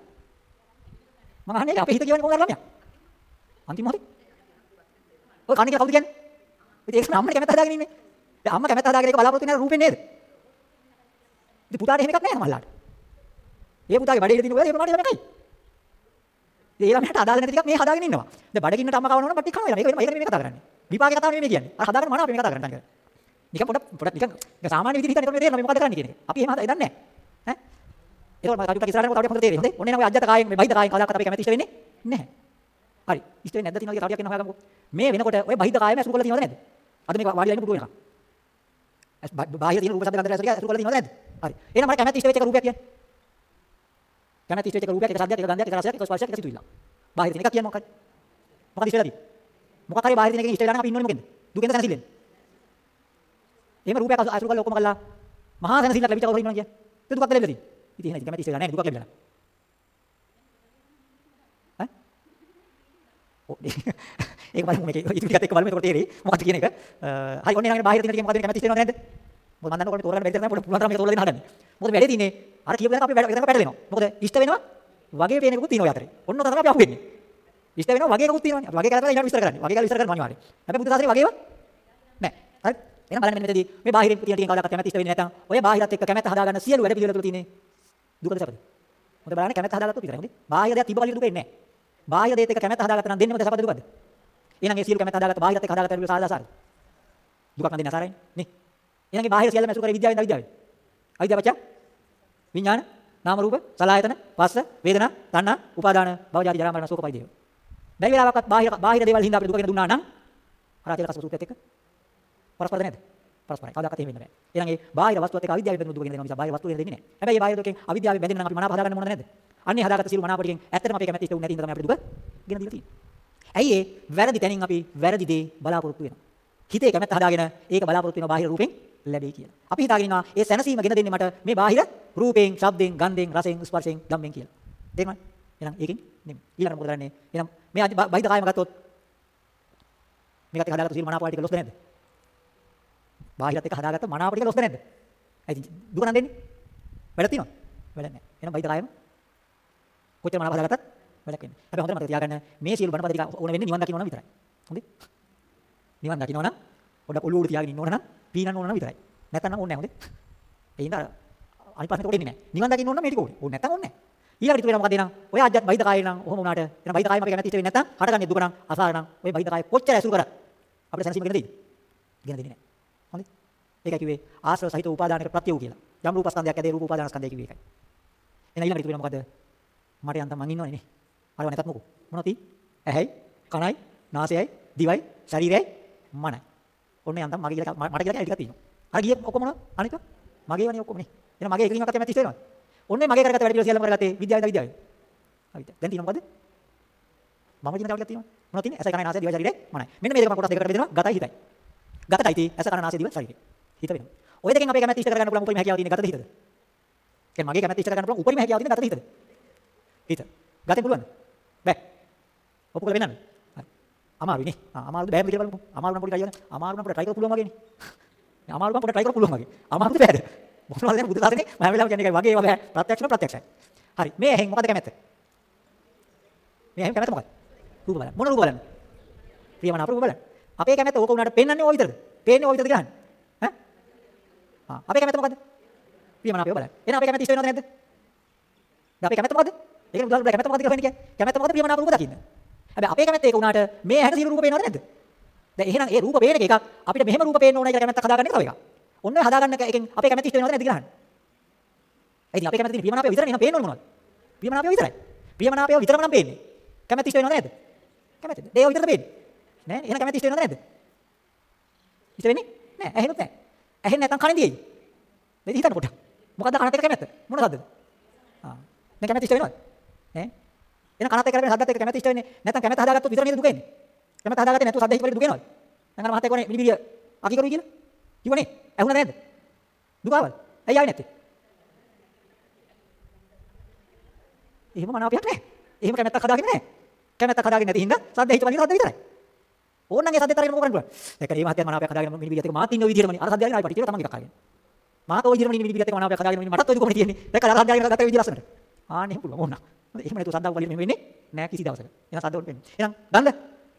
මං අහන්නේ අපේ හිත කියවන්නේ කොහොමද ළමයා? අන්තිම මොහොතේ. ඔය කන්නේ කියලා කවුද කියන්නේ? ඉතින් ඒක අම්මනේ කැමැත්ත හදාගෙන ඉන්නේ. දැන් අම්මා කැමැත්ත හදාගෙන ඒක බලාපොරොත්තු වෙන රූපෙන් නේද? ඉතින් පුතාට එහෙම එකක් නැහැ සමහරලාට. ඒ පුතාගේ බඩේ ඉඳ තියෙන ඔය ඒ ප්‍රමාණය තමයි. ඒ ළමයාට අදාළ නැති ටිකක් මේ හදාගෙන ඉන්නවා. දැන් බඩගින්නට අම්මා කවනවා නම් බට්ටි කනවා. මේක මේක නෙමෙයි කතා කරන්නේ. විපාකේ කතාව නෙමෙයි කියන්නේ. අර හදාගෙන මනාව මේ කතා කරන්නේ. නිකන් පොඩක් පොඩක් නිකන් නිකන් සාමාන්‍ය විදිහට හිතන්න එතකොට තේරෙනවා මේ මොකද කරන්නේ කියන එක. අපි එහෙම දන්නේ නැහැ. ඈ? ඒකෝට මම කටුට ඉස්සරහට කොට හොඳට තේරෙන්නේ. හොඳේ. ඔන්නේ නම් ඔය අජ්ජත කායෙන් මේ බහිද කායෙන් කවදාකවත් අපි කැමති ඉෂ්ට වෙන්නේ නැහැ. හරි. ඉෂ්ට වෙන්නේ නැද්ද තියෙනවා කියලා තාටියක් එනවා හොයාගමුකෝ. මේ වෙනකොට ඔය බහිද කායම අසුරු කරලා තියෙනවද නැද්ද? අද මේ වාඩිලා ඉන්න පුදු වෙනකම්. බාහිර තියෙන රූප ශබ්ද ගන්ධ රස ටික අසුරු කරලා තියෙනවද නැද්ද? හරි. එහෙනම් මට කැමති ඉෂ්ට වෙච්ච එක රූපයක් කියන්නේ. කැමති ඉෂ්ට වෙච්ච එක රූපයක්, එක ශබ්දයක්, එක ගන්ධයක්, එක රසයක්, එක ස්පර්ශයක්, එක සිතුවිල්ලක්. බාහිර තියෙන එක කියන්නේ මොකක්ද? මොකක්ද ඉෂ්ට වෙලා තියෙන්නේ? මොකක් හරි බාහිර තියෙන එකකින් ඉෂ්ට වෙලා නම් අපි ඉන්න ඕනේ මොකෙන්ද? දුකෙන්ද සැනසෙල්ලෙන්ද? එහෙම රූපයක් අසුරු කරලා ඔක්කොම කරලා මහා සැනසෙල්ලක් ලැබිච්ච කවුරු ඉන්නවා කියන්නේ? ඒ දුකක් ලැබෙලා තියෙන්නේ. ඉතින් එහෙනම් කැමති ඉෂ්ට වෙලා නැහැ දුකක් ලැබිලා. ඈ? ඔව් ඒක බලමු මේකේ ඉතින් ටිකත් එක්ක බලමු එතකොට තේරෙයි මොකක්ද කියන එක. හරි ඔන්න ඊළඟට බාහිර තියෙන එකෙන් මොකද කැමති ඉෂ්ට වෙනවද නැද්ද? මොකද මම දන්නකොට තෝරගන්න බැරි තරම් පොඩි පුළුවන් තරම් මේක තෝරලා දෙන්න හදන්නේ. මොකද වැඩේ තියෙන්නේ අර කියපු දේ අපි වැඩ පැටලෙනවා. මොකද ඉෂ්ට වෙනවා වගේ පේන එකකුත් තියෙනවා යතරේ. ඔන්න තමයි අපි අහුවෙන්නේ. ඉෂ්ට වෙනවා වගේ එකකුත් තියෙනවානේ. අපි වගේ කරලා ඊළඟට විස්තර කරන්නේ. වගේ කරලා විස්තර කරන්න අනිවාර්යයි. හැබැයි බුදු සාසනේ වගේව නෑ. හරි. එහෙනම් බලන්න මෙන්න මෙතනදී මේ බාහිරින් තියෙන ටිකෙන් කවදාකවත් කැමැති ඉෂ්ට වෙන්නේ නැත්නම් ඔය බාහිරත් එක්ක කැමැත්ත හදාගන්න සියලු වැඩ පිළිවෙල තුළ තියෙන්නේ දුකද සැපද? හොඳ බලන්න කැමැත්ත හදාගත්තොත් විතරයි. හොඳේ. බාහිර දෙයක් තිබ්බ කලින් දුක එන්නේ නෑ. බාහිර දෙයත් එක්ක කැමැත්ත හදාගත්තා නම් දෙන්නේ මොකද සැපද දුකද? එහෙනම් ඒ සියලු කැමැත්ත හදාගත්ත බාහිරත් එක්ක හදාගත්ත වැඩ සාරද අසාරද? දුකක් නම් දෙන්නේ අසාරයිනේ. නේ. එහෙනම් ඒ බාහිර සියල්ලම අසු කරේ විද්‍යාවෙන්ද අවිද්‍යාවෙන්ද? අවිද්‍යාව පත්‍ය විඥාන නාම රූප සලආයතන පස්ස වේදනා තණ්හා උපාදාන භව ජාති ජරා මරණ ශෝක පරිදේව. බැරි වෙලාවකත් බාහිර බාහිර දේවල් හින්දා අපිට දුක වෙන දුන්නා නම් අරාතිල කසප සූත්‍රයත් එක්ක පරස්පරද නැද්ද? පරස්පරයි. කවදාකවත් එහෙම වෙන්න බෑ. එහෙනම් ඒ බාහිර වස්තුවත් එක්ක අවිද්‍යාවෙන් බැඳෙන දුක වෙන දෙනවා නිසා බාහිර වස්තු වෙන දෙන්නේ නැහැ. හැබැයි මේ බාහිර දුකෙන් අවිද්‍යාවෙන් බැඳෙන නම් අපි මනාප හදාගන්න මොනවද නැද්ද? අන්නේ හදාගත්ත සියලු මනාප ටිකෙන් ඇත්තටම අපේ කැමැති ඉෂ්ට වුනේ නැති ඉඳ තමයි අපිට දුක ගෙන දීලා තියෙන්නේ. ඇයි ඒ වැරදි තැනින් අපි වැරදි දේ බලාපොරොත්තු වෙනවා. හිතේ කැමැත්ත හදාගෙන ඒක බලාපොරොත්තු වෙනවා බාහිර රූපෙන් ලැබෙයි කියලා. අපි හිතාගෙන ඉන්නවා ඒ සැනසීම ගෙන දෙන්නේ මට මේ බාහිර රූපයෙන්, ශබ්දයෙන්, ගන්ධයෙන්, රසයෙන්, ස්පර්ශයෙන්, ධම්මෙන් කියලා. තේරුණාද? එහෙනම් ඒකෙන් නෙමෙයි. ඊළඟට මොකද කරන්නේ? එහෙනම් මේ බාහිර කායම ගත්තොත් මේකත් එක්ක හදාගත්ත සිල් මනාප ටික ලොස්ද නැද්ද? බාහිරත් එක්ක හදාගත්ත මනාප ටික ලොස්ද නැද්ද? ඇයි දුක නම් දෙන්නේ? වැඩ තියෙනවද? වැඩ නැහැ. එහෙනම් බාහිර කායම කොච්චර මනාප හදාගත්තත් වැඩක් වෙන්නේ. හැබැයි හොඳට මතක තියාගන්න මේ සියලු බණපද ටික ඕන වෙන්නේ නිවන් දකින්න ඕන විතරයි. හොඳේ? නිවන් දකින්න ඕන නම් පොඩ්ඩක් ඔළුව උඩ තියාගෙන ඉන්න ඕන නම් පීනන්න ඕන නම් විතරයි. නැත්නම් ඕනේ නැහැ හොඳේ. ඒ හින්දා අනිත් ප්‍රශ්නෙට උඩ එන්නේ නැහැ. නිවන් දකින්න ඕන නම් මේ ටික ඕනේ. ඕනේ නැත්නම් ඕනේ නැහැ. ඊළඟට ඉතුරු වෙනවා මොකද එහෙනම්? ඔය අජ්ජත් බහිද කායේ නම් ඔහොම වුණාට එහෙනම් බහිද කායේ මගේ කැමැති ඉෂ්ට වෙන්නේ නැත්නම් හටගන්නේ දුක නම් අසාර නම් ඔය බහිද කායේ කොච්චර ඇසුරු කරත් අපිට සැනසීම ගෙන දෙයිද? ගෙන දෙන්නේ නැහැ. හොඳයි. ඒකයි කිව්වේ ආශ්‍රව සහිත උපාදානයකට ප්‍රත්‍ය වූ කියලා. යම් රූපස්කන්ධයක් ඇදේ රූප උපාදානස්කන්ධය කිව්වේ ඒකයි. එහෙනම් ඊළඟට ඉතුරු වෙනවා මොකද? මට යන්තම් මං ඉන්නවනේ නේ. අරව නැතත් මොකෝ. මොනවද තියෙන්නේ? ඇහැයි, කනයි, නාසයයි, දිවයි, ශරීරයයි, මනයි. ඔන්න යන්තම් මගේ කියලා මට කියලා ටිකක් තියෙනවා. අර ගියේ ඔක්කොම මොනවද? අනික මගේ වනේ ඔක්කොම නේ. එහෙනම් මගේ එකකින්වත් කැමැති ඉස්සෙනවද? ඔන්නේ මගේ කරගත්ත වැඩ පිළිවෙල සියල්ලම කරගත්තේ විද්‍යාවෙන්ද විද්‍යාවෙන්ද? හරිද? දැන් තියෙනවා මොකද? මම කියන තාවලියක් තියෙනවා. මොනවද තියෙන්නේ? ඇස කන නාසය දිව ශරීරය මනයි. මෙන්න මේ දෙක මම කොටස් දෙකකට බෙදෙනවා. ගතයි හිතයි. ගතයි තියෙන්නේ ඇස කන නාසය දිව ශරීරය. හිත වෙනවා. ඔය දෙකෙන් අපේ කැමැත්ත ඉෂ්ට කරගන්න පුළුවන් උපරිම හැකියාව තියෙන්නේ ගතද හිතද? කියන්නේ මගේ කැමැත්ත ඉෂ්ට කරගන්න පුළුවන් උපරිම හැකියාව තියෙන්නේ ගතද හිතද? හිත. ගතෙන් පුළුවන්ද? බෑ. ඔප්පු කරලා වෙන්නද? හරි. අමාරුයි නේ. ආ අමාරුද බෑම කියලා බලමු. අමාරු නම් පොඩි try කරන්න. අමාරු නම් පොඩි try කරලා පුළුවන් වගේ නේ. අමාරු නම් පොඩි try කරලා පුළුවන් වගේ. අමාරුද බෑද? මොනවද දැන් බුදු දාසනේ මම හැම වෙලාවෙම කියන්නේ එකයි වගේ ඒවා බෑ. ප්‍රත්‍යක්ෂම ප්‍රත්‍යක්ෂයි. හරි. මේ ඇහෙන් මොකද කැමැත්ත? මේ ඇහෙන් කැමැත්ත මොකක්ද? රූප බලන්න. මොන රූප බලන්න? ප්‍රියමනාප රූප බලන්න. අපේ කැමැත්ත ඕක උනාට පෙන්වන්නේ ඕක විතරද? පේන්නේ ඕක විතරද කියලා අහන්නේ. ඈ? ආ අපේ කැමැත්ත මොකද්ද? ප්‍රියමනාපය බලන්න. එහෙනම් අපේ කැමැත්ත ඉෂ්ට වෙනවද නැද්ද? දැන් අපේ කැමැත්ත මොකද්ද? ඒකනේ බුදුහාමුදුරුවෝ කැමැත්ත මොකද්ද කියලා කියන්නේ. කැමැත්ත මොකද්ද ප්‍රියමනාප රූප දකින්න. හැබැයි අපේ කැමැත්ත ඒක උනාට මේ ඇහැට සියලු රූප පේනවද නැද්ද? දැන් එහෙනම් ඒ රූප පේන එක එකක් අපිට මෙහෙම රූප පේන්න ඕනයි කියලා කැමැත්තක් හදාගන්න එක තව එකක්. ඔන්න ඔය හදාගන්න එකෙන් අපේ කැමැත්ත ඉෂ්ට වෙනවද නැද්ද කියලා අහන්න. ඒ ඉතින් අපේ කැමැත්ත තියෙන ප්‍රියමනාපය විතරනේ එහෙනම් පේන්න ඕන මොනවද? ප්‍රියමනාපය විතරයි. ප්‍රියමනාපය විතරම නම් පේන්නේ. කැමැත්ත ඉෂ්ට වෙනවද නැද්ද? කැමැත්තද? ඒ විතරද පේන්නේ? නෑ එහෙනම් කැමැත්ත ඉෂ්ට වෙනවද නැද්ද? ඉෂ්ට වෙන්නේ? නෑ ඇහෙන්නත් නෑ. ඇහෙන්නේ නැත්නම් කනින් දියේයි. දෙවි හිතන්න පොඩ්ඩක්. මොකද්ද කනත් එක්ක කැමැත්ත? මොනවද? ආ. දැන් කැමැත්ත ඉෂ්ට වෙනවද? නෑ. එහෙනම් කනත් එක්ක කරගෙන හදත් එක්ක කැමැත්ත ඉෂ්ට වෙන්නේ. නැත්නම් කැමැත්ත හදාගත්තොත් විතර නේද දුක එන්නේ. කැමැත්ත හදාගත්තේ නැතුව සද්ද හිතවල දුක එනවද? දැන් අර මහත්තයා කොනේ මිනිබිරිය අකි කරුයි කියලා? කිව්වනේ. ඇහුණා නැද්ද? දුක ආවද? ඇයි ආවේ නැත්තේ? එහෙම මනාපයක් නැහැ. එහෙම කැමැත්තක් හදාගෙන නැහැ. කැමැත්තක් හදාගෙන නැති හින්දා සද්ද හිතවල ඉන්න සද්ද විතරයි. ඕනනම් ඒ සද්දෙත් අරගෙන මොකද කරන්න පුළුවන්? දැන් මේ මහත්තයා මනාපයක් හදාගෙන මිනිබිරියත් එක්ක මාත් ඉන්න ඔය විදිහටමනේ. අර සද්ද අරගෙන ආයි පටි කියලා තමන් එකක් අරගෙන. මාත් ඔය විදිහටම මිනිබිරියත් එක්ක මනාපයක් හදාගෙන මටත් ඔය දුකනේ තියෙන්නේ. දැන් අර සද්ද අරගෙන ගත්ත විදිහ ලස්සනට. ආන්නේ එහෙම පුළුවන් ඕන. හොඳයි එහෙම නැතුව සද්දාව වලින් මෙහෙම වෙන්නේ නෑ කිසි දවසක. එහෙනම් සද්ද වලට වෙන්නේ. එහෙනම් ගන්ධ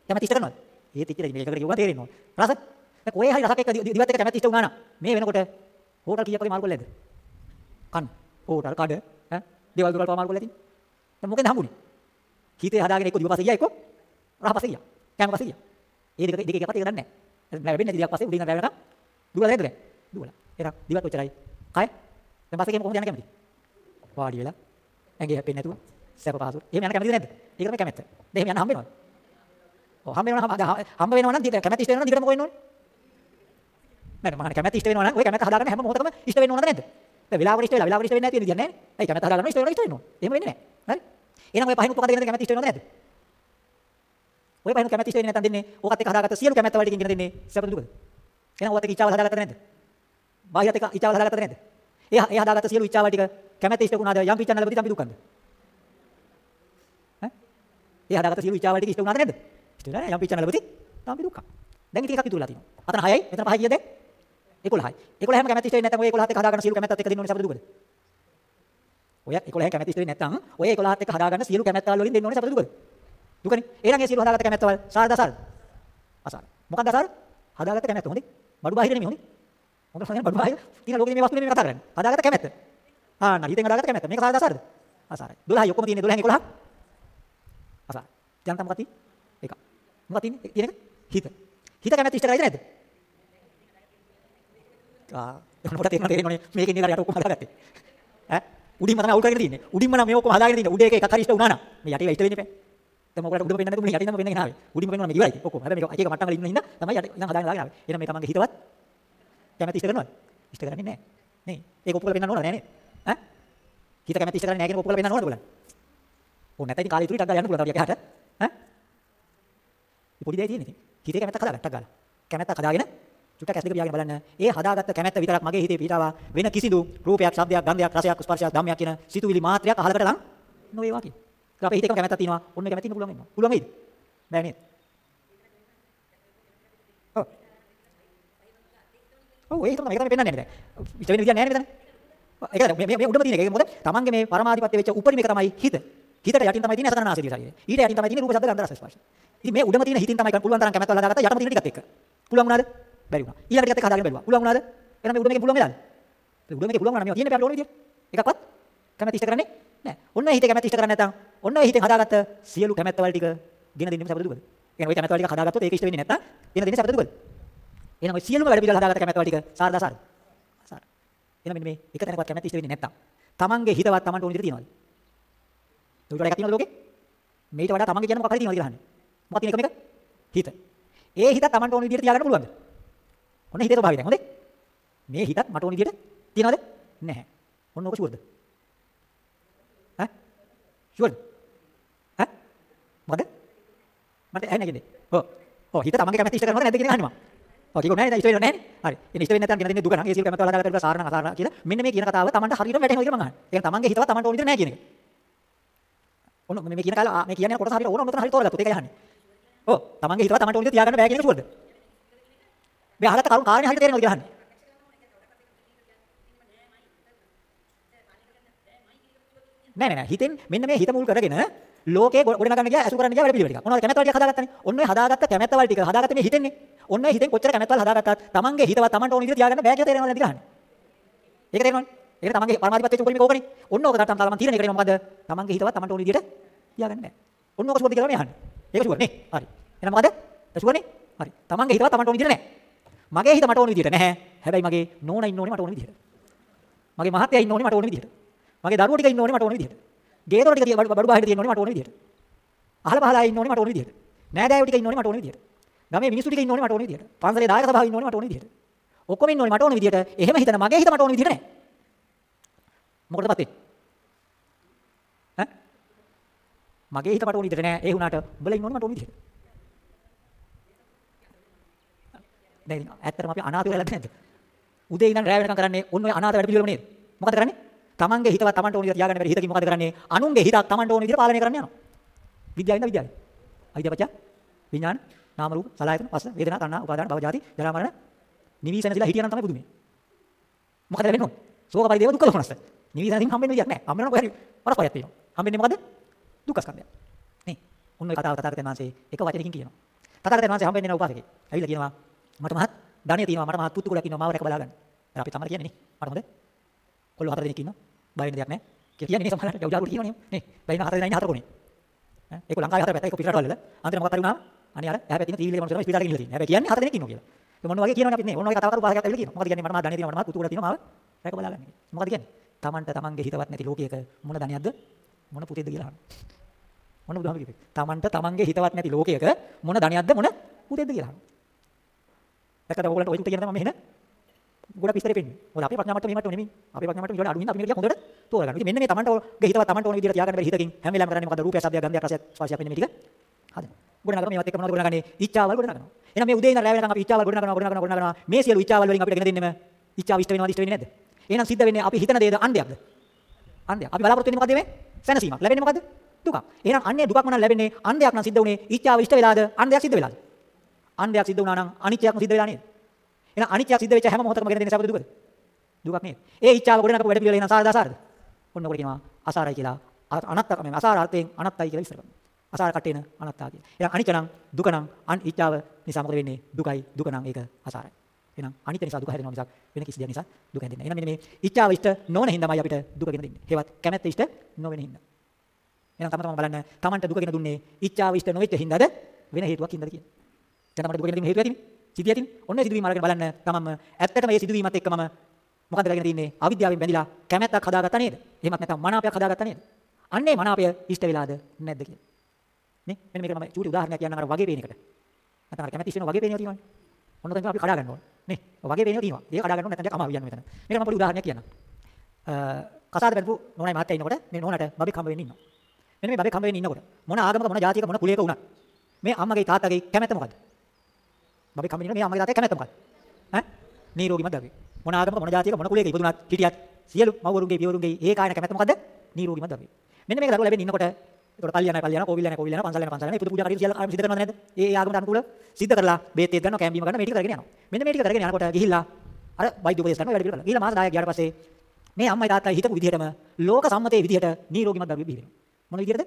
කැමැති ඉෂ්ට කරනවද? ඒත් ඉච්චරයි මේකට කිව්වා තේරෙන්නේ. රස දැන් කොහේ හරි රසක් එක්ක දිවත් එක්ක කැමැති ඉෂ්ට වුණා නම් මේ වෙනකොට හෝටල් කීයක් වගේ මාරු කරලා ඇද්ද? කන්න. හෝටල් කඩ ඈ දේවල් දොරල් පවා මාරු කරලා ඇතින්. දැන් මොකෙන්ද හම්බුනේ? කීතේ හදාගෙන එක්ක දිව පස්සේ ගියා එක්ක රහ පස්සේ ගියා. කෑම පස්සේ ගියා. ඒ දෙක දෙක එකකට ඒක දන්නේ නැහැ. ලැබෙන්නේ නැති දෙයක් පස්සේ උඩින් අර වෙනකම් දුවලා නේද දැන්? දුවලා. එහෙනම් දිවත් ඔච්චරයි. කය දැන් පස්සේ ගේම කොහොමද යන්නේ කැමති? වාඩි වෙලා ඇඟේ හැපෙන්නේ නැතුව සැප පහසු. එහෙම යන කැමතිද නැද්ද? ඒක තමයි කැමැත්ත. දැන් එහෙම යන හම්බ වෙනවද? ඔව් හම්බ වෙනවා හම්බ වෙනවා නම් කැමැත්ත ඉෂ්ට වෙනවා නම් දිගටම කොහෙන්න ඕනේ? නෑ මම කැමැත්ත ඉෂ්ට වෙනවා නම් ඔය කැමැත්ත හදාගන්න හැම මොහොතකම ඉෂ්ට වෙන්න ඕනද නැද්ද? දැන් වෙලාවකට ඉෂ්ට වෙලා වෙලාවකට ඉෂ්ට වෙන්නේ නැති වෙන විදියක් නෑනේ. ඇයි කැමැත්ත හදාගන්න ඉෂ්ට වෙනවා ඉෂ්ට වෙනවා. එහෙම වෙන්නේ නෑ. හරි? එහෙනම් ඔය පහින් උපකරණ දෙන්න කැමැත්ත ඉෂ්ට වෙනවද නැද්ද? ඔය පහින් කැමැත්ත ඉෂ්ට වෙන්නේ නැත්නම් දෙන්නේ ඕකත් එක්ක හදාගත්ත සියලු කැමැත්ත වලට කියන දෙන්නේ සැප දුකද? එහෙනම් ඕකත් එක්ක ඉච්ඡාවල් හදාගත්තද නැද්ද? බාහිරත් එක්ක ඉච්ඡාවල් හදාගත්තද නැද්ද? ඒ ඒ හදාගත්ත සියලු ඉච්ඡාවල් ටික කැමැත්ත ඉෂ්ට වුණාද යම් පිච්චන්න ලැබෙති තම්පි දුක්ඛන්ද? ඈ? ඒ හදාගත්ත සියලු ඉච්ඡාවල් ටික ඉෂ්ට වුණාද නැද්ද? ඉෂ්ට වෙලා යම් පිච්චන්න ලැබෙති තම්පි දුක්ඛ. දැන් ඉතින් එකක් ඉතුරුලා තියෙනවා. අතන 6යි මෙතන 5යි කියද? 11යි. 11 හැම කැමැත්ත ඉෂ්ට වෙන්නේ නැත්නම් ඔය 11ත් එක්ක හදාගන්න සියලු කැමැත්තත් එක්ක දෙන්න ඕනේ සැප දුකද? ඔය 11 කැමැත්ත ඉෂ්ට වෙන්නේ නැත්නම් ඔය 11ත් එක්ක හදාගන්න සියලු කැමැත්තවල වලින් දෙන්න ඕනේ සැප දුකද? දුකනේ. එහෙනම් ඒ සියලු හදාගත්ත කැමැත්තවල සාරද අසාරද? අසාර. මොකක්ද අසාර? හදාගත්ත කැමැත්ත හොඳේ. බඩු බාහිර නෙමෙයි හොඳේ. හොඳ සංඥා බඩු බාහිර තියෙන ලෝකෙ මේ වස්තු නෙමෙයි කතා කරන්නේ. හදාගත්ත කැමැත්ත. ආ නෑ හිතෙන් හදාගත්ත කැමැත්ත. මේක සාරද අසාරද? අසාරයි. 12යි ඔක්කොම තියෙන්නේ 12න් 11ක්. අසාර. ජනතා මොකක්ද තියෙන්නේ? එක. මොකක්ද තියෙන්නේ? තියෙන එක? හිත. හිත කැමැත්ත ඉෂ්ට කරයිද නැද්ද? ආ මොකට තේරෙනවද තේරෙන්නේ මේකේ නේද යට ඔක්කොම හදාගත්තේ. ඈ උඩින්ම තමයි අවුල් කරගෙන තියෙන්නේ. උඩින්ම නම් මේ ඔක්කොම හදාගෙන තියෙන්නේ. උඩ එක එකක් හරි ඉෂ්ට වුණා නම් මේ යටේ ඉෂ්ට වෙන්නේ නැහැ. දැන් මොකටද උඩම පෙන්නන්නේ තුනේ යටින්ම පෙන්නගෙන ආවේ. උඩින්ම පෙන්නනවා මේ ඉවරයි. ඔක්කොම. හැබැයි මේක එක එක මට්ටම් වල ඉන්න හින්දා තමයි යට ඉඳන් හදාගෙන දාගෙන ආවේ. එහෙනම් මේ තමන්ගේ හිතවත් කැමැති ඉෂ්ට කරනවද? ඉෂ්ට කරන්නේ නැහැ. නේ. ඒක ඔප්පු කරලා පෙන්නන්න ඕන නෑ නේද? ඈ? හිත කැමැති ඉෂ්ට කරන්නේ නැහැ කියන ඔප්පු කරලා පෙන්නන්න ඕනද බලන්න. ඕන නැත්නම් ඉතින් කාලේ ඉතුරු ටක් ගාලා යන්න පුළුවන් තව ටිකක් එහාට. ඈ? මේ පොඩි දෙයක් තියෙන ඉතින්. හිතේ කැමැත්තක් හදාගන්න ටක් ගාලා. කැමැත්තක් හදාගෙන චුට්ටක් ඇස් දෙක පියාගෙන බලන්න. ඒ හදාගත්ත කැමැත්ත විතරක් මගේ හිතේ පිටාවා වෙන කිසිදු රූපයක්, ශබ්දයක්, ගන්ධයක්, රසයක්, ස්පර්ශයක්, ධම්මයක් කියන සිතුවිලි මාත්‍රයක් අහලකට ලං නොවේවා කියන. ඒක අපේ හිතේ කැමැත්තක් තියෙනවා. ඔන්න කැමැත්ත ඉන්න පුළුවන් වෙනවා. පුළුවන් වේද? බෑ නේද? ඔව්. ඔව් ඒක තමයි ඒක තමයි පෙන්වන්නේ දැන්. ඉත වෙන විදියක් නැහැ නේද දැන්? ඒක මේ මේ උඩම තියෙන එක. ඒක මොකද? තමන්ගේ මේ පරමාධිපත්‍ය වෙච්ච උපරිම එක තමයි හිත. හිතට යටින් තමයි තියෙන්නේ අසකරණ ආසී ශරීරය. ඊට යටින් තමයි තියෙන්නේ රූප, ශබ්ද, ගන්ධ, රස, ස්පර්ශ. ඉතින් මේ උඩම තියෙන හිතින් තමයි පුළුවන් තරම් කැමැත්ත වල හදාගත්තා යටම තියෙන ටිකත් එක්ක. පුළුවන් වුණාද? බැරි වුණා. ඊළඟ ටිකත් එක්ක හදාගෙන බැලුවා. පුළුවන් වුණාද? එහෙනම් මේ උඩ මේකේ පුළුවන් වෙලාද? උඩ මේකේ පුළුවන් වුණා මේවා තියෙන්නේ අපි ඕන විදියට. එකක්වත් කැමැති ඉෂ්ට කරන්නේ නැහැ. ඔන්න හිතේ කැමැති ඉෂ්ට කරන්නේ නැත්නම් ඔන්න ඔය හිතෙන් හදාගත්ත සියලු කැමැත්තවල ටික ගෙන දෙන්නේ සැපද දුකද? කියන්නේ ඔය කැමැත්තවල ටික හදාගත්තොත් ඒක ඉෂ්ට වෙන්නේ නැත්නම් ගෙන දෙන්නේ සැපද දුකද? එහෙනම් ඔය සියලුම වැඩ පිළිවෙල හදාගත්ත කැමැත්තවල ටික සාරදා සාරද? සාර. එහෙනම් මෙන්න මේ එක තැනකවත් කැමැති ඉෂ්ට වෙන්නේ නැත්නම් තමන්ගේ හිතවත් තමන්ට ඕන විදිහට තියනවාද? ඊට වඩා එකක් තියනවද ලෝකේ? මේට වඩා තමන්ගේ කියන්නේ මොකක් හරි තියනවද කියලා අහන්නේ. මොකක්ද තියෙන එකම එක? හිත. ඒ හිත තමන්ට ඕන විදිහට තියාගන්න පුළුවන්ද? ඔන්න හිතේ ස්වභාවය දැන් හොඳේ. මේ හිතත් මට ඕන විදිහට තියනවද? නැහැ. ඔන්න ඕක ෂුවර්ද? ඈ? ෂුවර්ද? ඈ? මොකද? මට ඇහෙන්නේ නැගෙන්නේ. ඔව්. ඔව් හිත තමන්ගේ කැමැත්ත ඉෂ්ට කරනවද නැද්ද කියන එක අහන්නේ මම. ඔව් කිව්වොත් නැහැ නේද ඉෂ්ට වෙන්නේ නැහැ. හරි. ඉතින් ඉෂ්ට වෙන්නේ නැත්නම් කියන දේ දුක නම් ඒ සියලු කැමැත්ත වල හදාගත්ත සාරණ අසාරණ කියලා මෙන්න මේ කියන කතාව තමන්ට හරියටම වැටහෙනවා කියලා මම අහන්නේ. ඒක තමන්ගේ හිතවත් තමන්ට ඕන විදිහට නැහැ කියන එක. ඔන්න මේ කියන කාල මේ කියන්නේ කොටස හරියට ඕන ඔන්න ඔතන හරියට තෝරගත්තොත් ඒකයි අහන්නේ. ඔව් තමන්ගේ හිතවත් තමන්ට ඕන විදිහට තියාගන්න බෑ කියන එක ෂුවර්ද? මේ අහගත්ත කරුණ කාරණේ හරියට තේරෙනවද කියලා අහන්නේ. නෑ නෑ නෑ හිතෙන් මෙන්න මේ හිත මුල් කරගෙන ලෝකේ ගොඩ නගන්න ගියා අසු කරන්න ගියා වැඩ පිළිවෙල ටික. මොනවද කැමැත්තවල ටික හදාගත්තනේ. ඔන්න ඔය හදාගත්ත කැමැත්තවල ටික හදාගත්තේ මේ හිතෙන්නේ. ඔන්න ඔය හිතෙන් කොච්චර කැමැත්තවල හදාගත්තත් තමන්ගේ හිතවත් තමන්ට ඕන විදිහට තියාගන්න බෑ කියලා තේරෙනවද නැති කියලා අහන්නේ. ඒක තේරෙනවද? ඒක තමන්ගේ පරමාධිපත්‍යයේ උපරිම කෝකනේ. ඔන්න ඕක තමයි තමන් තීරණය කරන්නේ මොකද්ද? තමන්ගේ හිතවත් තමන්ට ඕන විදිහට තියාගන්න බෑ. ඔන්න ඕක ෂුවර්ද කියලා මේ අහන්නේ. ඒක ෂුවර් නේ. හරි. එහෙනම් මොකද? ෂුවර් නේ. හරි. තමන්ගේ හිතවත් තමන්ට ඕන විදිහට නෑ. මගේ හිත මට ඕන විදිහට නැහැ. හැබැයි මගේ නෝනා ඉන්න ඕනේ මට ඕන විදිහට. මගේ මහත්තයා ඉන්න ඕනේ මට ඕන විදිහට. මගේ දරුවෝ ටික ඉන්න ඕනේ මට ඕන විදිහට. ගේ දොර ටික බඩු බාහිර තියෙන්න ඕනේ මට ඕන විදිහට. අහල පහලා ඉන්න ඕනේ මට ඕන විදිහට. නෑදෑයෝ ටික ඉන්න ඕනේ මට ඕන විදිහට. ගමේ මිනිස්සු ටික ඉන්න ඕනේ මට ඕන විදිහට. පන්සලේ දායක සභාව ඉන්න ඕනේ මට ඕන විදිහට. ඔක්කොම ඉන්න ඕනේ මට ඕන විදිහට. එහෙම හිතන මගේ හිත මට ඕන විදිහට නෑ. මොකටද පත් වෙන්නේ? ඈ? මගේ හිත මට ඕන විදිහට නෑ. ඒ වුණාට උඹලා ඉන්න ඕනේ මට ඕන විදිහට. දැන් ඇත්තටම අපි අනාථ වෙලා නැද්ද? උදේ ඉඳන් රැය වෙනකම් කරන්නේ ඔන්න ඔය අනාථ වැඩ පිළිවෙලම නේද? මොකද කරන්නේ? තමන්ගේ හිතවත් තමන්ට ඕන විදිහට තියාගන්න බැරි හිතකින් මොකද කරන්නේ? අනුන්ගේ හිතක් තමන්ට ඕන විදිහට පාලනය කරන්න යනවා. විද්‍යාවෙන්ද විද්‍යාවෙන්. අවිද්‍යාවපච්ච විඥාන නාම රූප සලආයතන පස්ස වේදනා තණ්හා උපාදාන භව ජාති ජරා මරණ නිවිසන දිලා හිටියනම් තමයි බුදුමේ. මොකද වෙන්නේ ඕන? ශෝක පරිදේව දුක්ඛ දෝමනස්ස. නිවිසනින් හම්බෙන්න විදියක් නැහැ. හම්බ වෙනකොට කොහරි පරස්පරයක් තියෙනවා. හම්බෙන්නේ මොකද? දුක්ඛ ස්කන්ධය. නේ. ඔන්න ඔය කතාව තථාගතයන් වහන්සේ එක වචනකින් කියනවා. තථාගතයන් වහන්සේ හම්බෙන්නේ නැ උපාසකේ. ඇවිල්ලා කියනවා මට මහත් ධනිය තියෙනවා මට මහත් පුතු කුලයක් ඉන්නවා මාව රැක බලා ගන්න. දැන් අපි තමයි කියන්නේ නේ. මට හොඳ කොල්ලෝ හතර දෙනෙක් ඉන්නවා. බය වෙන දෙයක් නැහැ. කියලා කියන්නේ නේ සමහරවිට යවුජාරුට කියනවනේ. නේ. බයින හතර දෙනා ඉන්නේ හතර කොනේ. ඈ ඒක ලංකාවේ හතර පැත්ත ඒක පිටරටවල වල. අන්තිම මොකක්ද හරි වුණාම අනේ අර එහා පැත්තේ ඉන්න ත්‍රිවිධ මනුස්සයෝ ස්පීඩාට ගෙනියලා තියෙනවා. හැබැයි කියන්නේ හතර දෙනෙක් ඉන්නවා කියලා. ඒ මොන වගේ කියනවනේ අපිත් නේ. මොන වගේ කතාවක් උපාසකයක් ඇවිල්ලා කියනවා. මොකද කියන්නේ මට මහත් ධනිය තියෙනවා මට මහත් පුතු කුලයක් තියෙනවා මාව රැක බලා ගන්න. මොකද කියන්නේ? Tamanට Tamanගේ හිතවත් නැති ලෝකයක මොන ධනියක්ද මොන පුතේද කියලා අහනවා. මොන බුදුහාම කිව්වේ? Tamanට Tamanගේ හිතවත් නැති ලෝකයක මොන ධනියක්ද මොන පුතේද කියලා අහනවා. දැක්කද ඕගොල්ලන්ට ඔය පුතේ කියන තමයි මෙහෙන ගොඩක් විස්තරේ පෙන්නේ. මොකද අපේ ප්‍රඥා මට්ටම මෙහෙමට නෙමෙයි. අපේ ප්‍රඥා මට්ටම ඊට අඩු හින්දා අපි මේක දිහා හොඳට තෝරගන්න. ඉතින් මෙන්න මේ Tamanට ගේ හිතවත් Tamanට ඕන විදිහට තියාගන්න බැරි හිතකින් හැම වෙලාවෙම කරන්නේ මොකද? රූපය, ශබ්දය, ගන්ධය, රසය, ස්පර්ශය වෙන්නේ මේ ටික. හරිද? ගොඩනගන මේවත් එක්ක මොනවද ගොඩනගන්නේ? ඉච්ඡාවල් ගොඩනගනවා. එහෙනම් මේ උදේ ඉඳන් රැ වෙනකන් අපි ඉච්ඡාවල් ගොඩනගනවා ගොඩනගනවා ගොඩනගනවා. මේ සියලු ඉච්ඡාවල් වලින් අපිට ගෙන දෙන්නෙම ඉච්ඡාව ඉෂ්ට වෙනවද ඉෂ්ට වෙන්නේ නැද්ද? එහෙනම් සිද්ධ වෙන්නේ අපි හිතන දේද අන්දයක්ද? අන්දයක්. අපි බලාපොරොත්තු වෙන්නේ මොකද්ද මේ? සැනසීමක්. ලැබෙන්නේ මොකද්ද? දුකක්. එහෙනම් අන්නේ දුකක් මොනවාද ලැබෙන්නේ? අන්දයක් නම් සිද්ධ වුනේ ඉච්ඡාව ඉෂ්ට වෙලාද? අන්දයක් සිද්ධ වෙලාද? අන්දයක් සිද්ධ වුණා නම් අනිත්‍යයක්ම සිද්ධ වෙලා නේද? එහෙනම් අනිත්‍යයක් සිද්ධ වෙච්ච හැම මොහොතකම ගෙන දෙන්නේ සබද දුකද? දුකක් නේද? ඒ ඉච්ඡාව ගොඩනගපු වැඩ පිළිවෙල එහෙනම් සාරද අසාරද? ඔන්න ඔකට කියනවා අසාරයි කියලා. අනත්ත මේ අසාර අර්ථයෙන් අනත්තයි කියලා විස්තර කරනවා. අසාර කටේන අනත්තා කියලා. එහෙනම් අනිත්‍ය නම් දුක නම් අන් ඉච්ඡාව නිසා මොකද වෙන්නේ? දුකයි දුක නම් ඒක අසාරයි. එහෙනම් අනිත්‍ය නිසා දුක හැදෙනවා මිසක් වෙන කිසි දෙයක් නිසා දුක හැදෙන්නේ නැහැ. එහෙනම් මෙන්න මේ ඉච්ඡාව ඉෂ්ට නොවන හින්දාමයි අපිට දුක ගෙන දෙන්නේ. හේවත් කැමැත්ත ඉෂ්ට නොවන හින්දා. එහෙනම් තම තමන් බලන්න තමන්ට දුක ගෙන දුන්නේ ඉච්ඡාව ඉෂ්ට නොවෙච්ච හින්දාද වෙන හේතුවක් හින්දාද කියලා. දැන් තමන්ට දුක ගෙන දෙන්න හේතුව ඇතිනේ. සිද්ධිය ඇතිනේ. ඔන්න සිදුවීම අරගෙන බලන්න තමන්ම ඇත්තටම මේ සිදුවීමත් එක්ක මම මොකද්ද කරගෙන තින්නේ? අවිද්‍යාවෙන් බැඳිලා කැමැත්තක් හදාගත්තා නේද? එහෙමත් නැත්නම් මනාපයක් හදාගත්තා නේද? අන්නේ මනාපය ඉෂ්ට වෙලාද නැද්ද කියලා. නේ? මෙන්න මේක මම චූටි උදාහරණයක් කියන්නම් අර වගේ පේන එකට. නැත්නම් අර කැමැති ඉෂ්ට වෙන වගේ පේනවා තියෙනවනේ. ඔන්න තමයි අපි කඩා ගන්න ඕනේ. නේ? වගේ පේනවා තියෙනවා. ඒක කඩා ගන්න ඕනේ නැත්නම් අමාරු යන්නේ මෙතන. මේක මම පොඩි උදාහරණයක් කියන්නම්. අ කසාද බැලපු නෝනයි මහත්තයා ඉන්නකොට මේ නෝනට බබෙක් හම්බ වෙන්න ඉන්නවා. මෙන්න මේ බබෙක් හම්බ වෙන්න ඉන්නකොට මොන ආගමක මොන ජාතියක මොන කුලයක වුණත් මේ අම්මගේ තාත්තගේ කැමැත්ත මොකද්ද? බබෙක් හම්බ වෙන්න මේ අම්මගේ තාත්තගේ කැමැත්ත මොකද්ද? ඈ? නිරෝගීමත් දරුවෙක්. මොන ආගමක මොන ජාතියක මොන කුලයක ඉපදුණත් හිටියත් සියලු මව්වරුන්ගේ පියවරුන්ගේ ඒ කායන කැමැත්ත මොකද්ද? නිරෝගීමත් දරුවෙක්. මෙන්න මේක දරුවා ලැබෙන්න ඉන්නකොට ඒකට පල්ලිය යනවා පල්ලිය යනවා කෝවිල් යනවා කෝවිල් යනවා පන්සල් යනවා පන්සල් යනවා ඉපුතු පූජා කටයුතු සියල්ල ආයම සිද්ධ කරනවද නැද්ද? ඒ ඒ ආගමට අනුකූල සිද්ධ කරලා බේත් ඒත් ගන්නවා කැම්බීම ගන්නවා මේ ටික කරගෙන යනවා. මෙන්න මේ ටික කරගෙන යනකොට ගිහිල්ලා අර වෛද්‍ය උපදේශ කරනවා වැඩ පිළිවෙල. ගිහිල්ලා මාස 10ක් ගියාට පස්සේ මේ අම්මයි තාත්තයි හිතපු විදිහටම ලෝක සම්මතයේ විදිහට නිරෝගීමත් දරුවෙක් බිහි වෙනවා. මොන විදිහටද?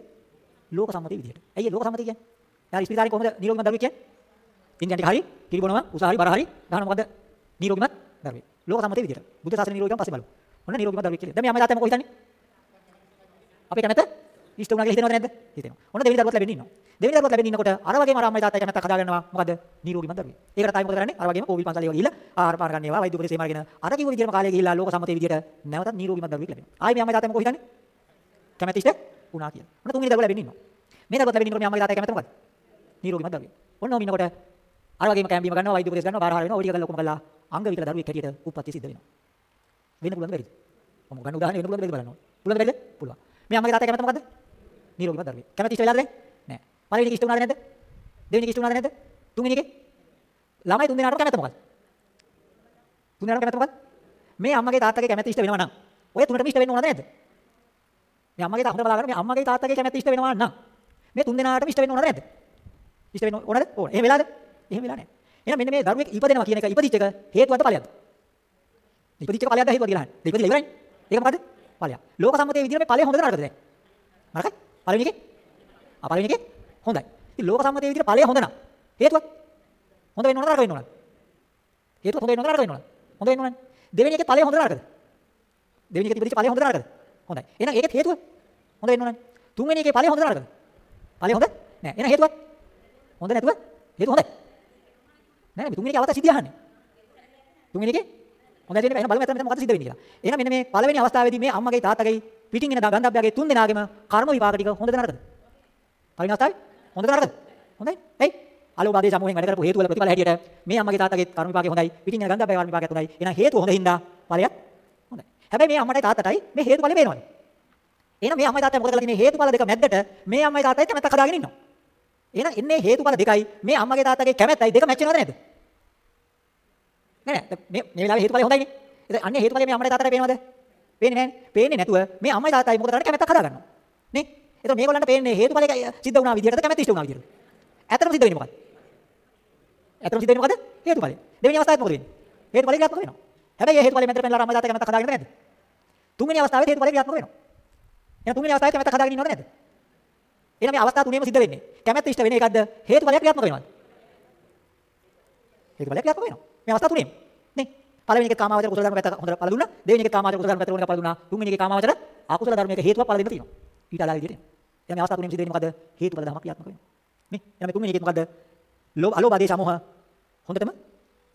ලෝක සම්මතයේ විදිහට. ඇයි ලෝක සම්මතය කියන්නේ? යාර ඉස්පිරිතාලේ කොහොමද නිරෝගීමත් දරුවෙක් කියන්නේ? ඉන්දියන් ටික හරි, කිරි බොනවා, උසාහරි බර හරි, ගහන මොකද්ද? නිරෝගීමත් දරුවෙක්. ලෝක සම්මතයේ විදිහට. බුද්ධ ශාසන නිරෝගීකම පස්සේ බලමු. ඔන්න නිරෝගීමත් දරුවෙක් කියලා. දැන් මේ අම්මයි තාත්තයි මොකෝ හිතන්නේ? අපේ කැමැත්ත ඉෂ්ට වුණා කියලා හිතෙනවද නැද්ද? හිතෙනවා. ඔන්න දෙවෙනි දරුවත් ලැබෙන්න ඉන්නවා. දෙවෙනි දරුවත් ලැබෙන්න ඉන්නකොට අර වගේම අර අම්මයි තාත්තයි කැමැත්තක් හදාගන්නවා. මොකද? නිරෝගීමත් දරුවෙක්. ඒකට තායි මොකද කරන්නේ? අර වගේම කෝවිල් පන්සල් ඒවා ගිහිල්ලා ආහාර පාන ගන්න ඒවා වෛද්‍ය උපදෙස් ඒවා අරගෙන අර කිව්ව විදිහටම කාලය ගිහිල්ලා ලෝක සම්මතයේ විදිහට නැවතත් නිරෝගීමත් දරුවෙක් ලැබෙනවා. ආයි මේ අම්මයි තාත්තයි මොකෝ හිතන්නේ? කැමැත්ත ඉෂ්ට වුණා කියලා. ඔන්න තුන්වෙනි දරුවා ලැබෙන්න ඉන්නවා. මේ දරුවත් ලැබෙන්න ඉන්නකොට මේ අම්මයි තාත්තයි කැමැත්ත මොකද? නිරෝගීමත් දරුවෙක්. ඔන්න ඔම ඉන්නකොට අර වගේම කැම්බීම ගන්නවා වෛද්‍ය උපදෙස් ගන්නවා බාරහාර වෙනවා ඔය ටික කරලා ඔක්කොම කරලා අංග විකල දරුවෙක් හැටියට උප්පත්ති සිද්ධ වෙනවා. වෙන්න පුළුවන් බැරිද? මම ගන්න උදාහරණය වෙන්න පුළුවන් බැරිද බලන්න ඕනේ. පුළුවන් බැරිද? පුළුවන්. මේ අම්මගේ තාත්තගේ කැමැත්ත මොකද්ද? නිරෝගීමත් දරුවෙක්. කැමැත්ත ඉෂ්ට වෙලාද නැහැ. පළවෙනි එක ඉෂ්ට වුණාද නැද්ද? දෙවෙනි එක ඉෂ්ට වුණාද නැද්ද? තුන්වෙනි එකේ ළමයි තුන් දෙනාටම කැමැත්ත මොකද්ද? තුන් දෙනාටම කැමැත්ත මොකද්ද? මේ අම්මගේ තාත්තගේ කැමැත්ත ඉෂ්ට වෙනවා නම් ඔය තුනටම ඉෂ්ට වෙන්න ඕනද නැද්ද? මේ අම්මගේ තාත්තා බලාගන්න මේ අම්මගේ තාත්තගේ කැමැත්ත ඉෂ්ට වෙනවා නම් මේ තුන් දෙනාටම ඉෂ්ට වෙන්න ඕනද නැද්ද? ඉෂ්ට වෙන්න ඕනද? ඕන. එහෙම වෙලාද? එහෙම වෙලා නැහැ. එහෙනම් මෙන්න මේ දරුවෙක් ඉපදෙනවා කියන එක ඉපදිච්ච එක හේතුවද ඵලයක්ද? ඉපදිච්ච එක ඵලයක්ද හේතුවද කියලා අහන්නේ. ඉපදිලා ඉවරයි. ඒක මොකද්ද? ඵලයක්. ලෝක සම්මතයේ විදිහට මේ ඵලය හොඳද නරකද දැන්? නරකයි? පළවෙනි එකේ? ආ පළවෙනි එකේ හොඳයි. ඉතින් ලෝක සම්මතයේ විදිහට ඵලය හොඳ නම් හේතුව හොඳ වෙන්න ඕනද නරක වෙන්න ඕනද? හේතුව හොඳ වෙන්න ඕනද නරක වෙන්න ඕනද? හොඳ වෙන්න ඕනද? දෙවෙනි එකේ ඵලය හොඳද නරකද? දෙවෙනි එකේ ඉපදිච්ච ඵලය හොඳද නරකද? හොඳයි. එහෙනම් ඒකේ හේතුව හොඳ වෙන්න ඕනද? තුන්වෙනි එකේ ඵලය හොඳද නරකද? ඵලය හොඳ? නෑ. එහෙනම් හේතුව හොඳ නැතුව හේතුව හොඳයි. නෑ මේ තුන්වෙනි එකේ අවස්ථාව සිද්ධිය අහන්නේ. තුන්වෙනි එකේ හොඳයි දෙන්නේ එහෙනම් බලමු මෙතන මෙතන මොකද සිද්ධ වෙන්නේ කියලා. එහෙනම් මෙන්න මේ පළවෙනි අවස්ථාවේදී මේ අම්මගේ තාත්තගේ පිටින් එන ගන්ධබ්බයාගේ තුන් දෙනාගේම කර්ම විපාක ටික හොඳද නරකද? පළවෙනි අවස්ථාවේ හොඳද නරකද? හොඳයි. එයි අලෝභාදී සමූහෙන් වැඩ කරපු හේතු වල ප්‍රතිඵල හැටියට මේ අම්මගේ තාත්තගේ කර්ම විපාකය හොඳයි. පිටින් එන ගන්ධබ්බයාගේ කර්ම විපාකයත් හොඳයි. එහෙනම් හේතුව හොඳ හින්දා ඵලයක් හොඳයි. හැබැයි මේ අම්මටයි තාත්තටයි මේ හේතුඵල පේනවද? එහෙනම් මේ අම්මයි තාත්තයි මොකද කරලා තියෙන්නේ හේතුඵල දෙක මැද්දට මේ අම්මයි තාත්තයි කැමැත්තක් හදාගෙන ඉන්නවා. එහෙනම් එන්නේ හේතුඵල දෙකයි මේ අම්මගේ තාත්තගේ කැමැත්තයි දෙක මැච් වෙනවද නැද්ද? නෑ නෑ මේ මේ වෙලාවේ හේතුඵලය හොඳයිනේ. ඉතින් අන්නේ හේතුඵලය මේ අම්මට තාත්තට පේනවද? පේන්නේ නෑනේ. පේන්නේ නැතුව මේ අම්මයි තාත්තයි මොකද කරන්නේ කැමැත්තක් හදාගන්නවා. නේ? එතකොට මේගොල්ලන්ට පේන්නේ හේතුඵලය සිද්ධ වුණා විදිහටද කැමැත්ත ඉෂ්ට වුණා විදිහටද? ඇත්තටම සිද්ධ වෙන්නේ මොකද්ද? ඇත්තටම සිද්ධ වෙන්නේ මොකද්ද? හේතුඵලය. දෙවෙනි අවස්ථාවේ මොකද වෙන්නේ? හේතුඵලය ක්‍රියාත්මක වෙනවා. හැබැයි මේ හේතුඵලය මැදට පෙන්නලා අම්මයි තාත්තයි කැමැත්තක් හදාගෙන නැද්ද? තුන්වෙනි අවස්ථාවේ හේතුඵලය ක්‍රියාත්මක වෙනවා. එහෙනම් තුන්වෙනි අවස්ථාවේ කැමැත්තක් හදාගෙන ඉන්නවද නැද්ද? එහෙනම් මේ අවස්ථා තුනේම සිද්ධ වෙන්නේ. කැමැත්ත ඉෂ්ට වෙන එකක්ද හේතුඵලයක් ක්‍රියාත්මක වෙනවද? හේතුඵලයක් ක්‍රියාත්මක වෙනවා. මේ අවස්ථා තුනේම. නේ? පළවෙනි එකේ කාමාවචර කුසල ධර්ම පැත්ත හොඳට පළ දුන්නා. දෙවෙනි එකේ කාමාවචර කුසල ධර්ම පැත්ත හොඳට පළ දුන්නා. තුන්වෙනි එකේ කාමාවචර අකුසල ධර්මයක හේතුවක් පළ දෙන්න තියෙනවා. ඊට අදාළ විදිහට. එහෙනම් මේ අවස්ථා තුනේම සිද්ධ වෙන්නේ මොකද? හේතුඵල ධර්ම ක්‍රියාත්මක වෙනවා. නේ? එහෙනම් මේ තුන්වෙනි එකේ මොකද? ලෝභ අලෝභ සමූහ හොඳටම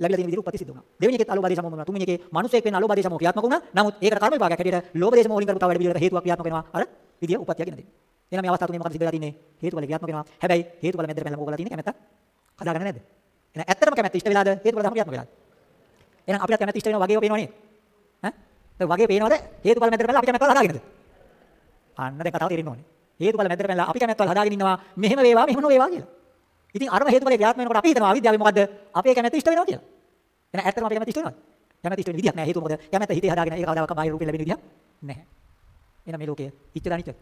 ලැබිලා තියෙන විදිහට උපත් සිද්ධ වුණා. දෙවෙනි එකේ අලෝභ සමූහ වුණා. තුන්වෙනි එකේ මිනිසෙක් වෙන අලෝභ සමූහ ක්‍රියාත්මක වුණා. නමුත් ඒකට කර්ම විපාකයක් හැටියට ලෝභ දේශ මොහොලින් කරපු තව වැඩ පිළිවෙලකට හේතුවක් ක්‍රියාත්මක වෙනවා. අර විදිය උපත්ය කියන දේ. එහෙනම් මේ අවස්ථාව තුනේ මොකද සිද්ධ වෙලා තින්නේ? හේතුඵල ක්‍රියාත්මක වෙනවා. හැබැයි හේතුඵල මැදට පැනලා මොකද කරලා තින්නේ? කැමැත්ත හදාගන්න නැද්ද? එහෙනම් ඇත්තටම කැමැත්ත ඉෂ්ට වෙලාද? හේතුඵල ධර්ම ක්‍රියාත්මක වෙලාද? එහෙනම් අපිට කැමැත්ත ඉෂ්ට වෙනවා වගේව පේනව නේද? ඈ? දැන් වගේ පේනවද? හේතුඵල මැදට පැනලා අපි කැමැත්ත හදාගෙනද? අන්න දැන් කතාව තේරෙන්න ඕනේ. හේතුඵල මැදට පැනලා අපි කැමැත්ත හදාගෙන ඉන්නවා මෙහෙම වේවා මෙහෙම නොවේවා කියලා. ඉතින් අරම හේතුඵල ක්‍රියාත්මක වෙනකොට අපි හිතනවා අවිද්‍යාවෙන් මොකද්ද? අපේ කැමැත්ත ඉෂ්ට වෙනවා කියලා. එහෙනම් ඇත්තටම අපේ කැමැත්ත ඉෂ්ට වෙනවද? කැමැත්ත ඉෂ්ට වෙන විදියක් නෑ. හේතුව මොකද? කැමැත්ත හිතේ හදාගෙන ඒක කවදාවත් බාහිර රූපෙන් ලැබෙන විදියක් නැහැ. එහෙනම් මේ ලෝකය ඉච්ඡද අනිච්චද?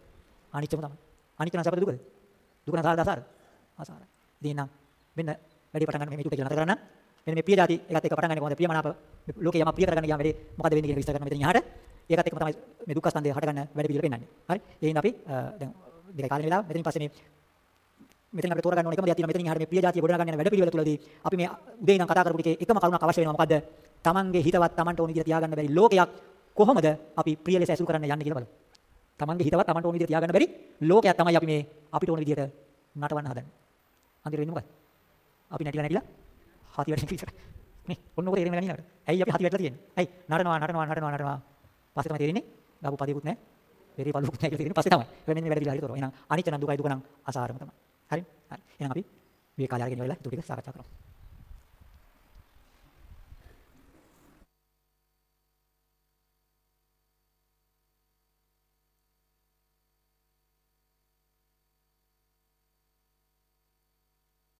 අනිච්චම තමයි. අනිච්ච නම් සැපද දුකද? දුක නම් සාරද අසාරද? අසාරයි. ඉතින් නම් මෙන්න වැඩි පටන් ගන්න මේ මේක කියලා නතර කරන්න. මෙන්න මේ ප්‍රිය જાති එකත් එක්ක පටන් ගන්න කොහොමද? ප්‍රියමනාප ලෝකේ යම ප්‍රිය කරගන්න ගියාම වැඩි මොකද වෙන්නේ කියලා විස්තර කරන්න මෙතන යහට. ඒකත් එක්කම තමයි මේ දුක්ඛ ස්කන්ධය හට ගන්න වැඩි පිළිවෙල පෙන්වන්නේ. හරි? ඒ හින්දා අපි දැන් දෙක කාලේ වෙලාව මෙතනින් පස්සේ මේ මෙතන අපිට තෝරගන්න ඕන එකම දෙයක් තියෙනවා මෙතනින් එහාට මේ ප්‍රිය જાතිය ගොඩනගා ගන්න වැඩ පිළිවෙල තුළදී අපි මේ උදේ ඉඳන් කතා කරපු ටිකේ එකම කරුණක් අවශ්‍ය වෙනවා මොකද්ද? Tamange හිතවත් Tamanට ඕන විදිහට තියාගන්න බැරි ලෝකයක් කොහොමද අපි ප්‍රිය ලෙස ඇසුරු කරන්න යන්නේ කියලා බලමු. Tamange හිතවත් Tamanට ඕන විදිහට තියාගන්න බැරි ලෝකයක් තමයි අපි මේ අපිට ඕන විදිහට නටවන්න හදන්නේ. අන්තිමට වෙන්නේ මොකද? අපි නැටිලා නැටිලා හති වැඩ ඉතින් නේ ඔන්න ඔක තේරෙන්නේ නැහැ නේද? ඇයි අපි හති වැඩලා තියෙන්නේ? ඇයි නටනවා නටනවා නටනවා නටනවා පස්සේ තමයි තේරෙන්නේ ගාපු පදිකුත් නැහැ. වෙරේ පළුකුත් නැහැ කියලා තේරෙන්නේ පස්සේ තමයි. වෙන්නේ මේ වැඩ දිලා හරි තොරව. එහෙනම් අනිච්ච නම් දුකයි දුක නම් අසාරම තමයි. හරි? හරි. එහෙනම් අපි මේ කාලය අරගෙන ඉවරලා ඊට ටික සාකච්ඡා කරමු.